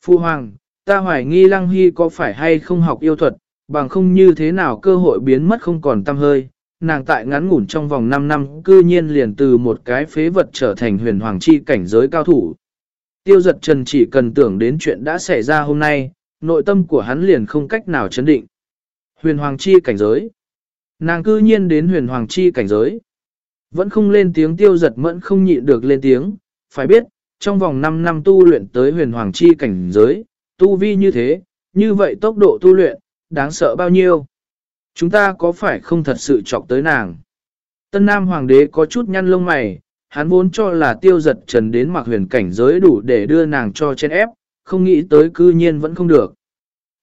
[SPEAKER 1] Phụ Hoàng, ta hoài nghi Lăng Hy có phải hay không học yêu thuật, bằng không như thế nào cơ hội biến mất không còn tâm hơi, nàng tại ngắn ngủn trong vòng 5 năm cư nhiên liền từ một cái phế vật trở thành huyền hoàng chi cảnh giới cao thủ. Tiêu giật trần chỉ cần tưởng đến chuyện đã xảy ra hôm nay, nội tâm của hắn liền không cách nào chấn định. Huyền hoàng chi cảnh giới. Nàng cư nhiên đến huyền hoàng chi cảnh giới. Vẫn không lên tiếng tiêu giật mẫn không nhịn được lên tiếng, phải biết, trong vòng 5 năm tu luyện tới huyền hoàng chi cảnh giới, tu vi như thế, như vậy tốc độ tu luyện, đáng sợ bao nhiêu. Chúng ta có phải không thật sự chọc tới nàng? Tân Nam Hoàng đế có chút nhăn lông mày, hắn vốn cho là tiêu giật trần đến mặc huyền cảnh giới đủ để đưa nàng cho trên ép, không nghĩ tới cư nhiên vẫn không được.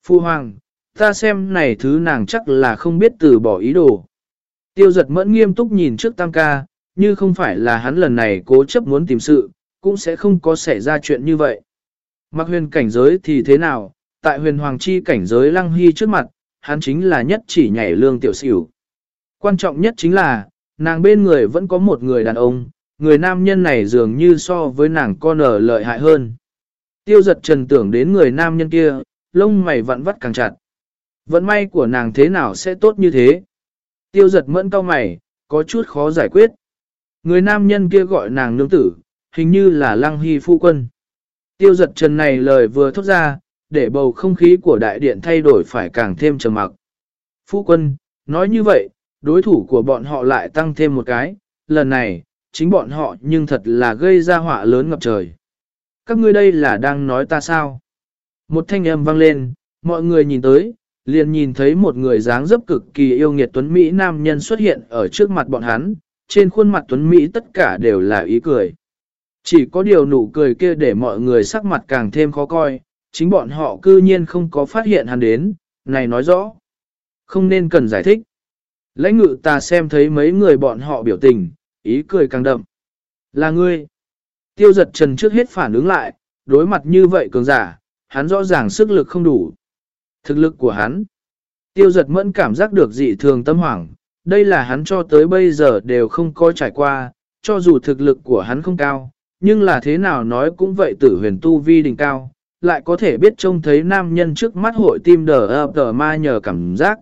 [SPEAKER 1] Phu Hoàng, ta xem này thứ nàng chắc là không biết từ bỏ ý đồ. Tiêu giật mẫn nghiêm túc nhìn trước tam ca, như không phải là hắn lần này cố chấp muốn tìm sự, cũng sẽ không có xảy ra chuyện như vậy. Mặc huyền cảnh giới thì thế nào, tại huyền hoàng chi cảnh giới lăng hy trước mặt, hắn chính là nhất chỉ nhảy lương tiểu xỉu. Quan trọng nhất chính là, nàng bên người vẫn có một người đàn ông, người nam nhân này dường như so với nàng con ở lợi hại hơn. Tiêu giật trần tưởng đến người nam nhân kia, lông mày vặn vắt càng chặt. Vận may của nàng thế nào sẽ tốt như thế? Tiêu giật mẫn cao mày, có chút khó giải quyết. Người nam nhân kia gọi nàng nương tử, hình như là lăng hy phu quân. Tiêu giật trần này lời vừa thốt ra, để bầu không khí của đại điện thay đổi phải càng thêm trầm mặc. Phu quân, nói như vậy, đối thủ của bọn họ lại tăng thêm một cái, lần này, chính bọn họ nhưng thật là gây ra họa lớn ngập trời. Các ngươi đây là đang nói ta sao? Một thanh âm vang lên, mọi người nhìn tới, liền nhìn thấy một người dáng dấp cực kỳ yêu nghiệt Tuấn Mỹ nam nhân xuất hiện ở trước mặt bọn hắn, trên khuôn mặt Tuấn Mỹ tất cả đều là ý cười. Chỉ có điều nụ cười kia để mọi người sắc mặt càng thêm khó coi, chính bọn họ cư nhiên không có phát hiện hắn đến, này nói rõ. Không nên cần giải thích. Lãnh ngự ta xem thấy mấy người bọn họ biểu tình, ý cười càng đậm. Là ngươi. Tiêu giật trần trước hết phản ứng lại, đối mặt như vậy cường giả, hắn rõ ràng sức lực không đủ. Thực lực của hắn. Tiêu giật mẫn cảm giác được dị thường tâm hoảng, đây là hắn cho tới bây giờ đều không có trải qua, cho dù thực lực của hắn không cao, nhưng là thế nào nói cũng vậy tử huyền tu vi đỉnh cao, lại có thể biết trông thấy nam nhân trước mắt hội tim đờ ập đờ ma nhờ cảm giác.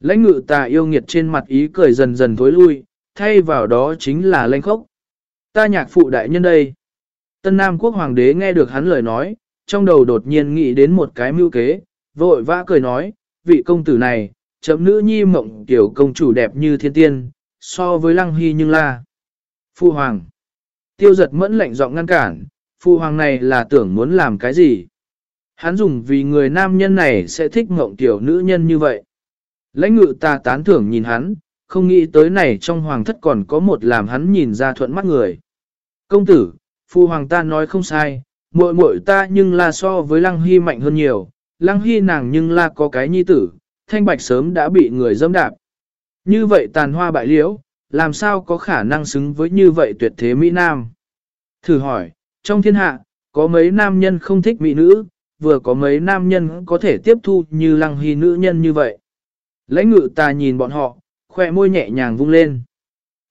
[SPEAKER 1] Lãnh ngự tà yêu nghiệt trên mặt ý cười dần dần thối lui, thay vào đó chính là lãnh khốc. Ta nhạc phụ đại nhân đây. Tân Nam quốc hoàng đế nghe được hắn lời nói, trong đầu đột nhiên nghĩ đến một cái mưu kế, vội vã cười nói, vị công tử này, chấm nữ nhi mộng tiểu công chủ đẹp như thiên tiên, so với lăng hy nhưng la. Phu hoàng. Tiêu giật mẫn lạnh giọng ngăn cản, Phu hoàng này là tưởng muốn làm cái gì? Hắn dùng vì người nam nhân này sẽ thích mộng tiểu nữ nhân như vậy. Lãnh ngự ta tán thưởng nhìn hắn, không nghĩ tới này trong hoàng thất còn có một làm hắn nhìn ra thuận mắt người. Công tử, phu hoàng ta nói không sai, muội muội ta nhưng là so với lăng hy mạnh hơn nhiều, lăng hy nàng nhưng là có cái nhi tử, thanh bạch sớm đã bị người dâm đạp. Như vậy tàn hoa bại liễu, làm sao có khả năng xứng với như vậy tuyệt thế Mỹ Nam? Thử hỏi, trong thiên hạ, có mấy nam nhân không thích mỹ nữ, vừa có mấy nam nhân có thể tiếp thu như lăng hy nữ nhân như vậy. Lãnh ngự ta nhìn bọn họ, khoe môi nhẹ nhàng vung lên.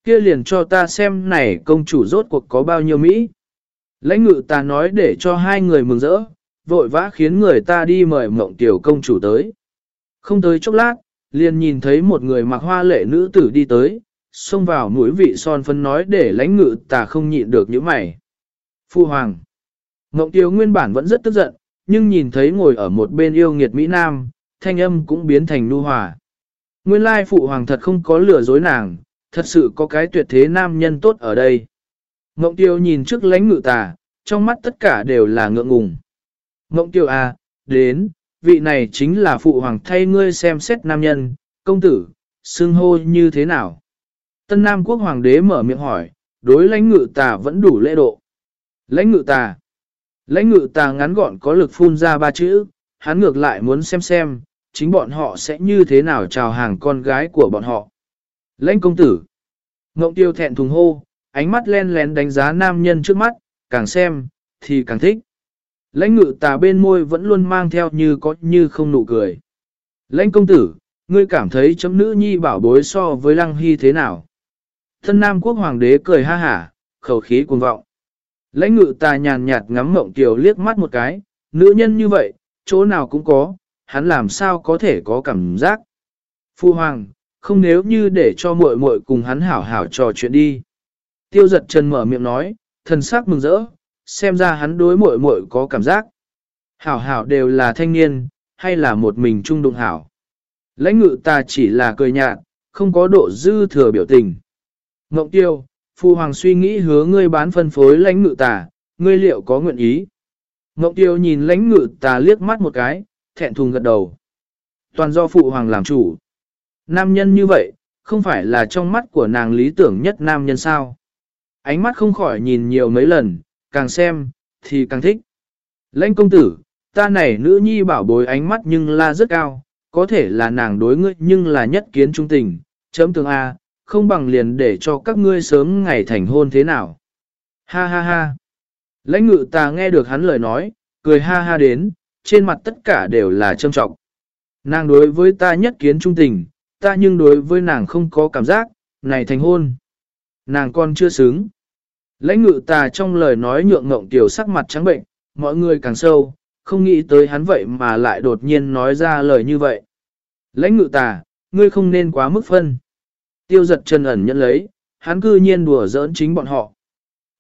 [SPEAKER 1] kia liền cho ta xem này công chủ rốt cuộc có bao nhiêu Mỹ. Lãnh ngự ta nói để cho hai người mừng rỡ, vội vã khiến người ta đi mời mộng tiểu công chủ tới. Không tới chốc lát, liền nhìn thấy một người mặc hoa lệ nữ tử đi tới, xông vào mũi vị son phấn nói để lãnh ngự ta không nhịn được những mày. Phu Hoàng Mộng tiểu nguyên bản vẫn rất tức giận, nhưng nhìn thấy ngồi ở một bên yêu nghiệt Mỹ Nam, thanh âm cũng biến thành nu hòa. Nguyên lai Phụ Hoàng thật không có lừa dối nàng, thật sự có cái tuyệt thế nam nhân tốt ở đây. Ngộng tiêu nhìn trước lãnh ngự tà, trong mắt tất cả đều là ngượng ngùng. Ngộng tiêu à, đến, vị này chính là phụ hoàng thay ngươi xem xét nam nhân, công tử, xưng hô như thế nào. Tân Nam quốc hoàng đế mở miệng hỏi, đối lãnh ngự tà vẫn đủ lễ độ. Lãnh ngự tà. Lãnh ngự tà ngắn gọn có lực phun ra ba chữ, hắn ngược lại muốn xem xem, chính bọn họ sẽ như thế nào chào hàng con gái của bọn họ. Lãnh công tử. Ngộng tiêu thẹn thùng hô, ánh mắt len lén đánh giá nam nhân trước mắt, càng xem, thì càng thích. Lãnh ngự tà bên môi vẫn luôn mang theo như có như không nụ cười. Lãnh công tử, ngươi cảm thấy chấm nữ nhi bảo bối so với lăng hy thế nào? Thân nam quốc hoàng đế cười ha hả, khẩu khí cuồng vọng. Lãnh ngự tà nhàn nhạt ngắm mộng tiểu liếc mắt một cái, nữ nhân như vậy, chỗ nào cũng có, hắn làm sao có thể có cảm giác. Phu hoàng, không nếu như để cho muội muội cùng hắn hảo hảo trò chuyện đi. Tiêu giật chân mở miệng nói, thần sắc mừng rỡ, xem ra hắn đối muội muội có cảm giác. Hảo hảo đều là thanh niên, hay là một mình trung đụng hảo. Lãnh ngự ta chỉ là cười nhạt, không có độ dư thừa biểu tình. Ngộng tiêu, phu hoàng suy nghĩ hứa ngươi bán phân phối lãnh ngự tà, ngươi liệu có nguyện ý? Ngộng tiêu nhìn lãnh ngự tà liếc mắt một cái, thẹn thùng gật đầu. Toàn do phụ hoàng làm chủ. Nam nhân như vậy, không phải là trong mắt của nàng lý tưởng nhất nam nhân sao. Ánh mắt không khỏi nhìn nhiều mấy lần, càng xem, thì càng thích. Lênh công tử, ta này nữ nhi bảo bối ánh mắt nhưng là rất cao, có thể là nàng đối ngươi nhưng là nhất kiến trung tình, chấm tương A, không bằng liền để cho các ngươi sớm ngày thành hôn thế nào. Ha ha ha. Lãnh ngự ta nghe được hắn lời nói, cười ha ha đến, trên mặt tất cả đều là trâm trọng. Nàng đối với ta nhất kiến trung tình, ta nhưng đối với nàng không có cảm giác, này thành hôn. Nàng còn chưa xứng. Lãnh ngự tà trong lời nói nhượng ngộng tiểu sắc mặt trắng bệnh, mọi người càng sâu, không nghĩ tới hắn vậy mà lại đột nhiên nói ra lời như vậy. Lãnh ngự tà, ngươi không nên quá mức phân. Tiêu giật chân ẩn nhận lấy, hắn cư nhiên đùa giỡn chính bọn họ.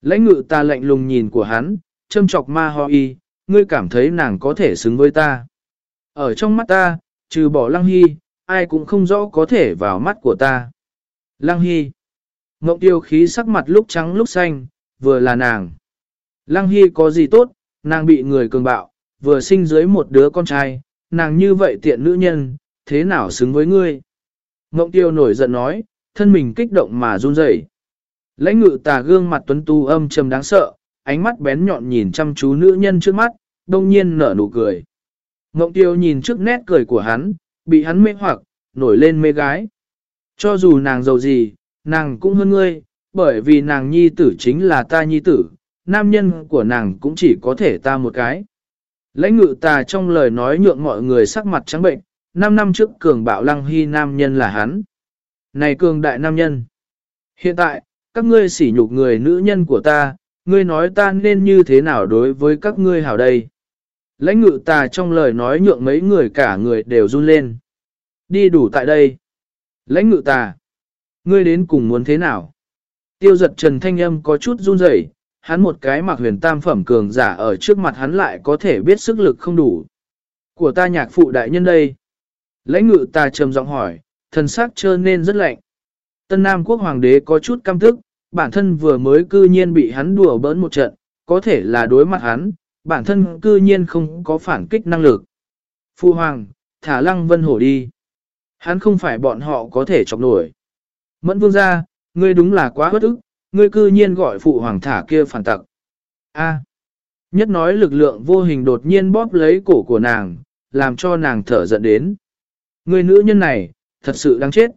[SPEAKER 1] Lãnh ngự ta lạnh lùng nhìn của hắn, châm chọc ma ho y, ngươi cảm thấy nàng có thể xứng với ta. Ở trong mắt ta, trừ bỏ lăng hy, ai cũng không rõ có thể vào mắt của ta. Lăng Hy Ngộng tiêu khí sắc mặt lúc trắng lúc xanh, vừa là nàng. Lăng Hy có gì tốt, nàng bị người cường bạo, vừa sinh dưới một đứa con trai, nàng như vậy tiện nữ nhân, thế nào xứng với ngươi? Ngộng tiêu nổi giận nói, thân mình kích động mà run rẩy. Lãnh ngự tà gương mặt tuấn tu âm trầm đáng sợ, ánh mắt bén nhọn nhìn chăm chú nữ nhân trước mắt, đông nhiên nở nụ cười. Ngộng tiêu nhìn trước nét cười của hắn, bị hắn mê hoặc, nổi lên mê gái. Cho dù nàng giàu gì, nàng cũng hơn ngươi, bởi vì nàng nhi tử chính là ta nhi tử, nam nhân của nàng cũng chỉ có thể ta một cái. Lãnh ngự tà trong lời nói nhượng mọi người sắc mặt trắng bệnh, 5 năm trước cường bạo lăng hy nam nhân là hắn. Này cường đại nam nhân! Hiện tại, các ngươi sỉ nhục người nữ nhân của ta, ngươi nói ta nên như thế nào đối với các ngươi hảo đây? Lãnh ngự tà trong lời nói nhượng mấy người cả người đều run lên. Đi đủ tại đây. Lãnh ngự tà. Ngươi đến cùng muốn thế nào? Tiêu giật trần thanh âm có chút run rẩy, hắn một cái mặc huyền tam phẩm cường giả ở trước mặt hắn lại có thể biết sức lực không đủ. Của ta nhạc phụ đại nhân đây. Lãnh ngự tà trầm giọng hỏi, thần sắc trơ nên rất lạnh. Tân Nam quốc hoàng đế có chút căm thức, bản thân vừa mới cư nhiên bị hắn đùa bỡn một trận, có thể là đối mặt hắn, bản thân cư nhiên không có phản kích năng lực. Phu hoàng, thả lăng vân hổ đi. Hắn không phải bọn họ có thể chọc nổi. Mẫn vương ra, ngươi đúng là quá bất ức, ngươi cư nhiên gọi phụ hoàng thả kia phản tặc. A. Nhất nói lực lượng vô hình đột nhiên bóp lấy cổ của nàng, làm cho nàng thở giận đến. Người nữ nhân này, thật sự đáng chết.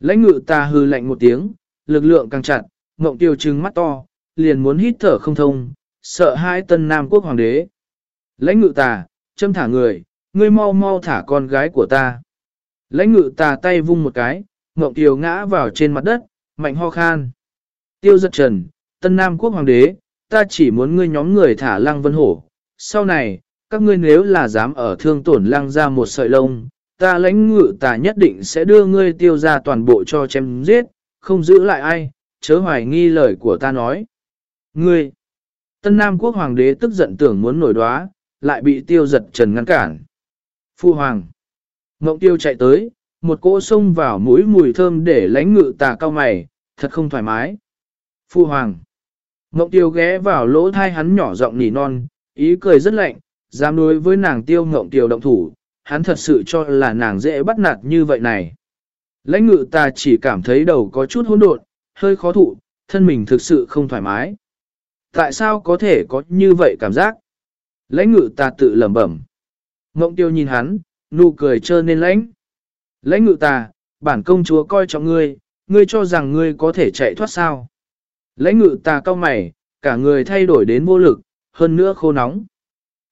[SPEAKER 1] Lãnh ngự ta hư lạnh một tiếng, lực lượng càng chặt, ngộng tiêu trừng mắt to, liền muốn hít thở không thông, sợ hai tân nam quốc hoàng đế. Lãnh ngự tà, châm thả người, ngươi mau mau thả con gái của ta. Lãnh ngự tà tay vung một cái, Ngộng Tiêu ngã vào trên mặt đất, mạnh ho khan. Tiêu giật trần, Tân Nam quốc hoàng đế, ta chỉ muốn ngươi nhóm người thả lăng vân hổ. Sau này, các ngươi nếu là dám ở thương tổn lăng ra một sợi lông, ta lãnh ngự ta nhất định sẽ đưa ngươi tiêu ra toàn bộ cho chém giết, không giữ lại ai, chớ hoài nghi lời của ta nói. Ngươi, Tân Nam quốc hoàng đế tức giận tưởng muốn nổi đoá, lại bị tiêu giật trần ngăn cản. Phu hoàng, Ngộng tiêu chạy tới, một cỗ xông vào mũi mùi thơm để lánh ngự tà cao mày, thật không thoải mái. Phu hoàng. Ngộng tiêu ghé vào lỗ thai hắn nhỏ giọng nỉ non, ý cười rất lạnh, dám đối với nàng tiêu ngộng tiêu động thủ, hắn thật sự cho là nàng dễ bắt nạt như vậy này. Lãnh ngự ta chỉ cảm thấy đầu có chút hỗn độn, hơi khó thụ, thân mình thực sự không thoải mái. Tại sao có thể có như vậy cảm giác? Lãnh ngự ta tự lẩm bẩm. Ngộng tiêu nhìn hắn, nụ cười trơ nên lãnh. Lãnh ngự ta, bản công chúa coi trọng ngươi, ngươi cho rằng ngươi có thể chạy thoát sao. Lãnh ngự ta cao mày, cả người thay đổi đến vô lực, hơn nữa khô nóng.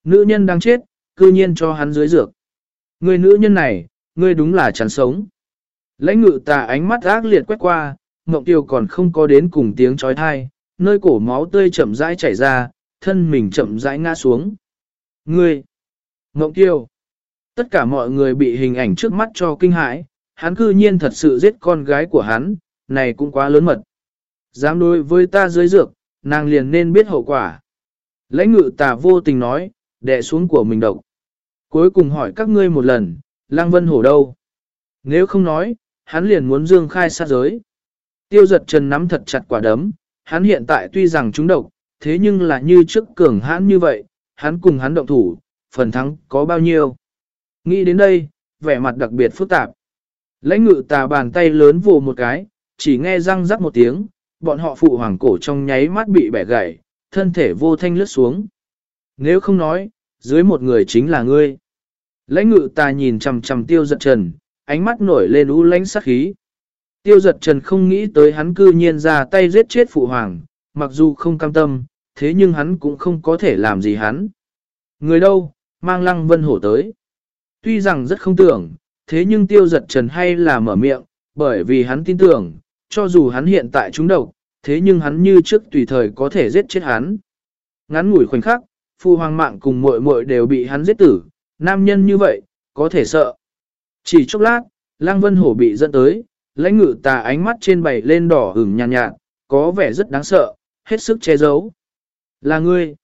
[SPEAKER 1] Nữ nhân đang chết, cư nhiên cho hắn dưới dược. Người nữ nhân này, ngươi đúng là chán sống. Lãnh ngự ta ánh mắt ác liệt quét qua, Ngọc Tiêu còn không có đến cùng tiếng trói thai, nơi cổ máu tươi chậm rãi chảy ra, thân mình chậm rãi ngã xuống. Ngươi! Ngọc Tiêu! Tất cả mọi người bị hình ảnh trước mắt cho kinh hãi, hắn cư nhiên thật sự giết con gái của hắn, này cũng quá lớn mật. Dám đối với ta dưới dược, nàng liền nên biết hậu quả. Lãnh ngự tà vô tình nói, đè xuống của mình độc. Cuối cùng hỏi các ngươi một lần, Lang Vân Hổ đâu? Nếu không nói, hắn liền muốn dương khai sát giới. Tiêu giật trần nắm thật chặt quả đấm, hắn hiện tại tuy rằng chúng độc, thế nhưng là như trước cường hãn như vậy, hắn cùng hắn động thủ, phần thắng có bao nhiêu? Nghĩ đến đây, vẻ mặt đặc biệt phức tạp. Lãnh ngự tà bàn tay lớn vồ một cái, chỉ nghe răng rắc một tiếng, bọn họ phụ hoàng cổ trong nháy mắt bị bẻ gãy, thân thể vô thanh lướt xuống. Nếu không nói, dưới một người chính là ngươi. Lãnh ngự tà nhìn chằm chằm tiêu giật trần, ánh mắt nổi lên u lãnh sắc khí. Tiêu giật trần không nghĩ tới hắn cư nhiên ra tay giết chết phụ hoàng, mặc dù không cam tâm, thế nhưng hắn cũng không có thể làm gì hắn. Người đâu, mang lăng vân hổ tới. Tuy rằng rất không tưởng, thế nhưng tiêu giật trần hay là mở miệng, bởi vì hắn tin tưởng, cho dù hắn hiện tại trúng độc, thế nhưng hắn như trước tùy thời có thể giết chết hắn. Ngắn ngủi khoảnh khắc, Phụ hoàng mạng cùng muội muội đều bị hắn giết tử, nam nhân như vậy, có thể sợ. Chỉ chốc lát, Lăng Vân Hổ bị dẫn tới, lãnh ngự tà ánh mắt trên bảy lên đỏ hửng nhàn nhạt, nhạt, có vẻ rất đáng sợ, hết sức che giấu. Là ngươi.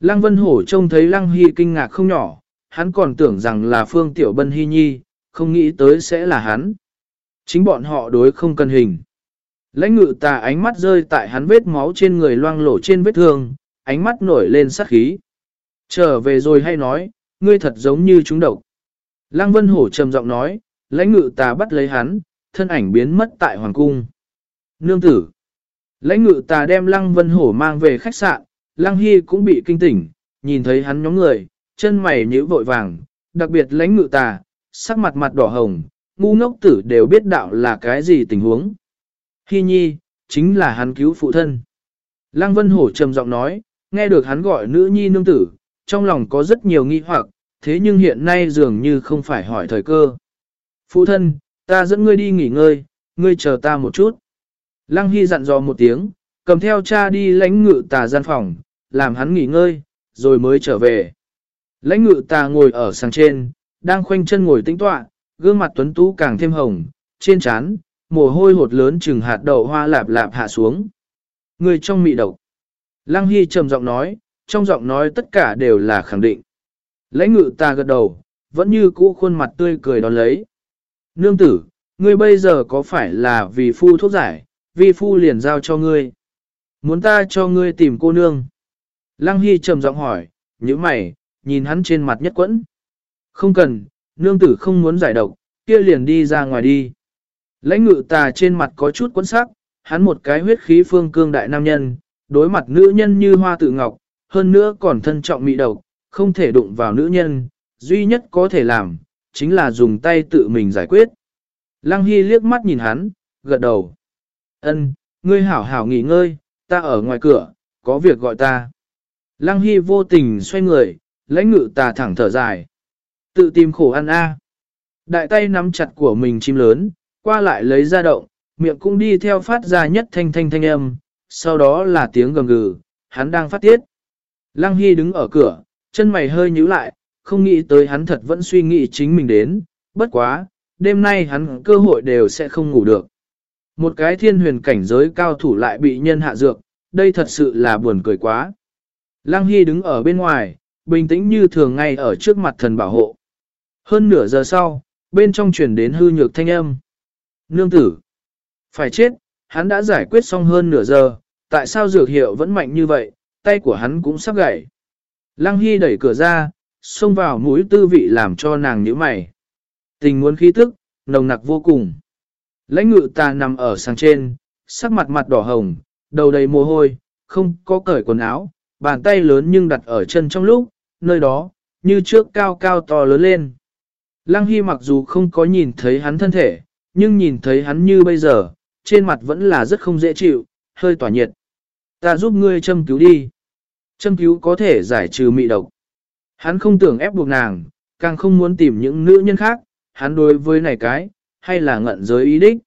[SPEAKER 1] Lăng Vân Hổ trông thấy Lăng Hy kinh ngạc không nhỏ, hắn còn tưởng rằng là Phương Tiểu Bân Hy Nhi, không nghĩ tới sẽ là hắn. Chính bọn họ đối không cần hình. Lãnh ngự tà ánh mắt rơi tại hắn vết máu trên người loang lổ trên vết thương, ánh mắt nổi lên sát khí. Trở về rồi hay nói, ngươi thật giống như chúng độc. Lăng Vân Hổ trầm giọng nói, lãnh ngự tà bắt lấy hắn, thân ảnh biến mất tại hoàng cung. Nương tử. Lãnh ngự tà đem Lăng Vân Hổ mang về khách sạn, Lăng Hy cũng bị kinh tỉnh, nhìn thấy hắn nhóm người, chân mày nhíu vội vàng, đặc biệt lãnh ngự tà, sắc mặt mặt đỏ hồng, ngu ngốc tử đều biết đạo là cái gì tình huống. Hy nhi, chính là hắn cứu phụ thân. Lăng Vân Hổ trầm giọng nói, nghe được hắn gọi nữ nhi nương tử, trong lòng có rất nhiều nghi hoặc, thế nhưng hiện nay dường như không phải hỏi thời cơ. Phụ thân, ta dẫn ngươi đi nghỉ ngơi, ngươi chờ ta một chút. Lăng Hy dặn dò một tiếng, cầm theo cha đi lãnh ngự tà gian phòng, làm hắn nghỉ ngơi, rồi mới trở về. Lãnh ngự tà ngồi ở sàng trên, đang khoanh chân ngồi tĩnh tọa, gương mặt tuấn tú càng thêm hồng, trên trán mồ hôi hột lớn chừng hạt đậu hoa lạp lạp hạ xuống. Người trong mị độc. Lăng Hy trầm giọng nói, trong giọng nói tất cả đều là khẳng định. Lãnh ngự ta gật đầu, vẫn như cũ khuôn mặt tươi cười đón lấy. Nương tử, ngươi bây giờ có phải là vì phu thuốc giải, vi phu liền giao cho ngươi. Muốn ta cho ngươi tìm cô nương. Lăng Hy trầm giọng hỏi, như mày, nhìn hắn trên mặt nhất quẫn. Không cần, nương tử không muốn giải độc, kia liền đi ra ngoài đi. Lãnh ngự tà trên mặt có chút quẫn sắc, hắn một cái huyết khí phương cương đại nam nhân, đối mặt nữ nhân như hoa tự ngọc, hơn nữa còn thân trọng mị độc, không thể đụng vào nữ nhân, duy nhất có thể làm, chính là dùng tay tự mình giải quyết. Lăng Hy liếc mắt nhìn hắn, gật đầu. Ân, ngươi hảo hảo nghỉ ngơi, ta ở ngoài cửa, có việc gọi ta. Lăng Hy vô tình xoay người, lãnh ngự tà thẳng thở dài. Tự tìm khổ ăn a. Đại tay nắm chặt của mình chim lớn, qua lại lấy ra động, miệng cũng đi theo phát ra nhất thanh thanh thanh âm, sau đó là tiếng gầm gừ, hắn đang phát tiết. Lăng Hy đứng ở cửa, chân mày hơi nhíu lại, không nghĩ tới hắn thật vẫn suy nghĩ chính mình đến, bất quá, đêm nay hắn cơ hội đều sẽ không ngủ được. Một cái thiên huyền cảnh giới cao thủ lại bị nhân hạ dược, đây thật sự là buồn cười quá. Lăng Hy đứng ở bên ngoài, bình tĩnh như thường ngay ở trước mặt thần bảo hộ. Hơn nửa giờ sau, bên trong chuyển đến hư nhược thanh âm. Nương tử. Phải chết, hắn đã giải quyết xong hơn nửa giờ, tại sao dược hiệu vẫn mạnh như vậy, tay của hắn cũng sắp gãy. Lăng Hy đẩy cửa ra, xông vào mũi tư vị làm cho nàng nhíu mày. Tình muốn khí tức, nồng nặc vô cùng. Lãnh ngự ta nằm ở sang trên, sắc mặt mặt đỏ hồng, đầu đầy mồ hôi, không có cởi quần áo, bàn tay lớn nhưng đặt ở chân trong lúc, nơi đó, như trước cao cao to lớn lên. Lăng Hy mặc dù không có nhìn thấy hắn thân thể, nhưng nhìn thấy hắn như bây giờ, trên mặt vẫn là rất không dễ chịu, hơi tỏa nhiệt. Ta giúp ngươi châm cứu đi. Châm cứu có thể giải trừ mị độc. Hắn không tưởng ép buộc nàng, càng không muốn tìm những nữ nhân khác, hắn đối với này cái, hay là ngận giới ý đích.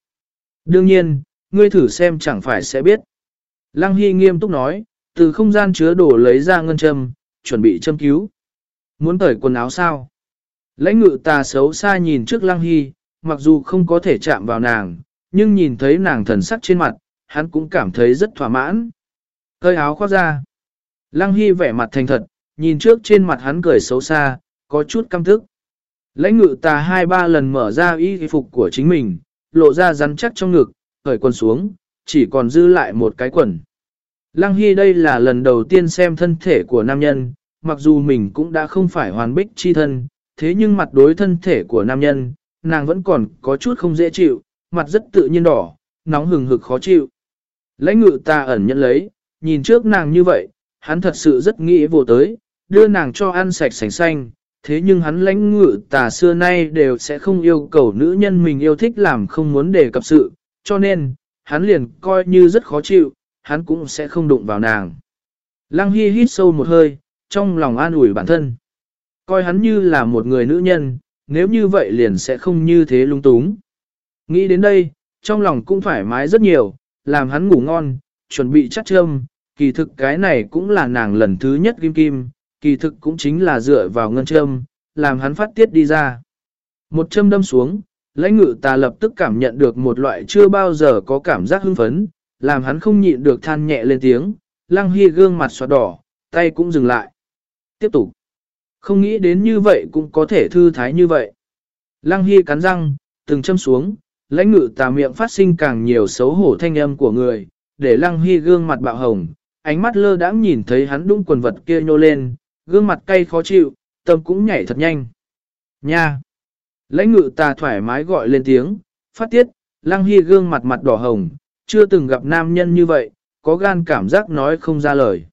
[SPEAKER 1] Đương nhiên, ngươi thử xem chẳng phải sẽ biết. Lăng Hy nghiêm túc nói, từ không gian chứa đồ lấy ra ngân châm, chuẩn bị châm cứu. Muốn tởi quần áo sao? Lãnh ngự tà xấu xa nhìn trước Lăng Hy, mặc dù không có thể chạm vào nàng, nhưng nhìn thấy nàng thần sắc trên mặt, hắn cũng cảm thấy rất thỏa mãn. Cơi áo khoác ra. Lăng Hy vẻ mặt thành thật, nhìn trước trên mặt hắn cười xấu xa, có chút căm thức. Lãnh ngự tà hai ba lần mở ra y phục của chính mình, lộ ra rắn chắc trong ngực, khởi quần xuống, chỉ còn dư lại một cái quần. Lăng Hy đây là lần đầu tiên xem thân thể của nam nhân, mặc dù mình cũng đã không phải hoàn bích chi thân, thế nhưng mặt đối thân thể của nam nhân, nàng vẫn còn có chút không dễ chịu, mặt rất tự nhiên đỏ, nóng hừng hực khó chịu. Lãnh ngự ta ẩn nhận lấy, nhìn trước nàng như vậy, hắn thật sự rất nghĩ vô tới, đưa nàng cho ăn sạch sành xanh, thế nhưng hắn lãnh ngự tà xưa nay đều sẽ không yêu cầu nữ nhân mình yêu thích làm không muốn đề cập sự, cho nên, hắn liền coi như rất khó chịu, hắn cũng sẽ không đụng vào nàng. Lăng Hy hít sâu một hơi, trong lòng an ủi bản thân. Coi hắn như là một người nữ nhân, nếu như vậy liền sẽ không như thế lung túng. Nghĩ đến đây, trong lòng cũng thoải mái rất nhiều, làm hắn ngủ ngon, chuẩn bị chắc châm, kỳ thực cái này cũng là nàng lần thứ nhất kim kim, kỳ thực cũng chính là dựa vào ngân châm, làm hắn phát tiết đi ra. Một châm đâm xuống, lãnh ngự ta lập tức cảm nhận được một loại chưa bao giờ có cảm giác hưng phấn, làm hắn không nhịn được than nhẹ lên tiếng, lăng hy gương mặt xoát đỏ, tay cũng dừng lại. Tiếp tục. Không nghĩ đến như vậy cũng có thể thư thái như vậy. Lăng hy cắn răng, từng châm xuống, lãnh ngự tà miệng phát sinh càng nhiều xấu hổ thanh âm của người, để lăng hy gương mặt bạo hồng, ánh mắt lơ đãng nhìn thấy hắn đung quần vật kia nhô lên, gương mặt cay khó chịu, tâm cũng nhảy thật nhanh. Nha! Lãnh ngự tà thoải mái gọi lên tiếng, phát tiết, lăng hy gương mặt mặt đỏ hồng, chưa từng gặp nam nhân như vậy, có gan cảm giác nói không ra lời.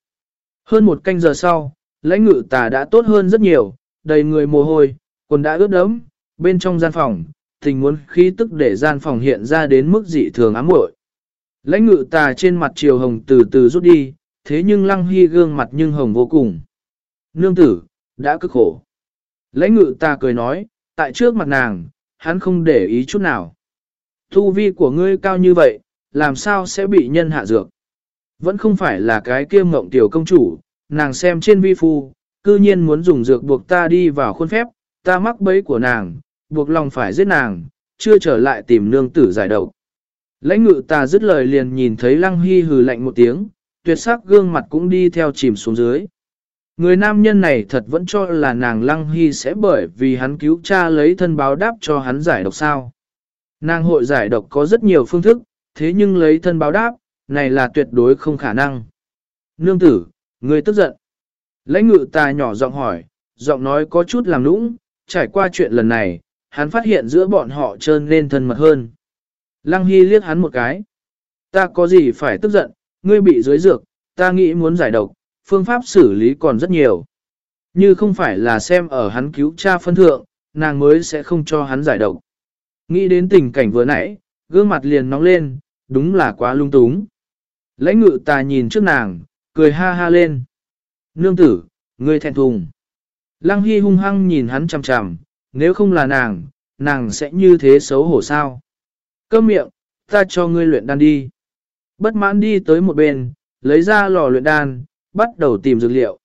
[SPEAKER 1] Hơn một canh giờ sau, lãnh ngự tà đã tốt hơn rất nhiều, đầy người mồ hôi, quần đã ướt đẫm, bên trong gian phòng, tình muốn khí tức để gian phòng hiện ra đến mức dị thường ám muội. Lãnh ngự tà trên mặt chiều hồng từ từ rút đi, thế nhưng lăng hy gương mặt nhưng hồng vô cùng. Nương tử, đã cực khổ. Lãnh ngự ta cười nói, tại trước mặt nàng, hắn không để ý chút nào. Thu vi của ngươi cao như vậy, làm sao sẽ bị nhân hạ dược? Vẫn không phải là cái kia mộng tiểu công chủ, nàng xem trên vi phu, cư nhiên muốn dùng dược buộc ta đi vào khuôn phép, ta mắc bẫy của nàng, buộc lòng phải giết nàng, chưa trở lại tìm nương tử giải độc. Lãnh ngự ta dứt lời liền nhìn thấy lăng hy hừ lạnh một tiếng, tuyệt sắc gương mặt cũng đi theo chìm xuống dưới. Người nam nhân này thật vẫn cho là nàng lăng hy sẽ bởi vì hắn cứu cha lấy thân báo đáp cho hắn giải độc sao. Nàng hội giải độc có rất nhiều phương thức, thế nhưng lấy thân báo đáp, này là tuyệt đối không khả năng. Nương tử, người tức giận. Lãnh ngự ta nhỏ giọng hỏi, giọng nói có chút làm nũng, trải qua chuyện lần này, hắn phát hiện giữa bọn họ trơn lên thân mật hơn. Lăng Hy liếc hắn một cái. Ta có gì phải tức giận, ngươi bị dưới dược, ta nghĩ muốn giải độc, phương pháp xử lý còn rất nhiều. Như không phải là xem ở hắn cứu cha phân thượng, nàng mới sẽ không cho hắn giải độc. Nghĩ đến tình cảnh vừa nãy, gương mặt liền nóng lên, đúng là quá lung túng. Lãnh ngự ta nhìn trước nàng, cười ha ha lên. Nương tử, ngươi thẹn thùng. Lăng Hy hung hăng nhìn hắn chằm chằm, nếu không là nàng, nàng sẽ như thế xấu hổ sao. Cơm miệng, ta cho ngươi luyện đan đi. Bất mãn đi tới một bên, lấy ra lò luyện đan, bắt đầu tìm dược liệu.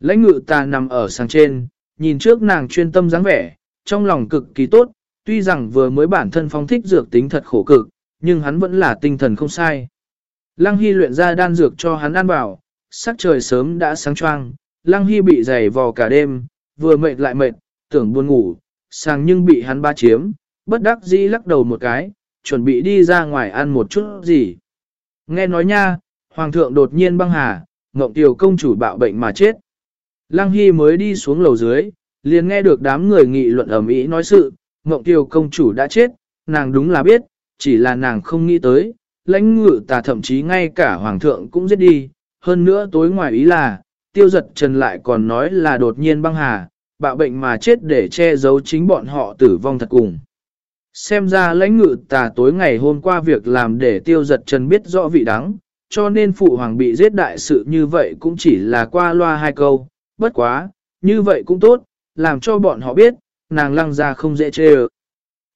[SPEAKER 1] Lãnh ngự ta nằm ở sàng trên, nhìn trước nàng chuyên tâm dáng vẻ, trong lòng cực kỳ tốt, tuy rằng vừa mới bản thân phong thích dược tính thật khổ cực, nhưng hắn vẫn là tinh thần không sai. Lăng Hy luyện ra đan dược cho hắn ăn bảo sắc trời sớm đã sáng choang, Lăng Hy bị dày vò cả đêm, vừa mệt lại mệt, tưởng buồn ngủ, sang nhưng bị hắn ba chiếm, bất đắc dĩ lắc đầu một cái, chuẩn bị đi ra ngoài ăn một chút gì. Nghe nói nha, Hoàng thượng đột nhiên băng hà, Ngộng Tiểu công chủ bạo bệnh mà chết. Lăng Hy mới đi xuống lầu dưới, liền nghe được đám người nghị luận ầm ĩ nói sự, Ngộng Tiểu công chủ đã chết, nàng đúng là biết, chỉ là nàng không nghĩ tới, lãnh ngự tà thậm chí ngay cả Hoàng thượng cũng giết đi, hơn nữa tối ngoài ý là, tiêu giật trần lại còn nói là đột nhiên băng hà, bạo bệnh mà chết để che giấu chính bọn họ tử vong thật cùng. Xem ra lãnh ngự tà tối ngày hôm qua việc làm để tiêu giật trần biết rõ vị đắng, cho nên phụ hoàng bị giết đại sự như vậy cũng chỉ là qua loa hai câu, bất quá, như vậy cũng tốt, làm cho bọn họ biết, nàng lăng ra không dễ chê ơ.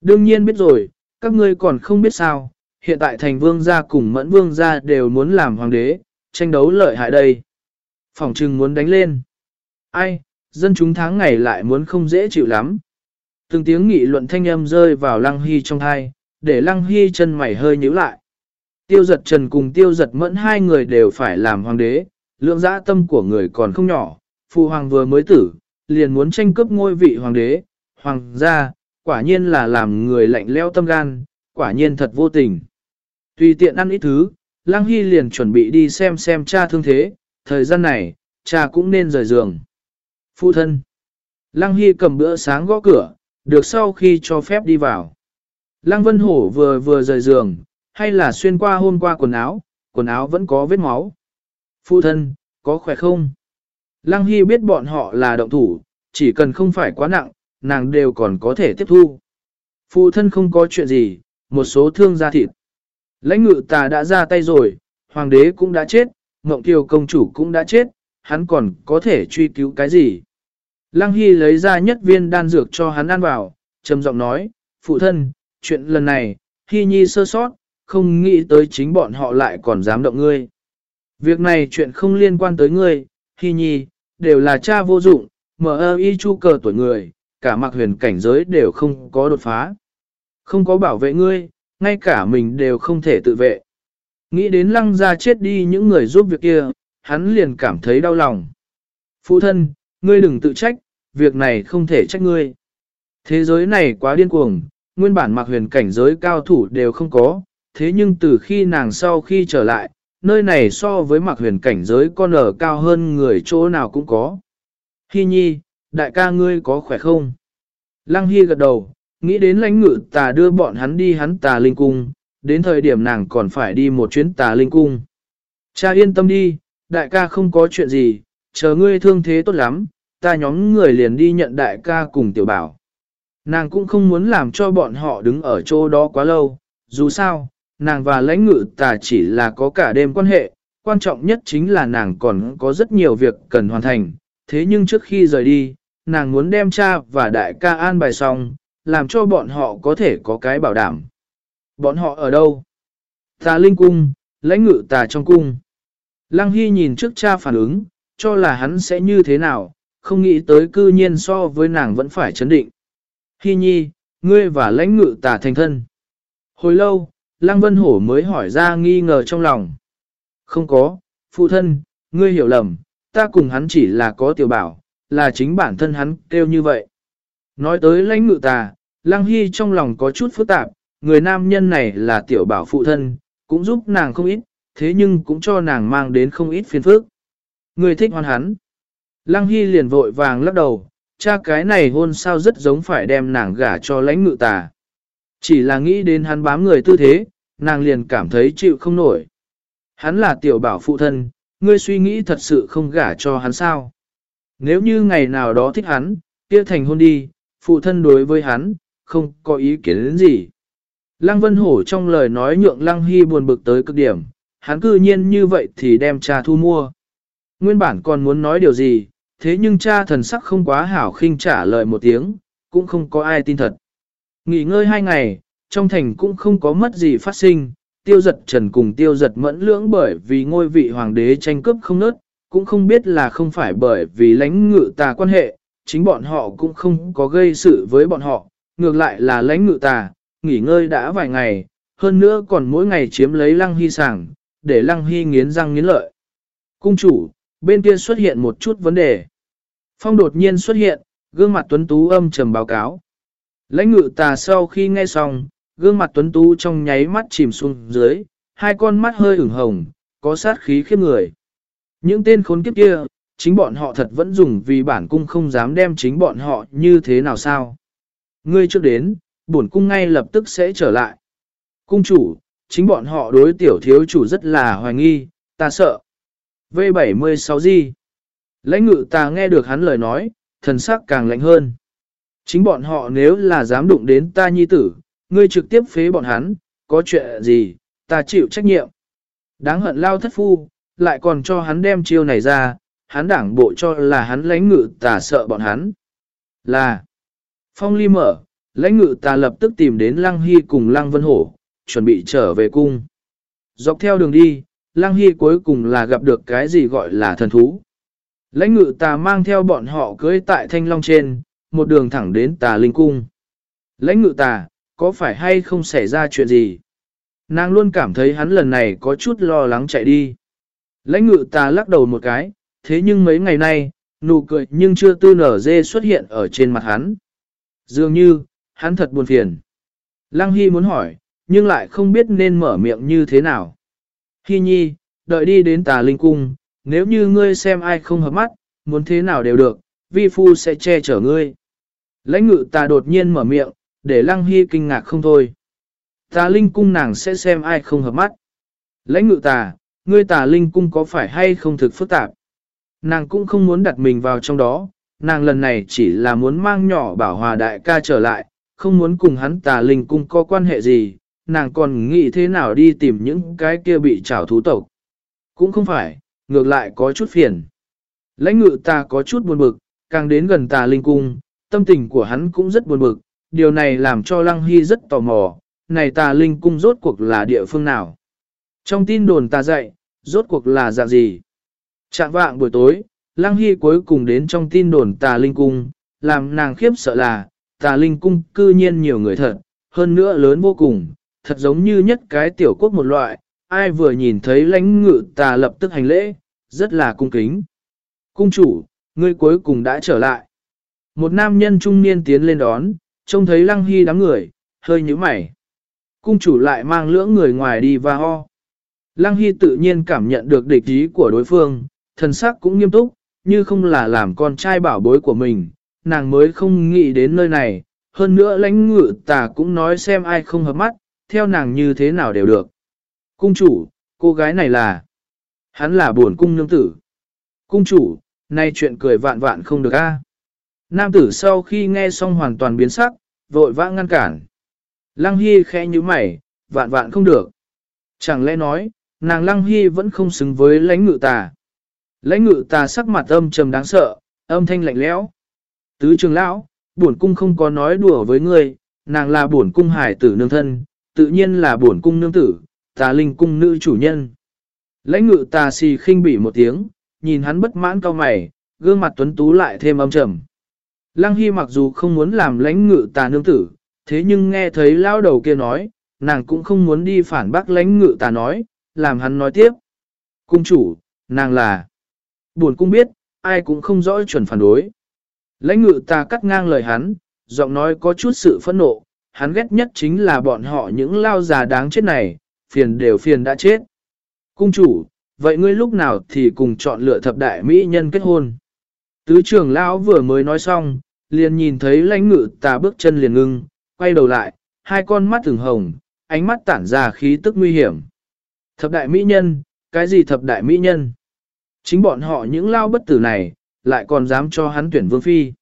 [SPEAKER 1] Đương nhiên biết rồi, các ngươi còn không biết sao, hiện tại thành vương gia cùng mẫn vương gia đều muốn làm hoàng đế, tranh đấu lợi hại đây. Phòng trừng muốn đánh lên. Ai, dân chúng tháng ngày lại muốn không dễ chịu lắm. Từng tiếng nghị luận thanh âm rơi vào lăng hy trong thai, để lăng hy chân mày hơi nhíu lại. Tiêu giật trần cùng tiêu giật mẫn hai người đều phải làm hoàng đế, lượng dã tâm của người còn không nhỏ, phụ hoàng vừa mới tử, liền muốn tranh cướp ngôi vị hoàng đế, hoàng gia, quả nhiên là làm người lạnh leo tâm gan, quả nhiên thật vô tình. Tùy tiện ăn ít thứ, Lăng Hy liền chuẩn bị đi xem xem cha thương thế, thời gian này, cha cũng nên rời giường. Phụ thân. Lăng Hy cầm bữa sáng gõ cửa, được sau khi cho phép đi vào. Lăng Vân Hổ vừa vừa rời giường, hay là xuyên qua hôm qua quần áo, quần áo vẫn có vết máu. Phụ thân, có khỏe không? Lăng Hy biết bọn họ là động thủ, chỉ cần không phải quá nặng, nàng đều còn có thể tiếp thu. Phụ thân không có chuyện gì, một số thương da thịt. Lãnh ngự tà đã ra tay rồi, hoàng đế cũng đã chết, mộng kiều công chủ cũng đã chết, hắn còn có thể truy cứu cái gì. Lăng Hy lấy ra nhất viên đan dược cho hắn ăn vào, trầm giọng nói, phụ thân, chuyện lần này, Hy Nhi sơ sót, không nghĩ tới chính bọn họ lại còn dám động ngươi. Việc này chuyện không liên quan tới ngươi, Hy Nhi, đều là cha vô dụng, mở ơ y chu cờ tuổi người, cả mặc huyền cảnh giới đều không có đột phá. Không có bảo vệ ngươi, ngay cả mình đều không thể tự vệ. Nghĩ đến lăng ra chết đi những người giúp việc kia, hắn liền cảm thấy đau lòng. Phụ thân, ngươi đừng tự trách, việc này không thể trách ngươi. Thế giới này quá điên cuồng, nguyên bản mặc huyền cảnh giới cao thủ đều không có, thế nhưng từ khi nàng sau khi trở lại, nơi này so với mặc huyền cảnh giới con ở cao hơn người chỗ nào cũng có. Hy nhi, đại ca ngươi có khỏe không? Lăng Hy gật đầu, nghĩ đến lãnh ngự tà đưa bọn hắn đi hắn tà linh cung, đến thời điểm nàng còn phải đi một chuyến tà linh cung. Cha yên tâm đi, đại ca không có chuyện gì, chờ ngươi thương thế tốt lắm, ta nhóm người liền đi nhận đại ca cùng tiểu bảo. Nàng cũng không muốn làm cho bọn họ đứng ở chỗ đó quá lâu, dù sao, nàng và lãnh ngự tà chỉ là có cả đêm quan hệ, quan trọng nhất chính là nàng còn có rất nhiều việc cần hoàn thành, thế nhưng trước khi rời đi, nàng muốn đem cha và đại ca an bài xong, làm cho bọn họ có thể có cái bảo đảm. Bọn họ ở đâu? Tà linh cung, lãnh ngự tà trong cung. Lăng Hy nhìn trước cha phản ứng, cho là hắn sẽ như thế nào, không nghĩ tới cư nhiên so với nàng vẫn phải chấn định. Hy nhi, ngươi và lãnh ngự tà thành thân. Hồi lâu, Lăng Vân Hổ mới hỏi ra nghi ngờ trong lòng. Không có, phụ thân, ngươi hiểu lầm, ta cùng hắn chỉ là có tiểu bảo, là chính bản thân hắn kêu như vậy. Nói tới lãnh ngự tà, Lăng Hy trong lòng có chút phức tạp, người nam nhân này là tiểu bảo phụ thân, cũng giúp nàng không ít, thế nhưng cũng cho nàng mang đến không ít phiền phức. Người thích hoan hắn. Lăng Hy liền vội vàng lắc đầu, cha cái này hôn sao rất giống phải đem nàng gả cho lãnh ngự tà. Chỉ là nghĩ đến hắn bám người tư thế, nàng liền cảm thấy chịu không nổi. Hắn là tiểu bảo phụ thân, ngươi suy nghĩ thật sự không gả cho hắn sao. Nếu như ngày nào đó thích hắn, kia thành hôn đi, phụ thân đối với hắn, không có ý kiến đến gì. Lăng Vân Hổ trong lời nói nhượng Lăng Hy buồn bực tới cực điểm, hắn cư nhiên như vậy thì đem cha thu mua. Nguyên bản còn muốn nói điều gì, thế nhưng cha thần sắc không quá hảo khinh trả lời một tiếng, cũng không có ai tin thật. Nghỉ ngơi hai ngày, trong thành cũng không có mất gì phát sinh, tiêu giật trần cùng tiêu giật mẫn lưỡng bởi vì ngôi vị hoàng đế tranh cướp không nớt, cũng không biết là không phải bởi vì lãnh ngự tà quan hệ, chính bọn họ cũng không có gây sự với bọn họ, ngược lại là lãnh ngự tà, nghỉ ngơi đã vài ngày, hơn nữa còn mỗi ngày chiếm lấy lăng hy sảng, để lăng hy nghiến răng nghiến lợi. Cung chủ, bên kia xuất hiện một chút vấn đề. Phong đột nhiên xuất hiện, gương mặt tuấn tú âm trầm báo cáo. Lãnh ngự tà sau khi nghe xong, gương mặt tuấn tú trong nháy mắt chìm xuống dưới, hai con mắt hơi ửng hồng, có sát khí khiếp người. Những tên khốn kiếp kia, chính bọn họ thật vẫn dùng vì bản cung không dám đem chính bọn họ như thế nào sao. Ngươi trước đến, bổn cung ngay lập tức sẽ trở lại. Cung chủ, chính bọn họ đối tiểu thiếu chủ rất là hoài nghi, ta sợ. V76 gì? Lãnh ngự ta nghe được hắn lời nói, thần sắc càng lạnh hơn. Chính bọn họ nếu là dám đụng đến ta nhi tử, ngươi trực tiếp phế bọn hắn, có chuyện gì, ta chịu trách nhiệm. Đáng hận lao thất phu, lại còn cho hắn đem chiêu này ra, hắn đảng bộ cho là hắn lãnh ngự tà sợ bọn hắn. Là, phong ly mở, lãnh ngự tà lập tức tìm đến lăng hy cùng lăng vân hổ, chuẩn bị trở về cung. Dọc theo đường đi, lăng hy cuối cùng là gặp được cái gì gọi là thần thú. Lãnh ngự tà mang theo bọn họ cưới tại thanh long trên, một đường thẳng đến tà linh cung. Lãnh ngự tà, có phải hay không xảy ra chuyện gì? Nàng luôn cảm thấy hắn lần này có chút lo lắng chạy đi. Lãnh ngự tà lắc đầu một cái, thế nhưng mấy ngày nay, nụ cười nhưng chưa tư nở dê xuất hiện ở trên mặt hắn. Dường như, hắn thật buồn phiền. Lăng Hy muốn hỏi, nhưng lại không biết nên mở miệng như thế nào. Hy nhi, đợi đi đến tà linh cung, nếu như ngươi xem ai không hợp mắt, muốn thế nào đều được, vi phu sẽ che chở ngươi. Lãnh ngự ta đột nhiên mở miệng, để lăng hy kinh ngạc không thôi. Tà linh cung nàng sẽ xem ai không hợp mắt. Lãnh ngự tà, ngươi tà linh cung có phải hay không thực phức tạp? Nàng cũng không muốn đặt mình vào trong đó, nàng lần này chỉ là muốn mang nhỏ bảo hòa đại ca trở lại, không muốn cùng hắn tà linh cung có quan hệ gì, nàng còn nghĩ thế nào đi tìm những cái kia bị trảo thú tộc. Cũng không phải, ngược lại có chút phiền. Lãnh ngự ta có chút buồn bực, càng đến gần tà linh cung, tâm tình của hắn cũng rất buồn bực, điều này làm cho Lăng Hy rất tò mò, này tà linh cung rốt cuộc là địa phương nào? Trong tin đồn ta dạy, rốt cuộc là dạng gì? Trạng vạng buổi tối, Lăng Hy cuối cùng đến trong tin đồn tà linh cung, làm nàng khiếp sợ là, tà linh cung cư nhiên nhiều người thật, hơn nữa lớn vô cùng, thật giống như nhất cái tiểu quốc một loại, ai vừa nhìn thấy lãnh ngự tà lập tức hành lễ, rất là cung kính. Cung chủ, ngươi cuối cùng đã trở lại. Một nam nhân trung niên tiến lên đón, trông thấy lăng hy đám người, hơi nhíu mày. Cung chủ lại mang lưỡng người ngoài đi và ho. Lăng hy tự nhiên cảm nhận được địch ý của đối phương, thần sắc cũng nghiêm túc, như không là làm con trai bảo bối của mình, nàng mới không nghĩ đến nơi này, hơn nữa lãnh ngự tà cũng nói xem ai không hợp mắt, theo nàng như thế nào đều được. Cung chủ, cô gái này là... Hắn là buồn cung nương tử. Cung chủ, nay chuyện cười vạn vạn không được a. Nam tử sau khi nghe xong hoàn toàn biến sắc, vội vã ngăn cản. Lăng Hy khẽ như mày, vạn vạn không được. Chẳng lẽ nói, nàng Lăng Hy vẫn không xứng với lãnh ngự tà. Lãnh ngự tà sắc mặt âm trầm đáng sợ, âm thanh lạnh lẽo. Tứ trường lão, bổn cung không có nói đùa với ngươi, nàng là bổn cung hải tử nương thân, tự nhiên là bổn cung nương tử, tà linh cung nữ chủ nhân. Lãnh ngự tà xì khinh bỉ một tiếng, nhìn hắn bất mãn cao mày, gương mặt tuấn tú lại thêm âm trầm. Lăng Hy mặc dù không muốn làm lãnh ngự tà nương tử, thế nhưng nghe thấy lao đầu kia nói, nàng cũng không muốn đi phản bác lãnh ngự tà nói, làm hắn nói tiếp. Cung chủ, nàng là... Buồn cung biết, ai cũng không rõ chuẩn phản đối. Lãnh ngự tà cắt ngang lời hắn, giọng nói có chút sự phẫn nộ, hắn ghét nhất chính là bọn họ những lao già đáng chết này, phiền đều phiền đã chết. Cung chủ, vậy ngươi lúc nào thì cùng chọn lựa thập đại mỹ nhân kết hôn? Tứ trưởng lão vừa mới nói xong, liền nhìn thấy lãnh ngự tà bước chân liền ngưng, quay đầu lại, hai con mắt thường hồng, ánh mắt tản ra khí tức nguy hiểm. Thập đại mỹ nhân, cái gì thập đại mỹ nhân? Chính bọn họ những lao bất tử này, lại còn dám cho hắn tuyển vương phi.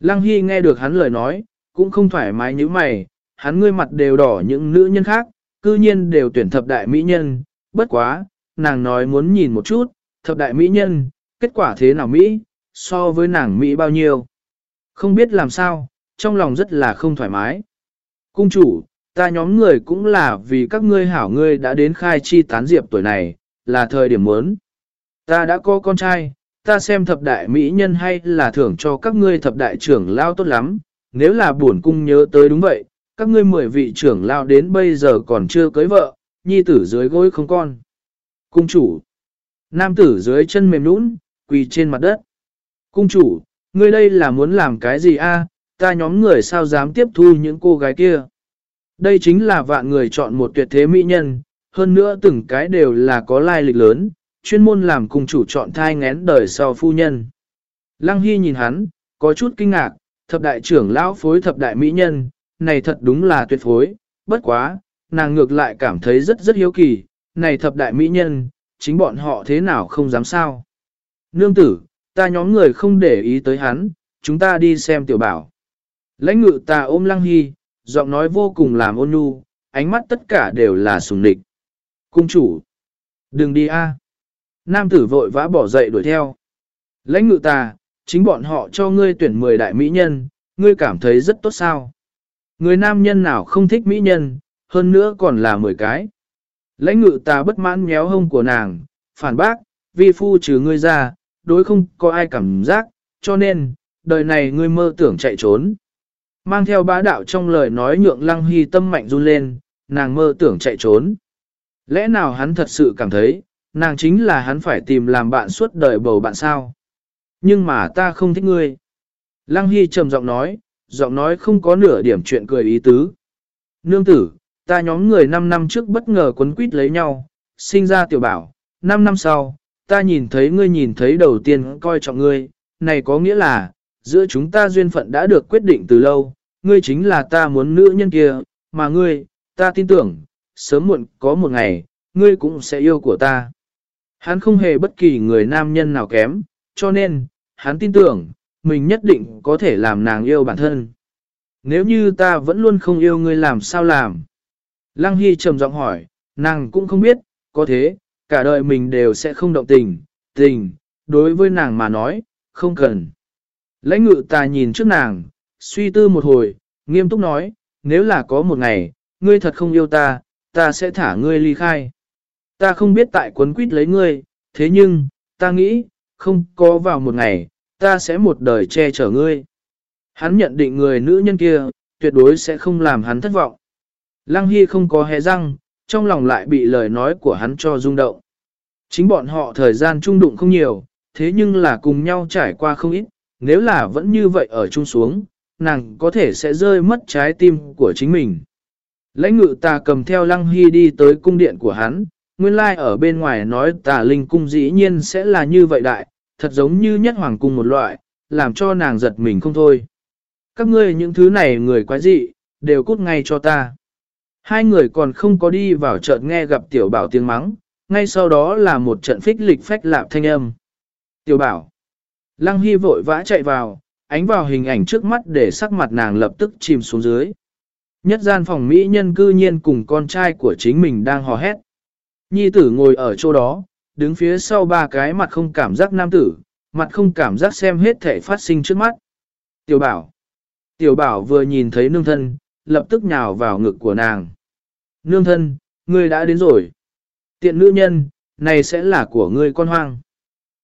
[SPEAKER 1] Lăng Hy nghe được hắn lời nói, cũng không thoải mái như mày, hắn ngươi mặt đều đỏ những nữ nhân khác, cư nhiên đều tuyển thập đại mỹ nhân, bất quá, nàng nói muốn nhìn một chút, thập đại mỹ nhân, kết quả thế nào Mỹ, so với nàng Mỹ bao nhiêu. Không biết làm sao, trong lòng rất là không thoải mái. Cung chủ, ta nhóm người cũng là vì các ngươi hảo ngươi đã đến khai chi tán diệp tuổi này, là thời điểm muốn. Ta đã có con trai, ta xem thập đại mỹ nhân hay là thưởng cho các ngươi thập đại trưởng lao tốt lắm, nếu là buồn cung nhớ tới đúng vậy, các ngươi mười vị trưởng lao đến bây giờ còn chưa cưới vợ, nhi tử dưới gối không con. Cung chủ, nam tử dưới chân mềm nũng, quỳ trên mặt đất. Cung chủ, ngươi đây là muốn làm cái gì a? ta nhóm người sao dám tiếp thu những cô gái kia. Đây chính là vạn người chọn một tuyệt thế mỹ nhân, hơn nữa từng cái đều là có lai lịch lớn, chuyên môn làm cùng chủ chọn thai ngén đời sau phu nhân. Lăng Hy nhìn hắn, có chút kinh ngạc, thập đại trưởng lão phối thập đại mỹ nhân, này thật đúng là tuyệt phối, bất quá, nàng ngược lại cảm thấy rất rất hiếu kỳ, này thập đại mỹ nhân, chính bọn họ thế nào không dám sao. Nương tử, ta nhóm người không để ý tới hắn, chúng ta đi xem tiểu bảo. Lãnh ngự ta ôm lăng hy, giọng nói vô cùng làm ôn nhu, ánh mắt tất cả đều là sùng địch. Cung chủ, đừng đi a. Nam tử vội vã bỏ dậy đuổi theo. Lãnh ngự ta, chính bọn họ cho ngươi tuyển 10 đại mỹ nhân, ngươi cảm thấy rất tốt sao. Người nam nhân nào không thích mỹ nhân, hơn nữa còn là 10 cái. Lãnh ngự ta bất mãn méo hông của nàng, phản bác, vi phu trừ ngươi ra, đối không có ai cảm giác, cho nên, đời này ngươi mơ tưởng chạy trốn. Mang theo bá đạo trong lời nói nhượng lăng hy tâm mạnh run lên, nàng mơ tưởng chạy trốn. Lẽ nào hắn thật sự cảm thấy, nàng chính là hắn phải tìm làm bạn suốt đời bầu bạn sao? Nhưng mà ta không thích ngươi. Lăng Hy trầm giọng nói, giọng nói không có nửa điểm chuyện cười ý tứ. Nương tử, ta nhóm người 5 năm trước bất ngờ quấn quýt lấy nhau, sinh ra tiểu bảo, 5 năm sau, ta nhìn thấy ngươi nhìn thấy đầu tiên coi trọng ngươi, này có nghĩa là, giữa chúng ta duyên phận đã được quyết định từ lâu, ngươi chính là ta muốn nữ nhân kia, mà ngươi, ta tin tưởng, sớm muộn có một ngày, ngươi cũng sẽ yêu của ta. Hắn không hề bất kỳ người nam nhân nào kém, cho nên, hắn tin tưởng, mình nhất định có thể làm nàng yêu bản thân. Nếu như ta vẫn luôn không yêu ngươi làm sao làm? Lăng Hy trầm giọng hỏi, nàng cũng không biết, có thế, cả đời mình đều sẽ không động tình, tình, đối với nàng mà nói, không cần. Lãnh ngự ta nhìn trước nàng, suy tư một hồi, nghiêm túc nói, nếu là có một ngày, ngươi thật không yêu ta, ta sẽ thả ngươi ly khai. Ta không biết tại quấn quýt lấy ngươi, thế nhưng, ta nghĩ, không có vào một ngày, ta sẽ một đời che chở ngươi. Hắn nhận định người nữ nhân kia, tuyệt đối sẽ không làm hắn thất vọng. Lăng Hy không có hé răng, trong lòng lại bị lời nói của hắn cho rung động. Chính bọn họ thời gian chung đụng không nhiều, thế nhưng là cùng nhau trải qua không ít, nếu là vẫn như vậy ở chung xuống, nàng có thể sẽ rơi mất trái tim của chính mình. Lãnh ngự ta cầm theo Lăng Hy đi tới cung điện của hắn, nguyên lai like ở bên ngoài nói tà linh cung dĩ nhiên sẽ là như vậy đại, thật giống như nhất hoàng cung một loại, làm cho nàng giật mình không thôi. Các ngươi những thứ này người quái dị, đều cút ngay cho ta. Hai người còn không có đi vào chợt nghe gặp tiểu bảo tiếng mắng, ngay sau đó là một trận phích lịch phách lạp thanh âm. Tiểu bảo. Lăng Hy vội vã chạy vào, ánh vào hình ảnh trước mắt để sắc mặt nàng lập tức chìm xuống dưới. Nhất gian phòng Mỹ nhân cư nhiên cùng con trai của chính mình đang hò hét. Nhi tử ngồi ở chỗ đó, đứng phía sau ba cái mặt không cảm giác nam tử, mặt không cảm giác xem hết thể phát sinh trước mắt. Tiểu bảo. Tiểu bảo vừa nhìn thấy nương thân, lập tức nhào vào ngực của nàng. Nương thân, ngươi đã đến rồi. Tiện nữ nhân, này sẽ là của ngươi con hoang.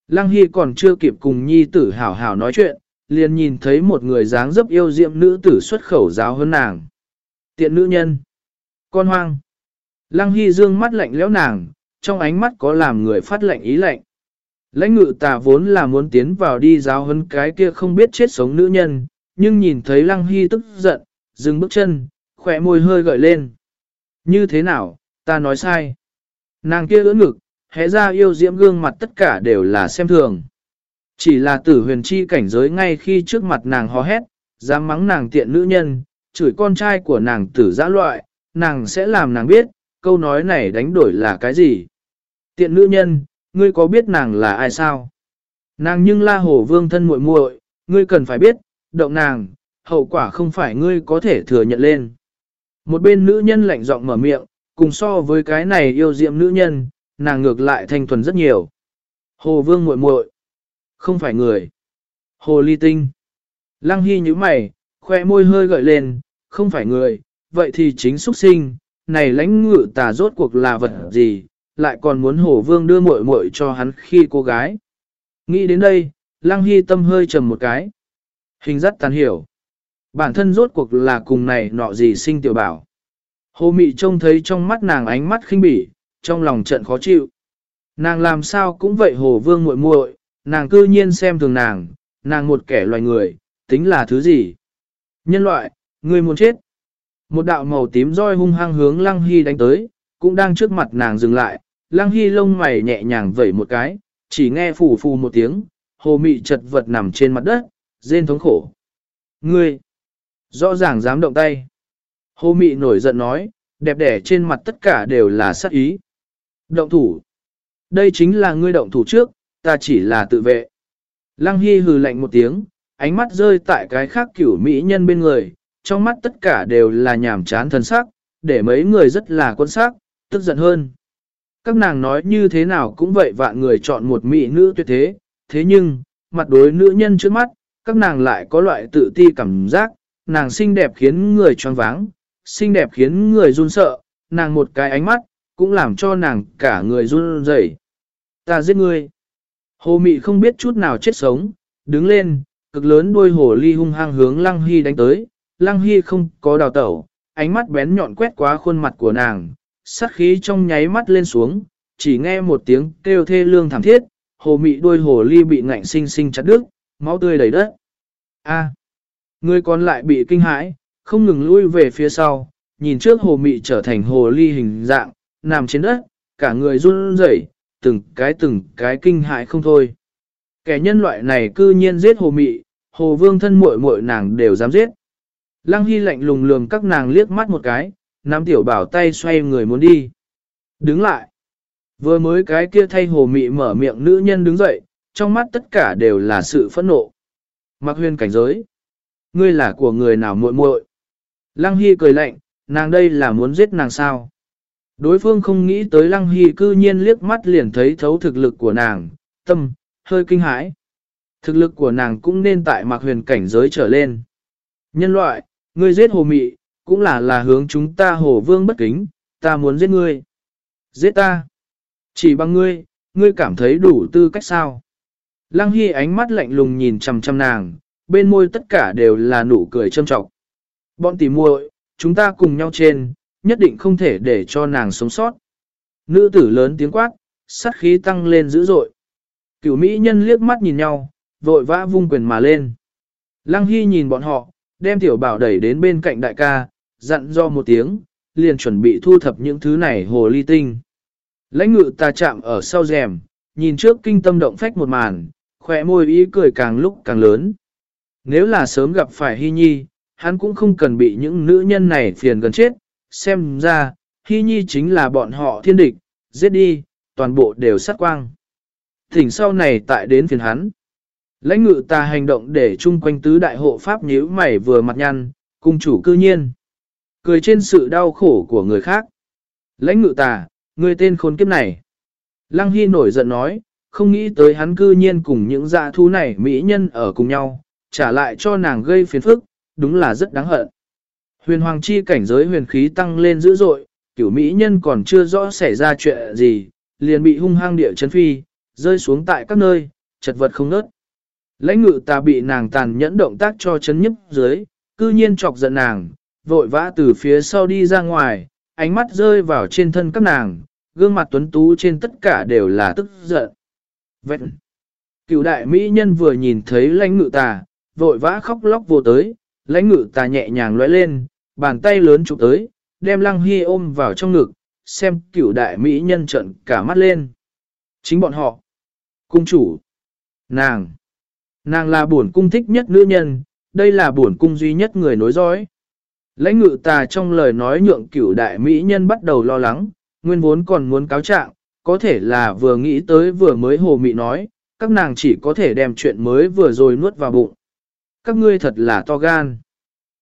[SPEAKER 1] Lăng Hy còn chưa kịp cùng nhi tử hảo hảo nói chuyện, liền nhìn thấy một người dáng dấp yêu diệm nữ tử xuất khẩu giáo hơn nàng. Tiện nữ nhân. Con hoang. Lăng Hy dương mắt lạnh lẽo nàng, trong ánh mắt có làm người phát lệnh ý lệnh. Lãnh ngự tà vốn là muốn tiến vào đi giáo hấn cái kia không biết chết sống nữ nhân, nhưng nhìn thấy Lăng Hy tức giận, dừng bước chân, khỏe môi hơi gợi lên. Như thế nào, ta nói sai. Nàng kia ưỡn ngực, hé ra yêu diễm gương mặt tất cả đều là xem thường. Chỉ là tử huyền chi cảnh giới ngay khi trước mặt nàng hò hét, dám mắng nàng tiện nữ nhân, chửi con trai của nàng tử giã loại, nàng sẽ làm nàng biết, câu nói này đánh đổi là cái gì. Tiện nữ nhân, ngươi có biết nàng là ai sao? Nàng nhưng la hổ vương thân muội muội, ngươi cần phải biết, động nàng, hậu quả không phải ngươi có thể thừa nhận lên. Một bên nữ nhân lạnh giọng mở miệng, cùng so với cái này yêu diệm nữ nhân, nàng ngược lại thanh thuần rất nhiều. Hồ vương muội muội, không phải người. Hồ ly tinh. Lăng hy như mày, khoe môi hơi gợi lên, không phải người, vậy thì chính xuất sinh, này lãnh ngự tà rốt cuộc là vật gì, lại còn muốn hổ vương đưa muội muội cho hắn khi cô gái. Nghĩ đến đây, lăng hy tâm hơi trầm một cái. Hình rất tàn hiểu. Bản thân rốt cuộc là cùng này nọ gì sinh tiểu bảo. Hồ mị trông thấy trong mắt nàng ánh mắt khinh bỉ, trong lòng trận khó chịu. Nàng làm sao cũng vậy hồ vương muội muội, nàng cư nhiên xem thường nàng, nàng một kẻ loài người, tính là thứ gì? Nhân loại, người muốn chết. Một đạo màu tím roi hung hăng hướng Lăng Hy đánh tới, cũng đang trước mặt nàng dừng lại, Lăng Hy lông mày nhẹ nhàng vẩy một cái, chỉ nghe phù phù một tiếng, hồ mị chật vật nằm trên mặt đất, rên thống khổ. Ngươi, rõ ràng dám động tay. Hồ mị nổi giận nói, đẹp đẻ trên mặt tất cả đều là sát ý. Động thủ. Đây chính là ngươi động thủ trước, ta chỉ là tự vệ. Lăng Hy hừ lạnh một tiếng, ánh mắt rơi tại cái khác cửu mỹ nhân bên người, trong mắt tất cả đều là nhảm chán thân sắc, để mấy người rất là quân sắc, tức giận hơn. Các nàng nói như thế nào cũng vậy vạn người chọn một mỹ nữ tuyệt thế, thế nhưng, mặt đối nữ nhân trước mắt, các nàng lại có loại tự ti cảm giác, nàng xinh đẹp khiến người choáng váng, xinh đẹp khiến người run sợ, nàng một cái ánh mắt, cũng làm cho nàng cả người run rẩy. Ta giết ngươi. Hồ mị không biết chút nào chết sống, đứng lên, cực lớn đuôi hồ ly hung hăng hướng Lăng Hy đánh tới, Lăng Hy không có đào tẩu, ánh mắt bén nhọn quét qua khuôn mặt của nàng, sát khí trong nháy mắt lên xuống, chỉ nghe một tiếng kêu thê lương thảm thiết, hồ mị đuôi hồ ly bị ngạnh sinh sinh chặt đứt, máu tươi đầy đất. A. người còn lại bị kinh hãi, không ngừng lui về phía sau, nhìn trước hồ mị trở thành hồ ly hình dạng, nằm trên đất, cả người run rẩy, từng cái từng cái kinh hại không thôi. Kẻ nhân loại này cư nhiên giết hồ mị, hồ vương thân muội muội nàng đều dám giết. Lăng Hy lạnh lùng lườm các nàng liếc mắt một cái, nắm tiểu bảo tay xoay người muốn đi. Đứng lại. Vừa mới cái kia thay hồ mị mở miệng nữ nhân đứng dậy, trong mắt tất cả đều là sự phẫn nộ. Mặc huyền cảnh giới. Ngươi là của người nào muội muội? Lăng Hy cười lạnh, nàng đây là muốn giết nàng sao? Đối phương không nghĩ tới Lăng Hy cư nhiên liếc mắt liền thấy thấu thực lực của nàng, tâm, hơi kinh hãi. Thực lực của nàng cũng nên tại mạc huyền cảnh giới trở lên. Nhân loại, ngươi giết hồ mị, cũng là là hướng chúng ta hồ vương bất kính, ta muốn giết ngươi. Giết ta. Chỉ bằng ngươi, ngươi cảm thấy đủ tư cách sao. Lăng Hy ánh mắt lạnh lùng nhìn chằm chằm nàng, bên môi tất cả đều là nụ cười châm trọng. Bọn tỉ muội, chúng ta cùng nhau trên, nhất định không thể để cho nàng sống sót. Nữ tử lớn tiếng quát, sát khí tăng lên dữ dội. Cửu Mỹ nhân liếc mắt nhìn nhau, vội vã vung quyền mà lên. Lăng Hy nhìn bọn họ, đem tiểu bảo đẩy đến bên cạnh đại ca, dặn do một tiếng, liền chuẩn bị thu thập những thứ này hồ ly tinh. Lãnh ngự ta chạm ở sau rèm, nhìn trước kinh tâm động phách một màn, khỏe môi ý cười càng lúc càng lớn. Nếu là sớm gặp phải Hy Nhi, hắn cũng không cần bị những nữ nhân này phiền gần chết, xem ra, Hy Nhi chính là bọn họ thiên địch, giết đi, toàn bộ đều sát quang. Thỉnh sau này tại đến phiền hắn. Lãnh ngự ta hành động để chung quanh tứ đại hộ pháp nhíu mày vừa mặt nhăn, cung chủ cư nhiên. Cười trên sự đau khổ của người khác. Lãnh ngự tà, người tên khốn kiếp này. Lăng Hy nổi giận nói, không nghĩ tới hắn cư nhiên cùng những dạ thú này mỹ nhân ở cùng nhau, trả lại cho nàng gây phiền phức, đúng là rất đáng hận. Huyền Hoàng Chi cảnh giới huyền khí tăng lên dữ dội, cửu mỹ nhân còn chưa rõ xảy ra chuyện gì, liền bị hung hăng địa chấn phi, rơi xuống tại các nơi, chật vật không nớt. Lãnh ngự ta bị nàng tàn nhẫn động tác cho chấn nhấp dưới, cư nhiên chọc giận nàng, vội vã từ phía sau đi ra ngoài, ánh mắt rơi vào trên thân các nàng, gương mặt tuấn tú trên tất cả đều là tức giận. Vẹn! cựu đại mỹ nhân vừa nhìn thấy lãnh ngự tà, vội vã khóc lóc vô tới, lãnh ngự tà nhẹ nhàng lóe lên, bàn tay lớn chụp tới, đem lăng hy ôm vào trong ngực, xem cửu đại mỹ nhân trận cả mắt lên. Chính bọn họ, cung chủ, nàng, nàng là bổn cung thích nhất nữ nhân, đây là bổn cung duy nhất người nối dõi. Lãnh ngự tà trong lời nói nhượng cửu đại mỹ nhân bắt đầu lo lắng, nguyên vốn còn muốn cáo trạng, có thể là vừa nghĩ tới vừa mới hồ mị nói, các nàng chỉ có thể đem chuyện mới vừa rồi nuốt vào bụng. Các ngươi thật là to gan.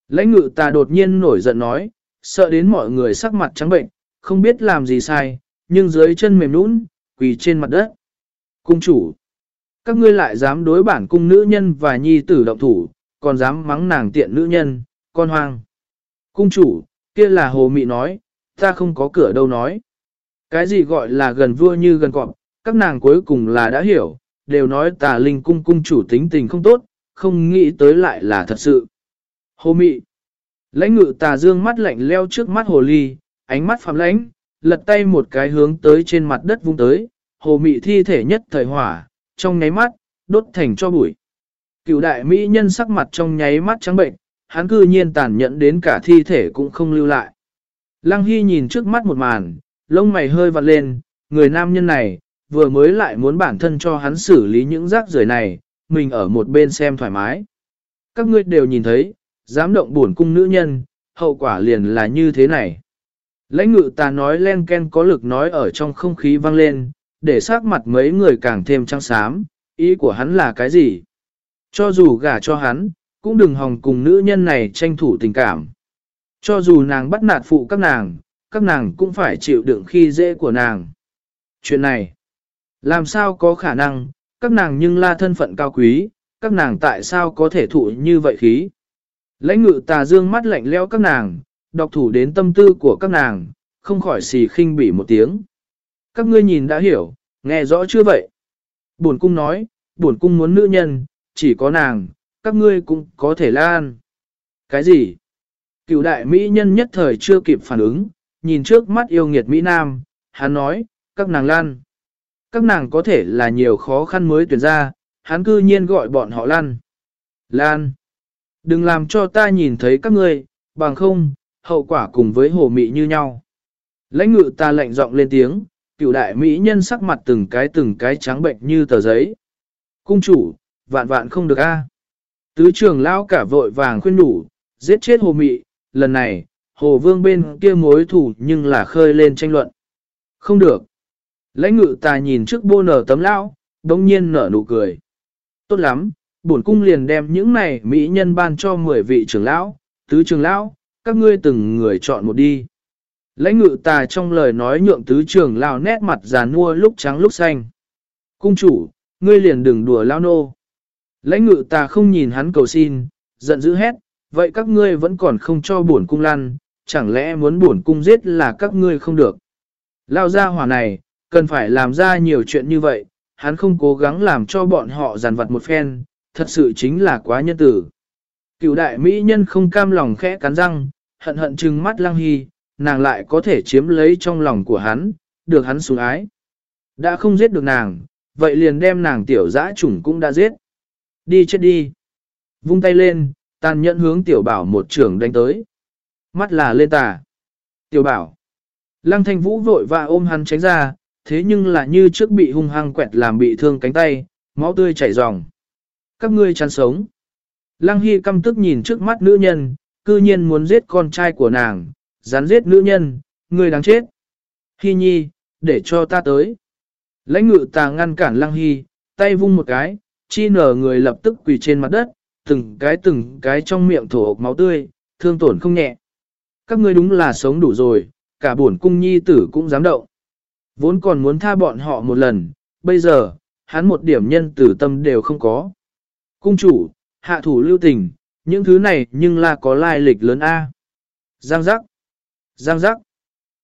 [SPEAKER 1] Lãnh ngự ta đột nhiên nổi giận nói, sợ đến mọi người sắc mặt trắng bệnh, không biết làm gì sai, nhưng dưới chân mềm nũng, quỳ trên mặt đất. Cung chủ, các ngươi lại dám đối bản cung nữ nhân và nhi tử động thủ, còn dám mắng nàng tiện nữ nhân, con hoang. Cung chủ, kia là hồ mị nói, ta không có cửa đâu nói. Cái gì gọi là gần vua như gần cọp, các nàng cuối cùng là đã hiểu, đều nói tà linh cung cung chủ tính tình không tốt, không nghĩ tới lại là thật sự. Hồ mị. Lãnh ngự tà dương mắt lạnh leo trước mắt hồ ly, ánh mắt phạm lãnh, lật tay một cái hướng tới trên mặt đất vung tới, hồ mị thi thể nhất thời hỏa, trong nháy mắt, đốt thành cho bụi. Cựu đại mỹ nhân sắc mặt trong nháy mắt trắng bệnh, hắn cư nhiên tàn nhẫn đến cả thi thể cũng không lưu lại. Lăng Hy nhìn trước mắt một màn, lông mày hơi vặn lên, người nam nhân này, vừa mới lại muốn bản thân cho hắn xử lý những rác rưởi này, mình ở một bên xem thoải mái. Các ngươi đều nhìn thấy, dám động buồn cung nữ nhân, hậu quả liền là như thế này. Lãnh ngự ta nói len ken có lực nói ở trong không khí vang lên, để sắc mặt mấy người càng thêm trăng xám, ý của hắn là cái gì? Cho dù gả cho hắn, cũng đừng hòng cùng nữ nhân này tranh thủ tình cảm. Cho dù nàng bắt nạt phụ các nàng, các nàng cũng phải chịu đựng khi dễ của nàng. Chuyện này, làm sao có khả năng, các nàng nhưng la thân phận cao quý, các nàng tại sao có thể thụ như vậy khí? Lãnh ngự tà dương mắt lạnh leo các nàng, đọc thủ đến tâm tư của các nàng, không khỏi xì khinh bỉ một tiếng. Các ngươi nhìn đã hiểu, nghe rõ chưa vậy? Bổn cung nói, bổn cung muốn nữ nhân, chỉ có nàng, các ngươi cũng có thể lan. Cái gì? Cựu đại Mỹ nhân nhất thời chưa kịp phản ứng, nhìn trước mắt yêu nghiệt Mỹ Nam, hắn nói, các nàng lan. Các nàng có thể là nhiều khó khăn mới tuyển ra, hắn cư nhiên gọi bọn họ lan. Lan. Đừng làm cho ta nhìn thấy các ngươi, bằng không, hậu quả cùng với hồ mị như nhau. Lãnh ngự ta lệnh giọng lên tiếng, cựu đại mỹ nhân sắc mặt từng cái từng cái trắng bệnh như tờ giấy. Cung chủ, vạn vạn không được a. À. Tứ trường lao cả vội vàng khuyên đủ, giết chết hồ mị, lần này, hồ vương bên kia mối thủ nhưng là khơi lên tranh luận. Không được. Lãnh ngự ta nhìn trước bô nở tấm lão, đông nhiên nở nụ cười. Tốt lắm, bổn cung liền đem những này mỹ nhân ban cho 10 vị trưởng lão, tứ trưởng lão, các ngươi từng người chọn một đi. Lãnh ngự ta trong lời nói nhượng tứ trưởng lão nét mặt già nua lúc trắng lúc xanh. Cung chủ, ngươi liền đừng đùa lao nô. Lãnh ngự ta không nhìn hắn cầu xin, giận dữ hét, vậy các ngươi vẫn còn không cho bổn cung lăn, chẳng lẽ muốn bổn cung giết là các ngươi không được. Lao ra hỏa này, cần phải làm ra nhiều chuyện như vậy, hắn không cố gắng làm cho bọn họ giàn vặt một phen, thật sự chính là quá nhân tử. Cựu đại mỹ nhân không cam lòng khẽ cắn răng, hận hận trừng mắt lăng hy, nàng lại có thể chiếm lấy trong lòng của hắn, được hắn sủng ái. Đã không giết được nàng, vậy liền đem nàng tiểu dã chủng cũng đã giết. Đi chết đi. Vung tay lên, tàn nhẫn hướng tiểu bảo một trường đánh tới. Mắt là lên tà. Tiểu bảo. Lăng thanh vũ vội và ôm hắn tránh ra, thế nhưng là như trước bị hung hăng quẹt làm bị thương cánh tay, máu tươi chảy ròng. Các ngươi chán sống. Lăng Hy căm tức nhìn trước mắt nữ nhân, cư nhiên muốn giết con trai của nàng, dán giết nữ nhân, ngươi đáng chết. Hy nhi, để cho ta tới. Lãnh ngự tà ngăn cản Lăng Hy, tay vung một cái, chi nở người lập tức quỳ trên mặt đất, từng cái từng cái trong miệng thổ hộp máu tươi, thương tổn không nhẹ. Các ngươi đúng là sống đủ rồi, cả buồn cung nhi tử cũng dám động. Vốn còn muốn tha bọn họ một lần, bây giờ, hắn một điểm nhân tử tâm đều không có. Cung chủ, hạ thủ lưu tình, những thứ này nhưng là có lai lịch lớn A. Giang giác. Giang giác.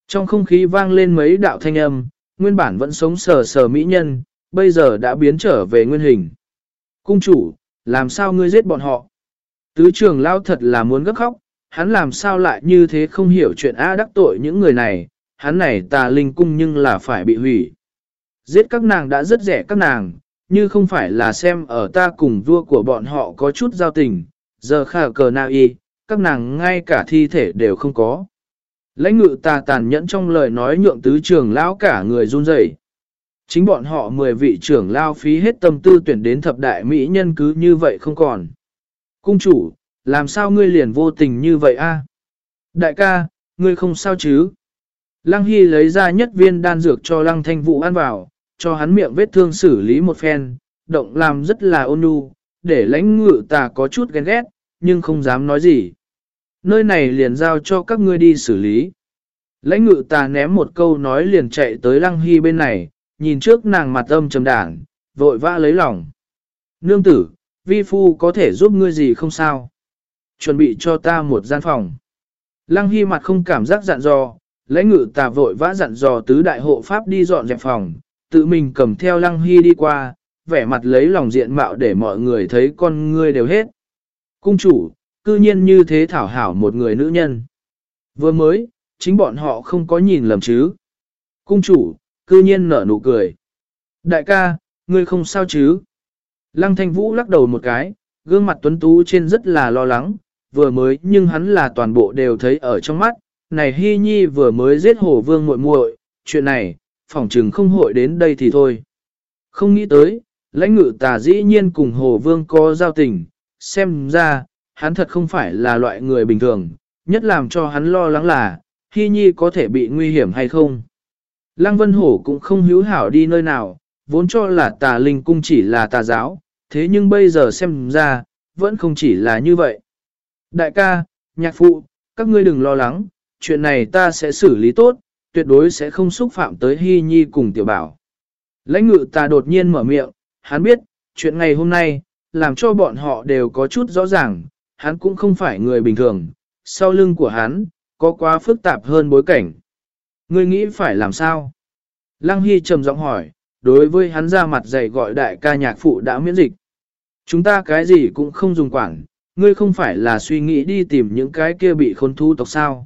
[SPEAKER 1] Trong không khí vang lên mấy đạo thanh âm, nguyên bản vẫn sống sờ sờ mỹ nhân, bây giờ đã biến trở về nguyên hình. Cung chủ, làm sao ngươi giết bọn họ? Tứ trưởng lao thật là muốn gấp khóc, hắn làm sao lại như thế không hiểu chuyện A đắc tội những người này, hắn này tà linh cung nhưng là phải bị hủy. Giết các nàng đã rất rẻ các nàng, như không phải là xem ở ta cùng vua của bọn họ có chút giao tình, giờ khả cờ nào y, các nàng ngay cả thi thể đều không có. Lãnh ngự ta tàn nhẫn trong lời nói nhượng tứ trưởng lão cả người run rẩy. Chính bọn họ mười vị trưởng lao phí hết tâm tư tuyển đến thập đại mỹ nhân cứ như vậy không còn. Cung chủ, làm sao ngươi liền vô tình như vậy a? Đại ca, ngươi không sao chứ? Lăng Hy lấy ra nhất viên đan dược cho Lăng Thanh Vũ ăn vào, cho hắn miệng vết thương xử lý một phen, động làm rất là ôn nhu, để lãnh ngự tà có chút ghen ghét, nhưng không dám nói gì. Nơi này liền giao cho các ngươi đi xử lý. Lãnh ngự tà ném một câu nói liền chạy tới Lăng Hy bên này, nhìn trước nàng mặt âm trầm đảng, vội vã lấy lòng. Nương tử, vi phu có thể giúp ngươi gì không sao? Chuẩn bị cho ta một gian phòng. Lăng Hy mặt không cảm giác dặn dò, lãnh ngự tà vội vã dặn dò tứ đại hộ pháp đi dọn dẹp phòng, tự mình cầm theo Lăng Hy đi qua, vẻ mặt lấy lòng diện mạo để mọi người thấy con ngươi đều hết. Cung chủ, cư nhiên như thế thảo hảo một người nữ nhân. Vừa mới, chính bọn họ không có nhìn lầm chứ. Cung chủ, cư nhiên nở nụ cười. Đại ca, ngươi không sao chứ? Lăng thanh vũ lắc đầu một cái, gương mặt tuấn tú trên rất là lo lắng, vừa mới nhưng hắn là toàn bộ đều thấy ở trong mắt. Này Hy Nhi vừa mới giết hổ vương muội muội, chuyện này, phỏng trừng không hội đến đây thì thôi. Không nghĩ tới, lãnh ngự tà dĩ nhiên cùng Hổ vương có giao tình, xem ra, hắn thật không phải là loại người bình thường, nhất làm cho hắn lo lắng là, Hy Nhi có thể bị nguy hiểm hay không. Lăng Vân Hổ cũng không hữu hảo đi nơi nào, vốn cho là tà linh cung chỉ là tà giáo, thế nhưng bây giờ xem ra, vẫn không chỉ là như vậy. Đại ca, nhạc phụ, các ngươi đừng lo lắng, chuyện này ta sẽ xử lý tốt, tuyệt đối sẽ không xúc phạm tới Hy Nhi cùng tiểu bảo. Lãnh ngự ta đột nhiên mở miệng, hắn biết, chuyện ngày hôm nay, làm cho bọn họ đều có chút rõ ràng, hắn cũng không phải người bình thường, sau lưng của hắn, có quá phức tạp hơn bối cảnh. Ngươi nghĩ phải làm sao? Lăng Hy trầm giọng hỏi, đối với hắn ra mặt dày gọi đại ca nhạc phụ đã miễn dịch. Chúng ta cái gì cũng không dùng quản, ngươi không phải là suy nghĩ đi tìm những cái kia bị khốn thu tộc sao.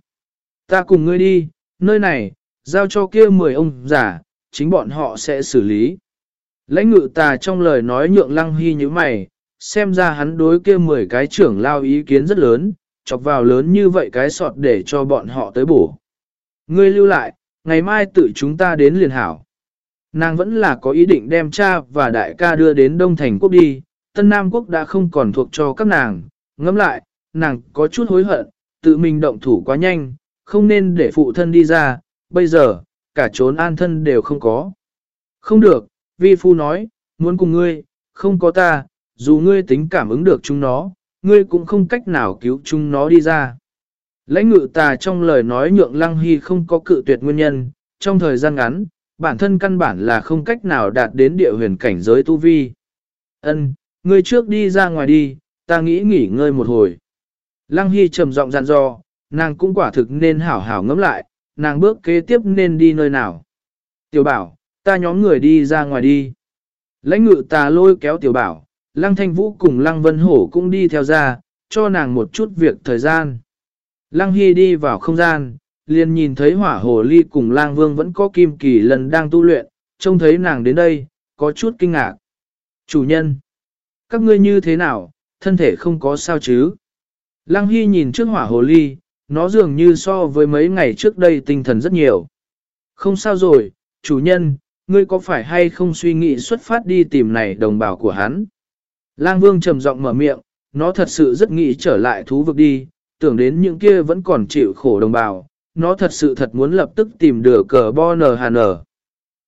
[SPEAKER 1] Ta cùng ngươi đi, nơi này, giao cho kia 10 ông giả, chính bọn họ sẽ xử lý. Lãnh ngự tà trong lời nói nhượng lăng hy như mày, xem ra hắn đối kia 10 cái trưởng lao ý kiến rất lớn, chọc vào lớn như vậy cái sọt để cho bọn họ tới bổ. Ngươi lưu lại, ngày mai tự chúng ta đến liền hảo. Nàng vẫn là có ý định đem cha và đại ca đưa đến Đông Thành Quốc đi, Tân Nam Quốc đã không còn thuộc cho các nàng, ngẫm lại, nàng có chút hối hận, tự mình động thủ quá nhanh, không nên để phụ thân đi ra, bây giờ, cả trốn an thân đều không có. Không được, vi phu nói, muốn cùng ngươi, không có ta, dù ngươi tính cảm ứng được chúng nó, ngươi cũng không cách nào cứu chúng nó đi ra. Lãnh ngự tà trong lời nói nhượng lăng hy không có cự tuyệt nguyên nhân, trong thời gian ngắn, bản thân căn bản là không cách nào đạt đến địa huyền cảnh giới tu vi. Ân, ngươi trước đi ra ngoài đi, ta nghĩ nghỉ ngơi một hồi. Lăng Hy trầm giọng dặn dò, nàng cũng quả thực nên hảo hảo ngẫm lại, nàng bước kế tiếp nên đi nơi nào. Tiểu bảo, ta nhóm người đi ra ngoài đi. Lãnh ngự tà lôi kéo tiểu bảo, lăng thanh vũ cùng lăng vân hổ cũng đi theo ra, cho nàng một chút việc thời gian. Lăng Hy đi vào không gian, liền nhìn thấy hỏa hồ ly cùng lang vương vẫn có kim kỳ lần đang tu luyện, trông thấy nàng đến đây, có chút kinh ngạc. Chủ nhân, các ngươi như thế nào, thân thể không có sao chứ? Lăng Hy nhìn trước hỏa hồ ly, nó dường như so với mấy ngày trước đây tinh thần rất nhiều. Không sao rồi, chủ nhân, ngươi có phải hay không suy nghĩ xuất phát đi tìm này đồng bào của hắn? Lang Vương trầm giọng mở miệng, nó thật sự rất nghĩ trở lại thú vực đi, tưởng đến những kia vẫn còn chịu khổ đồng bào, nó thật sự thật muốn lập tức tìm được cờ bo nờ hà nở.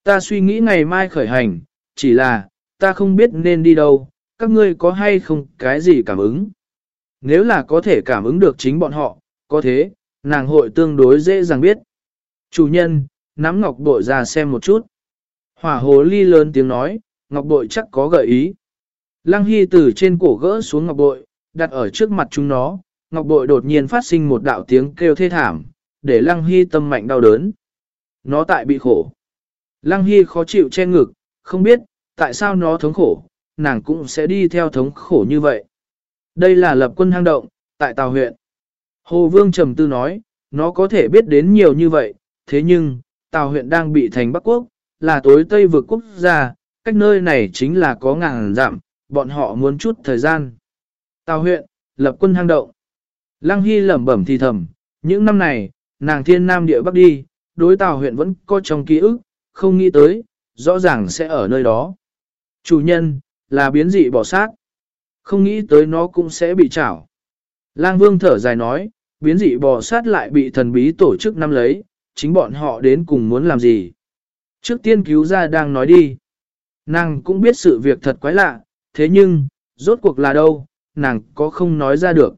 [SPEAKER 1] Ta suy nghĩ ngày mai khởi hành, chỉ là, ta không biết nên đi đâu, các ngươi có hay không cái gì cảm ứng. Nếu là có thể cảm ứng được chính bọn họ, có thế, nàng hội tương đối dễ dàng biết. Chủ nhân, nắm ngọc bội ra xem một chút. Hỏa hồ ly lớn tiếng nói, ngọc bội chắc có gợi ý. Lăng Hy từ trên cổ gỡ xuống ngọc bội, đặt ở trước mặt chúng nó, ngọc bội đột nhiên phát sinh một đạo tiếng kêu thê thảm, để Lăng Hy tâm mạnh đau đớn. Nó tại bị khổ. Lăng Hy khó chịu che ngực, không biết, tại sao nó thống khổ, nàng cũng sẽ đi theo thống khổ như vậy. Đây là lập quân hang động, tại Tàu huyện. Hồ Vương Trầm Tư nói, nó có thể biết đến nhiều như vậy, thế nhưng, Tào huyện đang bị thành Bắc Quốc, là tối Tây vực quốc gia, cách nơi này chính là có ngàn giảm, bọn họ muốn chút thời gian. Tào huyện, lập quân hang động. Lăng Hy lẩm bẩm thì thầm, những năm này, nàng thiên nam địa bắc đi, đối Tào huyện vẫn có trong ký ức, không nghĩ tới, rõ ràng sẽ ở nơi đó. Chủ nhân, là biến dị bỏ sát. Không nghĩ tới nó cũng sẽ bị chảo. Lang Vương thở dài nói, biến dị bò sát lại bị thần bí tổ chức năm lấy, chính bọn họ đến cùng muốn làm gì. Trước tiên cứu ra đang nói đi. Nàng cũng biết sự việc thật quái lạ, thế nhưng, rốt cuộc là đâu, nàng có không nói ra được.